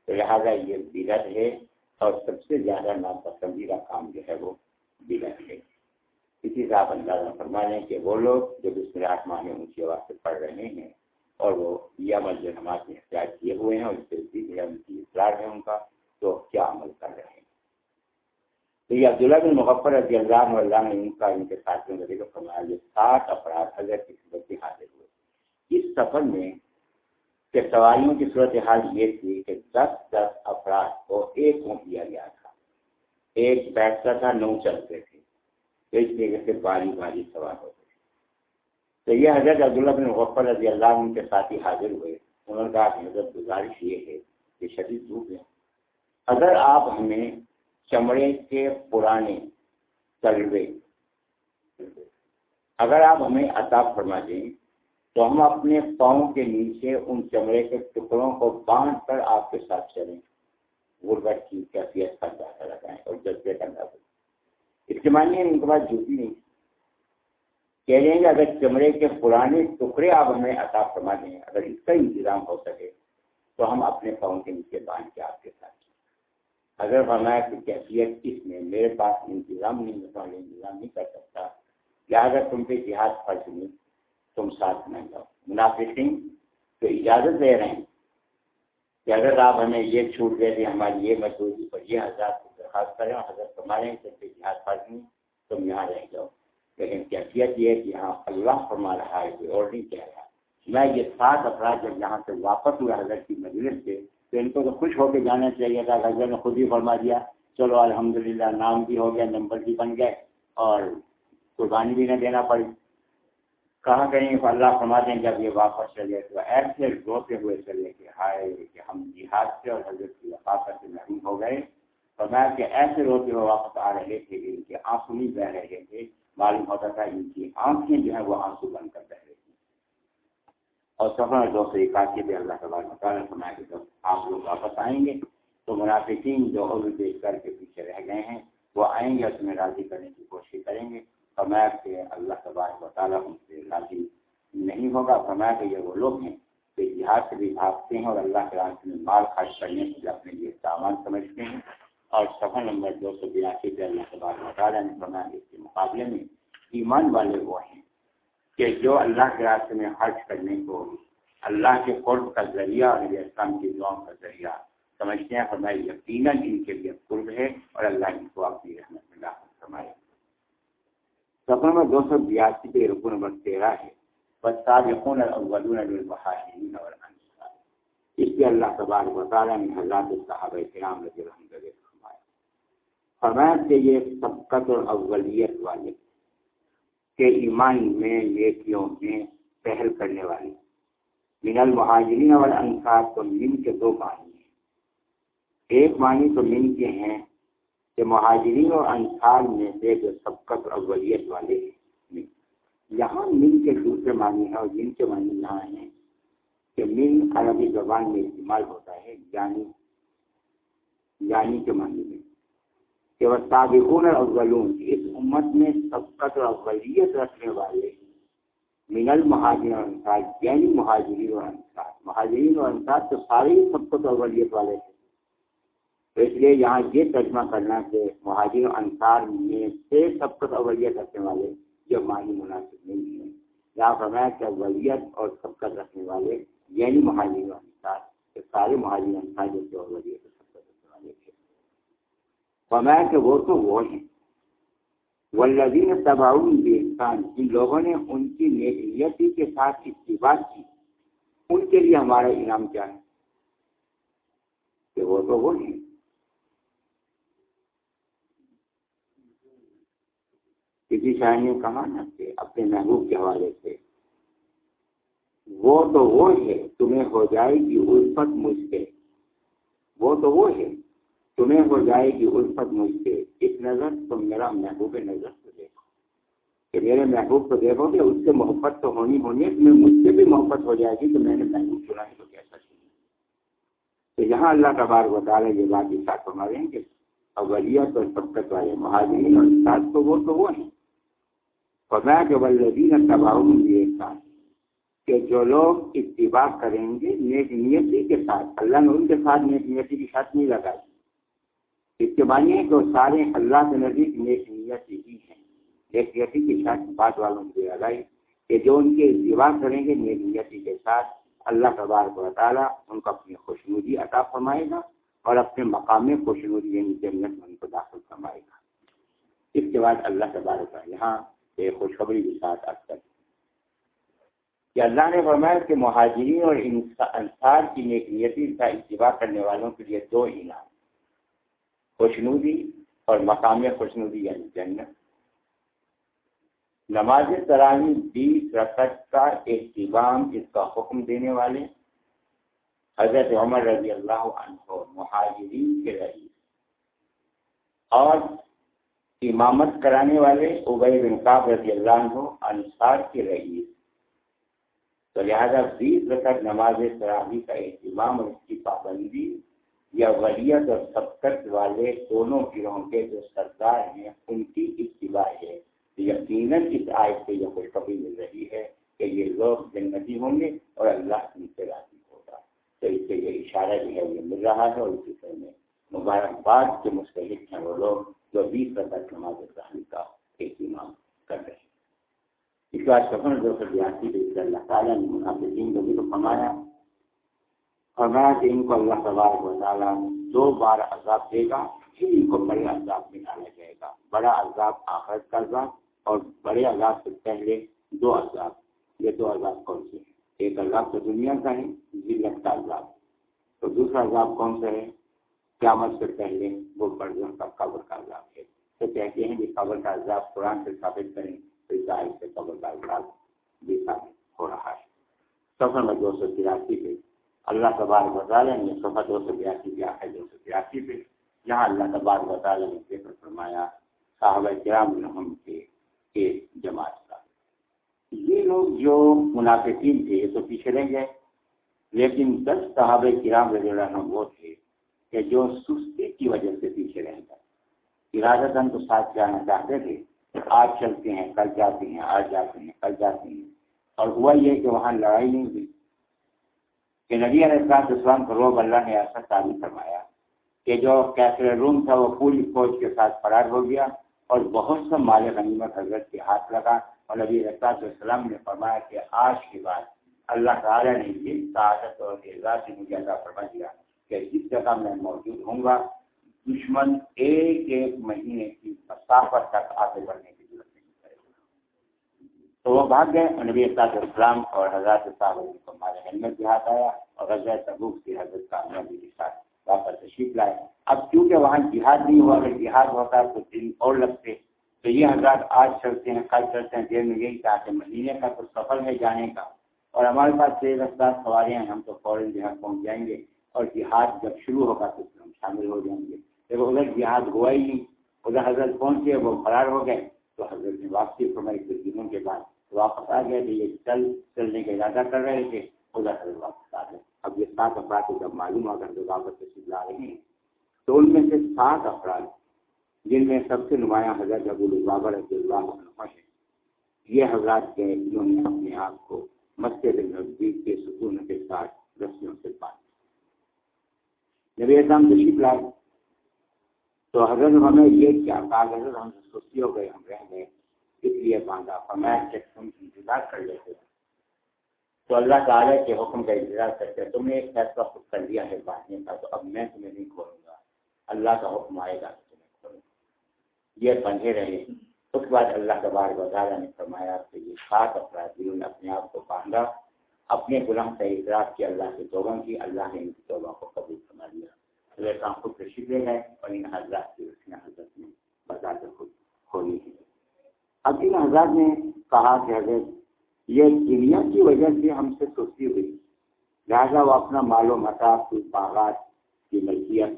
Speaker 1: لہٰذا یہ بدت ہے اور سب سے زیادہ ناپسندیدہ کام جو ہے وہ بدت ہے۔ اسی سے آپ اندازہ فرما لیں کہ وہ لوگ جو بسم اللہ الرحمن میں اونچی آواز سے پڑھ رہے ہیں اور وہ یہ عمل جو نماز میں احتیاط کیے ہوئے ہیں اور اس سے ان کی اصرار ہے ان کا، تو کیا عمل کر رہے ہیں؟ تو یہ عبداللہ بن مغفر رضی اللہ اللہ نے ان کا ان کے ساتھیوں کا فرمایا، یہ سات افراد حضرت کی صورت حاضر ہوئے۔ اس سفر میں کہ سواریوں کی صورت حال یہ تھی کہ دس دس افراد کو ایک ہو دیا گیا تھا۔ ایک بیٹھتا تھا، نو چلتے تھے۔ تو اس طریقے سے باری باری سوار ہوتے تھے۔ تو یہ حضرت عبداللہ بن مغفر رضی اللہ عنہ کے ساتھی حاضر ہوئے۔ انہوں نے کہا کہ حضرت گزارش یہ ہے کہ شدید دھوپ ہے۔ اگر آپ ہمیں چمڑے کے پرانے تلوے، اگر آپ ہمیں عطا فرما دیں تو ہم اپنے پاؤں کے نیچے ان چمڑے کے ٹکڑوں کو باندھ کر آپ کے ساتھ چلیں۔ غربت کی کیفیت کا اندازہ لگائیں اور جذبے کا اندازہ اس کے معنی ان کے بعد جھوٹی نہیں۔ کہہ لیں گے اگر چمڑے کے پرانے ٹکڑے آپ ہمیں عطا فرما دیں، اگر اس کا انتظام ہو سکے، تو ہم اپنے پاؤں کے نیچے باندھ کے آپ کے ساتھ اگر فرمایا کہ کیفیت اس میں میرے پاس انتظام نہیں ہوتا انتظام نہیں کر سکتا، لہٰذا تم پہ جہاد فرض نہیں۔ تم ساتھ میں جاؤ۔ منافقین تو اجازت دے رہے ہیں کہ اگر آپ ہمیں یہ چھوٹ دے دیں، ہماری یہ مزدوری پر یہ حضرات کو درخواست کریں حضرت تمہارے تم پہ جہاد نہیں تم یہاں رہ جاؤ۔ لیکن کیفیت یہ ہے کہ یہاں اللہ فرما رہا ہے، کوئی اور نہیں کہہ رہا۔ میں یہ سات افراد جب یہاں سے واپس ہوئے حضرت کی مجلس سے، تو ان کو تو خوش ہو کے جانا چاہیے تھا۔ حضرت نے خود ہی فرما دیا، چلو الحمدللہ، نام بھی ہو گیا، نمبر بھی بن گئے اور قربانی بھی نہ دینا پڑی۔ کہاں کہیں اللہ فرما دیں جب یہ واپس چلے تو ایسے روتے ہوئے چلے کہ ہائے کہ ہم جہاد سے اور حضرت کی وفاقت سے محروم ہو گئے۔ اور میں کہ ایسے روتے ہوئے واپس آ رہے تھے کہ ان کے آنسو نہیں بہ رہے تھے۔ معلوم ہوتا تھا ان کی آنکھیں جو ہیں وہ آنسو بن کر بہ رہی تھی اور سفر دو سو اکاسی بھی اللہ تبارک مطالعہ فرمایا کہ جب آپ لوگ واپس آئیں گے تو منافقین جو عضو دیکھ کر کے پیچھے رہ گئے ہیں، وہ آئیں گے اور تمہیں راضی کرنے کی کوشش کریں گے۔ فرمایا کہ اللہ تبارک و تعالیٰ ان سے راضی نہیں ہوگا۔ فرمایا کہ یہ وہ لوگ ہیں کہ جہاد سے بھی بھاگتے ہیں اور اللہ کے راستے میں مال خرچ کرنے سے اپنے لیے سامان سمجھتے ہیں۔ اور سفر نمبر دو سو بیاسی پہ اللہ تبارک و تعالیٰ نے فرمایا اس کے مقابلے میں ایمان والے وہ ہیں کہ جو اللہ کے راستے میں خرچ کرنے کو اللہ کے قرب کا ذریعہ اور اسلام کی دعاؤں کا ذریعہ سمجھتے ہیں۔ ہماری یقیناً ان کے لیے قرب ہے اور اللہ ان کو اپنی رحمت میں داخل فرمائے سفر میں دو سو بیاسی پہ رکو نمبر تیرہ ہے۔ بسابقون الاولون للمحاجرین والانصار۔ اس لیے اللہ تبارک و تعالیٰ نے حضرات صحابہ کرام رضی اللہ عنہ فرمایا۔ فرمایا کہ یہ سبقت اور اولیت والے کے ایمان میں نیکیوں میں پہل کرنے والے من المہاجرین والانصار تو من کے دو معنی ہیں۔ ایک معنی تو من کے ہیں۔ کہ مہاجرین اور انصار میں سے جو سبقت اور اولیت والے ہیں یہاں من کے دوسرے معنی ہے اور جن کے معنی یہاں ہیں کہ من عربی زبان میں استعمال ہوتا ہے یعنی یعنی کے معنی میں۔ کہ وہ سابقون اولون اس امت میں سبقت اور اولیت رکھنے والے من المہاجر اور انصار یعنی مہاجرین اور انصار۔ مہاجرین اور انصار تو سارے ہی سبقت اور اولیت والے تھے تو اس لیے یہاں یہ ترجمہ کرنا کہ مہاجر انصار میں سے سبقت اولیت رکھنے والے یہ معنی مناسب نہیں ہے یہاں فرمایا کہ ولیت اور سبقت رکھنے والے یعنی مہاجر انصار، کہ سارے مہاجر انصار جیسے اور ولیت اور سبقت رکھنے والے تھے۔ فرمایا کہ وہ تو وہ ہیں۔ والذین تبعون بإحسان، جن لوگوں نے ان کی نیتی کے ساتھ اتباع کی، ان کے لیے ہمارا انعام کیا ہے؟ کہ وہ تو وہ ہیں۔ کسی شاعر نے کہا نا کہ اپنے محبوب کے حوالے سے۔ وہ تو وہ ہے، تمہیں ہو جائے گی الفت مجھ سے۔ وہ تو وہ ہے، تمہیں ہو جائے گی الفت مجھ سے۔ اس نظر تم میرا محبوب نظر کو دیکھو۔ کہ میرے محبوب کو دیکھو گے، اس سے محبت تو ہونی ہونی ہے۔ تمہیں مجھ سے بھی محبت ہو جائے گی تو میں نے محبوب چنا ہے تو کیسا چاہیے تو یہاں اللہ کا بار بتا رہے یہ بات ساتھ ہمارے ہیں کہ اولیت اور سبقت والے مہاجرین اور ساتھ تو وہ تو وہ ہیں۔ فرمایا کہ ولدین تباؤن یہ ساتھ کہ جو لوگ اتباع کریں گے نیک نیتی کے ساتھ، اللہ نے ان کے ساتھ نیک نیتی کی شرط نہیں لگائی۔ اس کے سارے اللہ کے نزدیک نیک نیت ہی ہیں۔ نیک نیتی کی شرط بات والوں کو لگائی کہ جو ان کے اتباع کریں گے نیک نیتی کے ساتھ، اللہ تبارک و تعالیٰ ان کو اپنی خوشنودی عطا فرمائے گا اور اپنے مقام خوشنودی یعنی جنت میں ان کو داخل فرمائے گا۔ اس کے بعد اللہ تبارک یہاں ایک خوشخبری کے ساتھ اکثر کہ اللہ نے فرمایا کہ مہاجرین اور انصار کی نیکیتی کا اتباع کرنے والوں کے لیے دو انعام۔ خوشنودی اور مقامی خوشنودی یعنی جنت۔ نماز تراہی بیس رقط کا اہتمام اس کا حکم دینے والے۔ حضرت عمر رضی اللہ عنہ مہاجرین کے رئیس۔ اور امامت کرانے والے ابئی بن قاب رضی اللہ عنہ انصار کے رئیس تو لہذا بیس رقط نماز تراوی کا اہتمام اور اس کی پابندی یا ولیت اور سبقت والے دونوں گروہوں کے جو سردار ہیں، ان کی اتباع ہے۔ یقیناً اس آیت سے یہ خوشخبری مل رہی ہے کہ یہ لوگ جنتی ہوں گے اور اللہ ان سے راضی ہوگا۔ تو اس سے یہ اشارہ جو ہے، یہ مل رہا ہے اور اسی طرح میں مبارکباد کے مستحق ہیں وہ لوگ۔ جو بیس رقط نماز ابراہیم کا اہتمام کر رہے ہیں۔ اس کے بعد سفر دو سو بیاسی میں اللہ تعالیٰ نے منافقین کو بھی تو فرمایا۔ فرمایا کہ ان کو اللہ تبارک و تعالیٰ دو بار عذاب دے گا، پھر ان کو بڑے عذاب میں ڈالا جائے گا۔ بڑا عذاب آخرت کا عذاب اور بڑے عذاب سے پہلے دو عذاب۔ یہ دو عذاب کون سے ہیں؟ ایک عذاب تو دنیا کا ہے، ذلت کا عذاب۔ تو دوسرا عذاب کون سا ہے؟ قیامت سے پہلے وہ برزن کا قبر کا عذاب ہے۔ تو کہتے ہیں کہ قبر کا عذاب قرآن سے ثابت کریں تو ظاہر سے قبر کا عذاب بھی ثابت ہو رہا ہے۔ سفر میں دو سو تراسی پہ اللہ تبار وطالعہ نے سفر دو سو بیاسی کیا ہے دو سو تراسی پہ جہاں اللہ تبار وطالعہ نے ذکر فرمایا، صحابہ کرام الحم کے ایک جماعت کا۔ یہ لوگ جو منافقین تھے، یہ تو پیچھے رہ گئے، لیکن دس صحابہ کرام رضی اللہ وہ تھے۔ کہ جو سستی کی وجہ سے پیچھے رہ گئے ارادتاً تو ساتھ جانا چاہتے تھے، آج چلتے ہیں، کل جاتے ہیں، آج جاتے ہیں، کل جاتے ہیں۔ اور ہوا یہ کہ وہاں لڑائی نہیں ہوئی۔ کہ نبی علیہ السلام اسلام کو روب اللہ نے ایسا تعلیم فرمایا کہ جو کیسر روم تھا، وہ پوری فوج کے ساتھ فرار ہو گیا اور بہت سا مال غنیمت حضرت کے ہاتھ لگا۔ اور نبی علیہ السلام نے فرمایا کہ آج کے بعد اللہ تعالیٰ نے یہ تعدت اور اعزاز سے مجھے اللہ فرما دیا۔ کہ جس جگہ میں موجود ہوں گا، دشمن ایک ایک مہینے کی مسافت تک آگے بڑھنے کی ضرورت نہیں کرے گا تو وہ بھاگ گئے نبی صاحب اسلام اور حضرت صاحب کو ہمارے میں جہاد آیا اور حضرت تبوک کی حضرت کا نبی کے ساتھ واپس تشریف لائے۔ اب کیونکہ وہاں جہاد نہیں ہوا، اگر جہاد ہوتا تو دن اور لگتے۔ تو یہ حضرات آج چلتے ہیں، کل چلتے ہیں، دیر میں یہی کہا کہ مہینے کا تو سفر ہے جانے کا۔ اور ہمارے پاس تیز رفتار سواریاں ہیں، ہم تو فوراً جہاں پہنچ جائیں گے۔ اور جہاد جب شروع ہوگا تو ہم شامل ہو جائیں گے۔ جب ادھر جہاد ہوا ہی نہیں ادھر حضرت پہنچے، وہ فرار ہو گئے، تو حضرت نے واپسی فرمائی کچھ دنوں کے بعد۔ واپس آ گئے یہ چل، چلنے کا ارادہ کر رہے تھے، ادھر حضرت واپس آ گئے۔ اب یہ سات افراد کو جب معلوم ہو کر واپس تشریف لا رہے ہیں، تو ان میں سے سات افراد، جن میں سب سے نمایاں حضرت ابو البابر رضی اللہ عنہ ہے یہ حضرات کے انہوں نے اپنے آپ کو مسجد نزدیک کے سکون کے ساتھ رسیوں سے باندھ نبی اسلام تشریف لائے، تو حضرت ہمیں یہ کیا کہا؟ حضرت ہم سستی ہو گئے ہم رہ گئے۔ اس لیے باندھا، فرمایا کہ تم انتظار کر لیتے تو اللہ تعالیٰ کے حکم کا انتظار کرتے تم نے ایک فیصلہ خود کر لیا ہے باندھنے کا، تو اب میں تمہیں نہیں کھولوں گا۔ اللہ کا حکم آئے گا کہ تمہیں کھولوں۔ گا یہ بندھے رہے۔ اس کے بعد اللہ تبار وزارہ نے فرمایا کہ یہ سات افراد جنہوں نے اپنے آپ کو باندھا۔ اپنے گناہ کا اعتراف کیا اللہ سے توبہ کی، اللہ نے ان کی توبہ کو قبول فرما لیا۔ اللہ کام خود تشریف لے گئے اور ان حضرات کی اس نے حضرت نے بتا کر خود کھولی تھی اب ان حضرات نے کہا کہ حضرت، یہ دنیا کی وجہ سے ہم سے سستی ہوئی۔ لہٰذا وہ اپنا مال و متا باغات کی ملکیت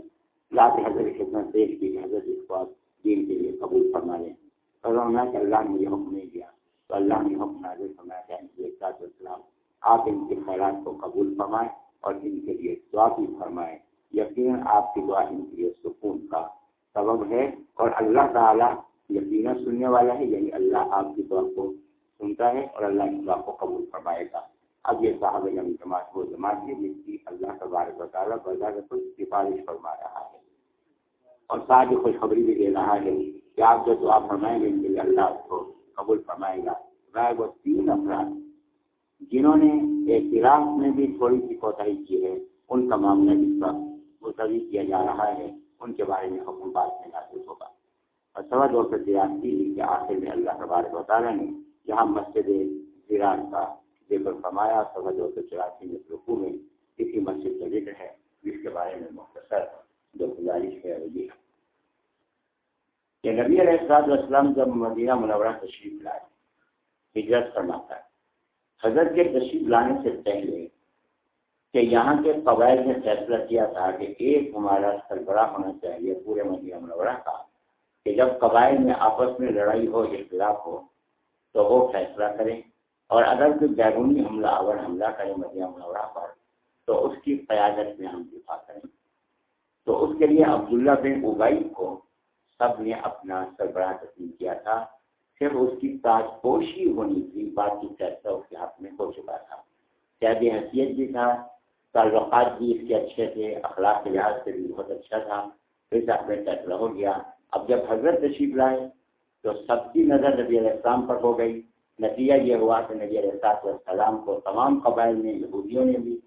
Speaker 1: لاتے حضرت خدمت پیش کی حضرت اس کو دین کے لیے قبول فرما لیں۔ اور کہ اللہ نے یہ حکم نہیں دیا۔ تو اللہ نے حکم نازل فرمایا کہ السلام آپ ان کے خیالات کو قبول فرمائیں اور ان کے لیے دعا بھی فرمائیں۔ یقین آپ کی دعا ان کے لیے سکون کا سبب ہے اور اللہ تعالیٰ یقیناً سننے والا ہے یعنی اللہ آپ کی دعا کو سنتا ہے اور اللہ کی دعا کو قبول فرمائے گا۔ اب یہ صاحب جماعت کو جماعت ہے جس کی اللہ تبارک و تعالیٰ بازار سفارش فرما رہا ہے۔ اور ساتھ ہی خوشخبری بھی دے رہا ہے کہ آپ جو دعا فرمائیں گے، ان کے لیے اللہ کو قبول فرمائے گا۔ رائے وہ تین افراد۔ جنہوں نے اعتراف میں بھی تھوڑی سی کوتاہی کی ہے، ان کا معاملہ اس وقت ملتوی کیا جا رہا ہے، ان کے بارے میں حکم بات میں نافذ ہوگا۔ اور سوا دو سو تراسی کے آخر میں اللہ تبارک وطالعہ نے جہاں مسجد زیران کا ذکر فرمایا سوا دو سو چوراسی میں رقو میں کسی مسجد کا ذکر ہے، جس کے بارے میں مختصر جو گزارش ہے وہ یہ کہ نبی علیہ السلام جب مدینہ منورہ تشریف لائے، ہجرت فرماتا ہے حضرت کے تشریف لانے سے پہلے کہ یہاں کے قواعد نے فیصلہ کیا تھا کہ ایک ہمارا سربراہ ہونا چاہیے، پورے مدینہ منورہ کا، کہ جب قبائل میں آپس میں لڑائی ہو، اختلاف ہو، تو وہ فیصلہ کریں اور اگر کوئی بیرونی حملہ، آور حملہ کرے مدینہ منورہ پر، تو اس کی قیادت میں ہم دفاع کریں۔ تو اس کے لیے عبداللہ بن ابئی کو سب نے اپنا سربراہ تسلیم کیا تھا۔ پھر اس کی تاج پوشی ہونی تھی، باقی فیصلہ اس کے ہاتھ میں ہو چکا تھا۔ قید حیثیت بھی تھا، تعلقات بھی اس کے اچھے تھے، اخلاق کے لحاظ سے بھی بہت اچھا تھا۔ پھر میں فیصلہ ہو گیا، اب جب حضرت تشریف لائے تو سب کی نظر نبی علیہ السلام پر ہو گئی۔ نتیجہ یہ ہوا کہ نبی علیہ السلام کو تمام قبائل نے یہودیوں نے بھی،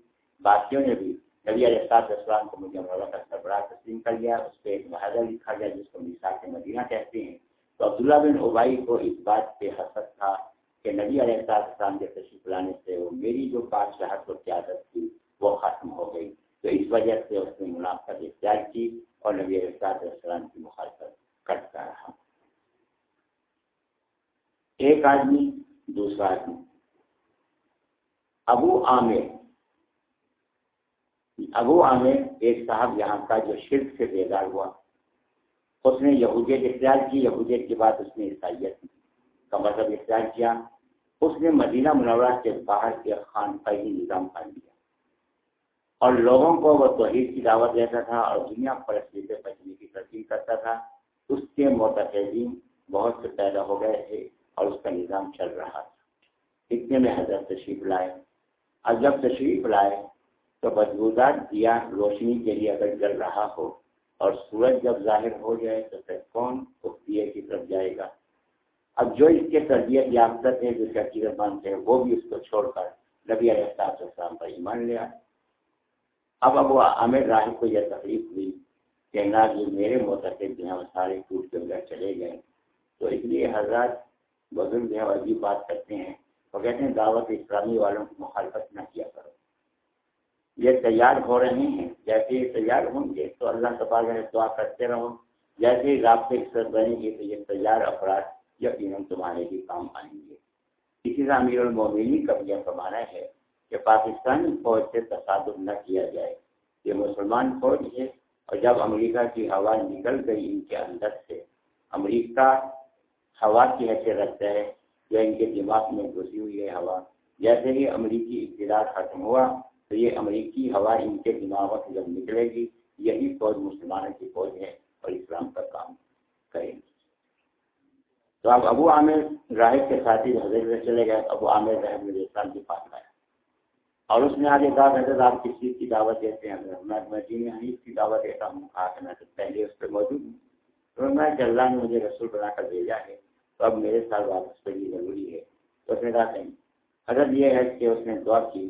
Speaker 1: باقیوں نے بھی نبی علیہ السلام کو مجھے مولا کا سربراہ تسلیم کر لیا۔ اس پہ ایک معاہدہ لکھا گیا جس کو مثال کے مدینہ کہتے ہیں۔ تو عبداللہ بن اوبائی کو اس بات پہ حسد تھا کہ نبی علیہ السلام کے تشریف لانے سے وہ میری جو بادشاہت و قیادت تھی وہ ختم ہو گئی۔ تو اس وجہ سے اس نے منافقت اختیار کی اور نبی علیہ السلام کی مخالفت کرتا رہا۔ ایک آدمی، دوسرا آدمی۔ ابو عامر۔ ابو عامر ایک صاحب یہاں کا جو شرک سے بیدار ہوا۔ اس نے یہودیت اختیار کی، یہودیت کے بعد اس نے عیسائیت کا مذہب اختیار کیا۔ اس نے مدینہ منورہ کے باہر کے خان نظام قائم کیا۔ اور لوگوں کو وہ توحید کی دعوت دیتا تھا اور دنیا پرستی سے بچنے کی ترقی کرتا تھا۔ اس کے متحدین بہت سے پیدا ہو گئے تھے اور اس کا نظام چل رہا تھا۔ اتنے میں حضرت تشریف لائے۔ اور جب تشریف لائے تو بدبودار دیا روشنی کے لیے اگر جل رہا ہو اور سورج جب ظاہر ہو جائے تو پھر کون اس کی طرف جائے گا؟ اب جو اس کے تربیت یافتہ تھے، جو شکیرت مانتے ہیں وہ بھی اس کو چھوڑ کر نبی علیہ السلام پر ایمان لے آئے۔ اب اب وہ عامر راہب کو یہ تکلیف ہوئی کہ نہ یہ میرے متحد جو ہیں وہ سارے ٹوٹ کے اندر چلے گئے۔ تو اس لیے حضرات بزرگ جو ہے عجیب بات کرتے ہیں۔ وہ کہتے ہیں دعوت اسلامی والوں کی مخالفت نہ کیا کرو۔ یہ تیار ہو رہے ہیں، جیسے یہ تیار ہوں گے تو اللہ تبار دعا کرتے رہو۔ جیسے ہی رابطے کی بنے گی تو یہ تیار افراد یقیناً تمہارے بھی کام آئیں گے۔ اسی طرح امیر المومنی کا یہ کمانا ہے کہ پاکستانی فوج سے تصادم نہ کیا جائے۔ یہ مسلمان فوج ہے اور جب امریکہ کی ہوا نکل گئی ان کے اندر سے، امریکہ ہوا کی حیثیت رکھتا ہے جو ان کے دماغ میں گھسی ہوئی ہے ہوا، جیسے ہی امریکی اقتدار ختم ہوا تو یہ امریکی ہوا ان کے دماغ سے جب نکلے گی، یہی فوج مسلمانوں کی فوج ہے اور اسلام کا کام کریں گے تو اب ابو عامر راہب کے ساتھی حضرت میں چلے گئے، ابو عامر راہب نے اسلام کی پاس لایا۔ اور اس نے آگے کہا، حضرت آپ کس چیز کی دعوت دیتے ہیں؟ میں جی حنیف کی دعوت دیتا ہوں، کہا کہ میں تو پہلے اس پہ موجود ہوں۔ تو میں کہ اللہ نے مجھے رسول بنا کر بھیجا ہے، تو اب میرے ساتھ واپس کرنی ضروری ہے۔ تو اس نے کہا کہ حضرت یہ ہے کہ اس نے دعا کی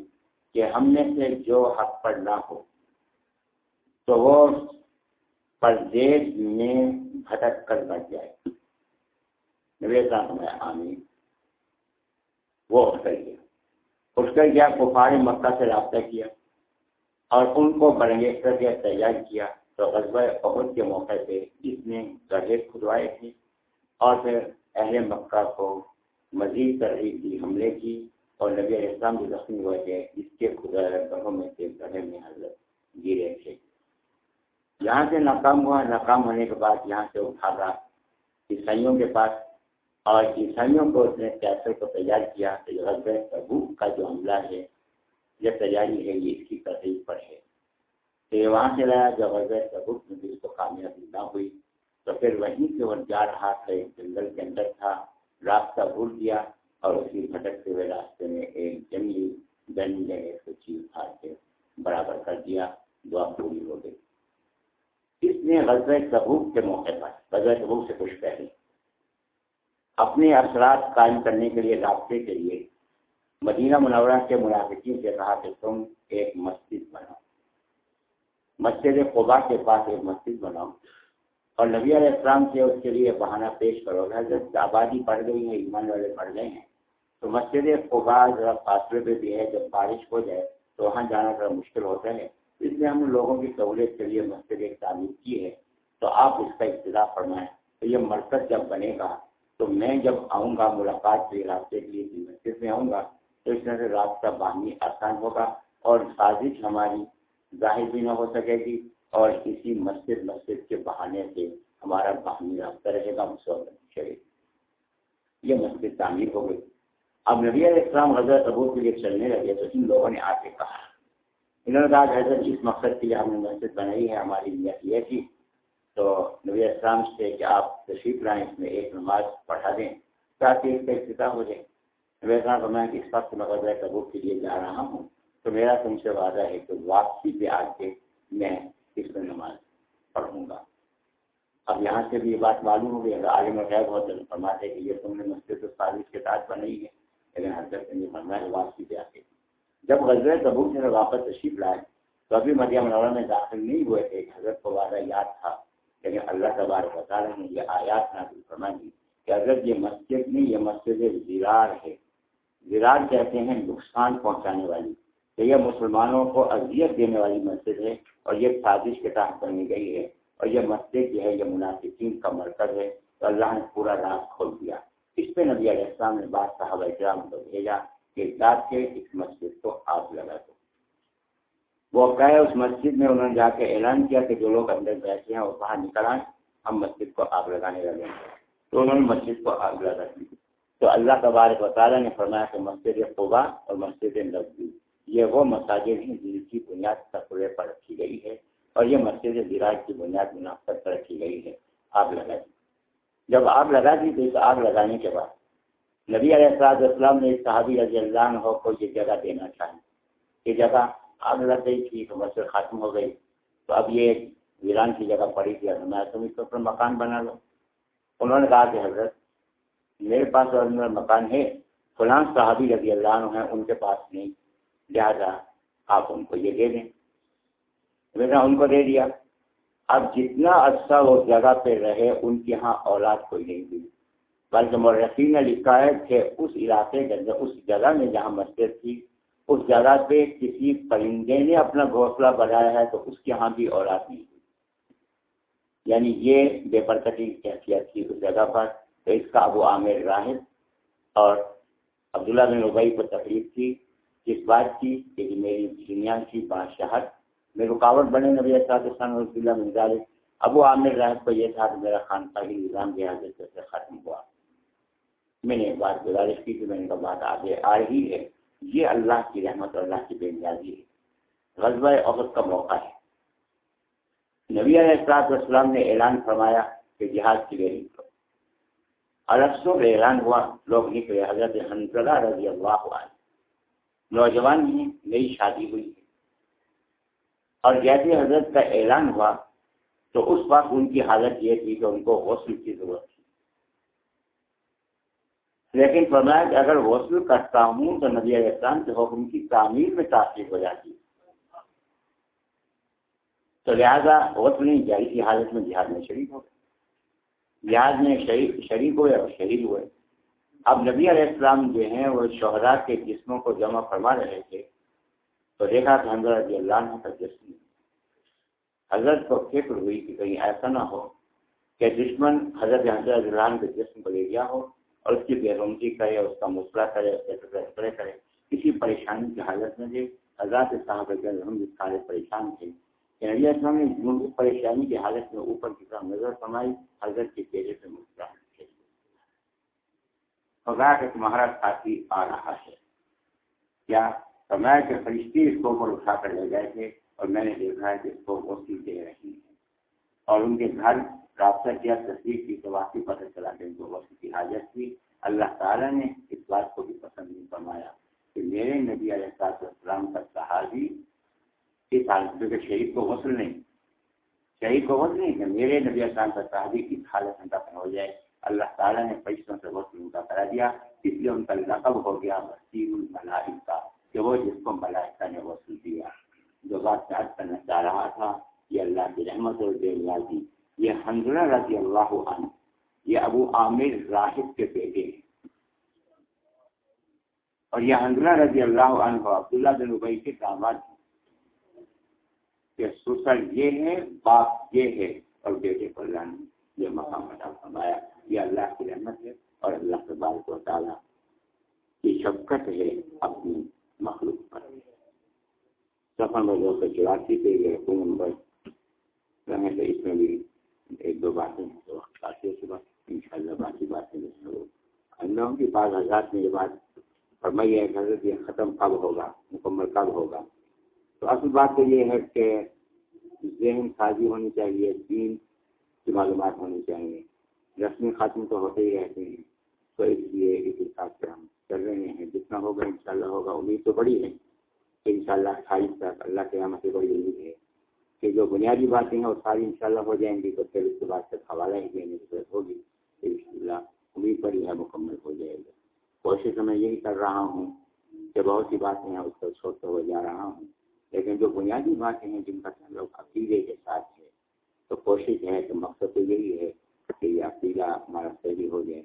Speaker 1: کہ ہم میں سے جو حق پر نہ ہو، تو وہ پردیش میں بھٹک کر بچ جائے۔ نبی صاحب میں آمین۔ وہ اٹھ کر گیا اٹھ کر گیا کفار مکہ سے رابطہ کیا اور ان کو برنگیز کر کے تیار کیا۔ تو غزبہ عہد کے موقع پہ اس نے گڑھے کھدوائے تھے اور پھر اہل مکہ کو مزید ترغیب دی، حملے کی۔ اور نبی علیہ السلام بھی زخمی ہوئے تھے، اس کے خدا گڑھوں میں سے گڑھے میں حضرت گرے تھے۔ یہاں سے ناکام ہوا، ناکام ہونے کے بعد یہاں سے اٹھا رہا عیسائیوں کے پاس۔ اور عیسائیوں کو اس نے کیسے کو تیار کیا کہ غزب تبوک کا جو حملہ ہے، یہ تیاری ہے، یہ اس کی تحریر پر ہے۔ تو یہ وہاں سے لایا، جب غزب تبوک میں بھی اس کو کامیابی نہ ہوئی، تو پھر وہیں سے وہ جا رہا تھا، ایک جنگل کے اندر تھا راستہ بھول دیا اور اسی بھٹکتے ہوئے راستے میں ایک جنگلی گن نے ایک چیز اٹھا کے برابر کر دیا، دعا پوری ہو گئی۔ اس نے غزب تبوک کے موقع پر غزب تبوک سے کچھ پہلے، اپنے اثرات قائم کرنے کے لیے رابطے کے لیے مدینہ منورہ کے منافقین سے کہا کہ تم ایک مسجد بناؤ۔ مسجد قبا کے پاس ایک مسجد بناؤ۔ اور نبی علیہ السلام سے اس کے لیے بہانہ پیش کرو۔ حضرت آبادی پڑھ گئی ہے ایمان والے پڑھ گئے ہیں۔ تو مسجد قبا ذرا فاصلے پہ بھی ہے، جب بارش ہو جائے تو وہاں جانا ذرا مشکل ہوتا ہے۔ اس لیے ہم لوگوں کی سہولت کے لیے مسجد ایک تعمیر کی ہے۔ تو آپ اس کا ابتدا فرمائیں۔ تو یہ مرکز جب بنے گا، تو میں جب آؤں گا ملاقات کے راستے کے لیے مسجد میں آؤں گا، تو اس طرح سے رابطہ باہمی آسان ہوگا اور سازش ہماری ظاہر بھی نہ ہو سکے گی اور کسی مسجد مسجد کے بہانے سے ہمارا باہمی رابطہ رہے گا۔ شریف یہ مسجد تعمیر ہو گئی۔ اب نبی علیہ السلام حضرت ابو کے لیے چلنے لگے تو ان لوگوں نے آ کے کہا، انہوں نے کہا کہ حضرت اس مقصد کے لیے ہم نے مسجد بنائی ہے، ہماری نیت یہ تھی۔ تو نبی اسلام سے کہ آپ تشریف لائیں، اس میں ایک نماز پڑھا دیں، تاکہ اس کا افتتاح ہو جائے۔ نبی اسلام کو میں اس وقت میں غزہ تبوک کے لیے جا رہا ہوں، تو میرا تم سے وعدہ ہے کہ واپسی پہ آ کے میں اس میں نماز پڑھوں گا۔ اب یہاں سے بھی یہ بات معلوم ہو گئی۔ اگر عالم غیب ہو تو فرماتے کہ یہ تم نے مسجد سازش کے ساتھ بنائی ہے۔ لیکن حضرت نے فرمایا واپسی پہ آ کے جب غزل تبوک سے واپس تشریف لائے، تو ابھی مدیہ منورہ میں داخل نہیں ہوئے تھے حضرت کو وعدہ یاد تھا لیکن اللہ تبارک بتا رہے ہیں یہ آیات نازل فرما دی کہ اگر یہ مسجد نہیں، یہ مسجد زرار ہے۔ زرار کہتے ہیں نقصان پہنچانے والی تو یہ مسلمانوں کو اذیت دینے والی مسجد ہے اور یہ سازش کے تحت بنی گئی ہے اور یہ مسجد جو ہے، یہ منافقین کا مرکز ہے۔ تو اللہ نے پورا راز کھول دیا۔ اس پہ نبی علیہ السلام نے بات صاحب اکرام کو بھیجا کہ رات کے اس مسجد کو آگ لگا دو۔ وہ کہے اس مسجد میں انہوں نے جا کے اعلان کیا کہ جو لوگ اندر بیٹھے ہیں وہ باہر نکل آئیں، ہم مسجد کو آگ لگانے لگے تو انہوں نے مسجد کو آگ لگا دی تو اللہ تبارک و تعالیٰ نے فرمایا کہ مسجد قبا اور مسجد نبی یہ وہ مساجد ہیں جن کی بنیاد تقرے پر رکھی گئی ہے اور یہ مسجد زراعت کی بنیاد منافقت پر رکھی گئی ہے۔ آگ لگا دی جب آگ لگا دی تو اس آگ لگانے کے بعد نبی علیہ السلام السلام نے صحابی رضی اللہ عنہ کو یہ جگہ دینا چاہیں یہ جگہ آگ لگ گئی تھی تو مسجد ختم ہو گئی تو اب یہ ویران کی جگہ پڑی تھی۔ میں تم اس پر مکان بنا لو۔ انہوں نے کہا کہ حضرت میرے پاس اور مکان ہے فلاں صحابی رضی اللہ عنہ ہیں، ان کے پاس نہیں، لہٰذا آپ ان کو یہ دے دیں۔ میں نے ان کو دے دیا۔ اب جتنا عرصہ وہ جگہ پہ رہے، ان کے ہاں اولاد کوئی نہیں ہوئی۔ بلکہ مرفی نے لکھا ہے کہ اس علاقے کے اس جگہ میں جہاں مسجد تھی، اس جگہ پہ کسی پرندے نے اپنا گھونسلہ بنایا ہے تو اس کے ہاں بھی اولاد نہیں ہوئی۔ یعنی یہ بے برکتی کیفیت تھی اس جگہ پر۔ تو اس کا ابو عامر راہد اور عبداللہ بن ربئی کو تکلیف تھی کس بات کی؟ کہ میری دنیا کی بادشاہت میں رکاوٹ بنے نبی اسلام رسول اللہ مزال ابو عامر راہد کو یہ تھا کہ میرا خان پاہی نظام کے حاضر سے ختم ہوا۔ میں نے بات گزارش کی کہ میں نے کہا بات آگے آ رہی ہے۔ یہ اللہ کی رحمت اور اللہ کی بے نیازی ہے۔ غزبۂ عورت کا موقع ہے۔ نبی علیہ السلاط والسلام نے اعلان فرمایا کہ جہاز کی لیے نکلو الفسوں میں اعلان ہوا، لوگ نکلے حضرت حنزلہ رضی اللہ عنہ۔ نوجوان ہی نئی شادی ہوئی ہے۔ اور جیسے حضرت کا اعلان ہوا تو اس وقت ان کی حالت یہ تھی کہ ان کو غسل کی ضرورت تھی۔ لیکن فرمایا کہ اگر غسل کرتا ہوں تو نبی علیہ السلام کے حکم کی تعمیر میں تاثیر ہو جاتی۔ تو لہٰذا غسل نہیں جائے کی حالت میں جہاد میں شریک ہو گئے۔ جہاد میں شریک ہوئے اور شہید ہوئے۔ اب نبی علیہ السلام جو ہیں وہ شہرا کے جسموں کو جمع فرما رہے تھے۔ تو دیکھا کہ حضرت رضی اللہ عنہ کا جسم حضرت کو فکر ہوئی کہ کہیں ایسا نہ ہو کہ دشمن حضرت حضرت رضی اللہ عنہ کے جسم کو لے گیا ہو اور اس کی بےرومتی کرے، اس کا مسئلہ کرے، اس کے فیصلے کرے۔ کسی پریشانی کی حالت میں دے حضرت صاحب سارے پریشان تھے کہ نبی السلام نے پریشانی کی حالت میں اوپر کی طرف نظر فرمائی، حضرت کے چہرے سے مسکراہٹ خدا کہ تمہارا ساتھی آ رہا ہے۔ کیا فرمایا کہ فرشتے اس کو اوپر اٹھا کر لے گئے تھے اور میں نے دیکھا ہے کہ اس کو وسیع دے رہی ہیں۔ اور ان کے گھر رابطہ کیا تصویر کی تو واقعی پتہ چلا کہ ان کو وسیع کی حاجت تھی۔ اللہ تعالیٰ نے اس بات کو بھی پسند نہیں فرمایا کہ میرے نبی علیہ السلام کا صحابی اس حالت میں شہید کو وصل نہیں، شہید کو وصل نہیں، کہ میرے نبی السلام کا صحابی کی حالت میں دفن ہو جائے۔ اللہ تعالیٰ نے پیسوں سے وصل ان کا کرا دیا، اس لیے ان کا لقب ہو گیا وسیم الملائک کا کہ وہ جس کو ملائکہ نے وصول دیا، جو بات یاد کرنا چاہ رہا تھا، یہ اللہ کی رحمت اور بے نیازی یہ حنزلہ رضی اللہ عنہ، یہ ابو عامر راہب کے بیٹے ہیں۔ اور یہ حنزلہ رضی اللہ عنہ، عبداللہ بن ابئی کے داماد ہیں کہ سسر یہ ہے، باپ یہ ہے اور بیٹے پر لانے یہ مقام ادا فرمایا۔ یہ اللہ کی رحمت ہے اور اللہ کے بال کو تعالیٰ کی شفقت ہے اپنی۔ مخلوق پر۔ سفر میں دو سو چوراسی پہ یہ حکومت نمبر رہنے سے اس میں بھی ایک دو باتیں ہیں تو کافی صبح ان شاء اللہ باقی باتیں اللہ کی بعض حضرات میں یہ بات فرمائی ہے کہ حضرت یہ ختم کب ہوگا؟ مکمل کب ہوگا؟ تو اصل بات تو یہ ہے کہ ذہن سازی ہونی چاہیے، دین کی معلومات ہونی چاہیے۔ رسمی ختم تو ہوتے ہی رہتے ہیں، تو اس لیے اس حساب سے ہم چل رہے ہیں۔ جتنا ہوگا انشاءاللہ ہوگا۔ امید تو بڑی ہے کہ انشاءاللہ شاء اللہ تک اللہ کے یہاں سے بڑی امید ہے۔ کہ جو بنیادی باتیں ہیں وہ ساری انشاءاللہ ہو جائیں گی، تو پھر اس کے بعد تک حوالہ ہی دینے کی ضرورت ہوگی۔ ان شاء اللہ امید بڑی ہے، مکمل ہو جائے گا کوشش میں یہی کر رہا ہوں کہ بہت سی باتیں ہیں، اس کو چھوڑتے ہوئے جا رہا ہوں۔ لیکن جو بنیادی باتیں ہیں، جن کا تعلق عقیدے کے ساتھ ہے، تو کوشش ہے کہ مقصد تو یہی ہے کہ یہ عقیدہ ہمارا صحیح ہو جائے۔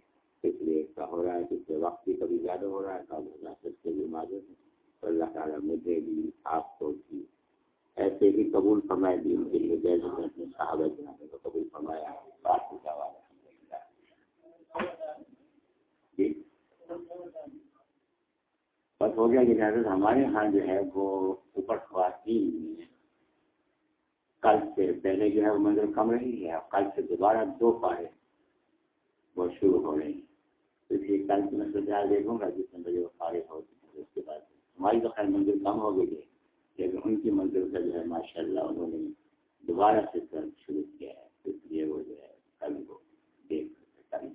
Speaker 1: اس لیے ایسا ہو رہا ہے کہ اس وقت بھی کبھی زیادہ ہو رہا ہے کب ہو رہا ہے اس کے لیے معذرت ہے۔ تو اللہ تعالیٰ مجھے بھی، آپ کو بھی ایسے ہی قبول فرمائے بھی ان کے لیے۔ جیسے میں اپنے صحابہ جنانے کو قبول فرمایا۔ بات کی جواب جی۔ بس ہو گیا کہ حضرت ہمارے ہاں جو ہے وہ اوپر خواتین کل سے پہلے جو ہے وہ منزل کم رہی ہے کل سے دوبارہ دو پارے وہ شروع ہو رہی ہیں۔ اس لیے کل سے میں سوچا دیکھوں گا جس میں بجے وہ پارے ہو اس کے بعد ہماری تو خیر منزل کم ہو گئی ہے، لیکن ان کی منزل کا جو ہے ماشاء اللہ انہوں نے دوبارہ سے شروع کیا ہے اس لیے وہ جو ہے کل کو دیکھ سکتے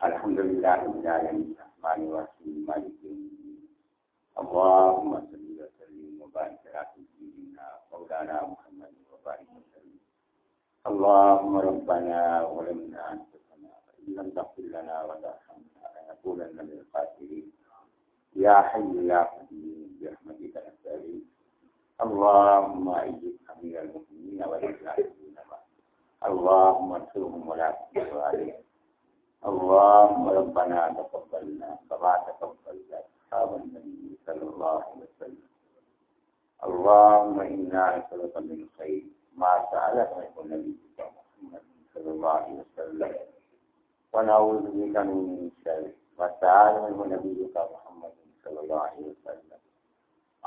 Speaker 1: الحمد للہ اللهم صل وسلم وبارك على سيدنا مولانا محمد وبارك وسلم اللهم ربنا ظلمنا انفسنا فان لم تغفر لنا وترحمنا لنكونن من الخاسرين. يا حي يا قدير برحمتك نستغيث. اللهم أيد أمير المؤمنين والإسلامين اللهم انصرهم ولا تنصر عليهم. اللهم ربنا تقبلنا كما تقبلت أصحاب النبي صلى الله عليه وسلم. اللهم إنا نسألك من خير ما سألك من نبيك محمد صلى الله عليه وسلم. ونعوذ بك من شر ما سأل منه نبيك محمد صلى الله عليه وسلم.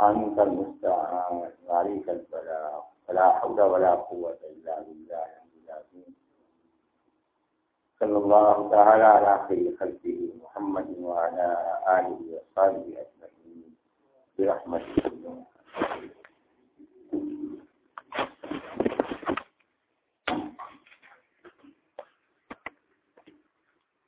Speaker 1: أنت المستعان وعليك البلاغ. فلا حول ولا قوة إلا بالله العظيم. صلى الله تعالى على خير خلقه محمد وعلى آله وصحبه أجمعين. برحمته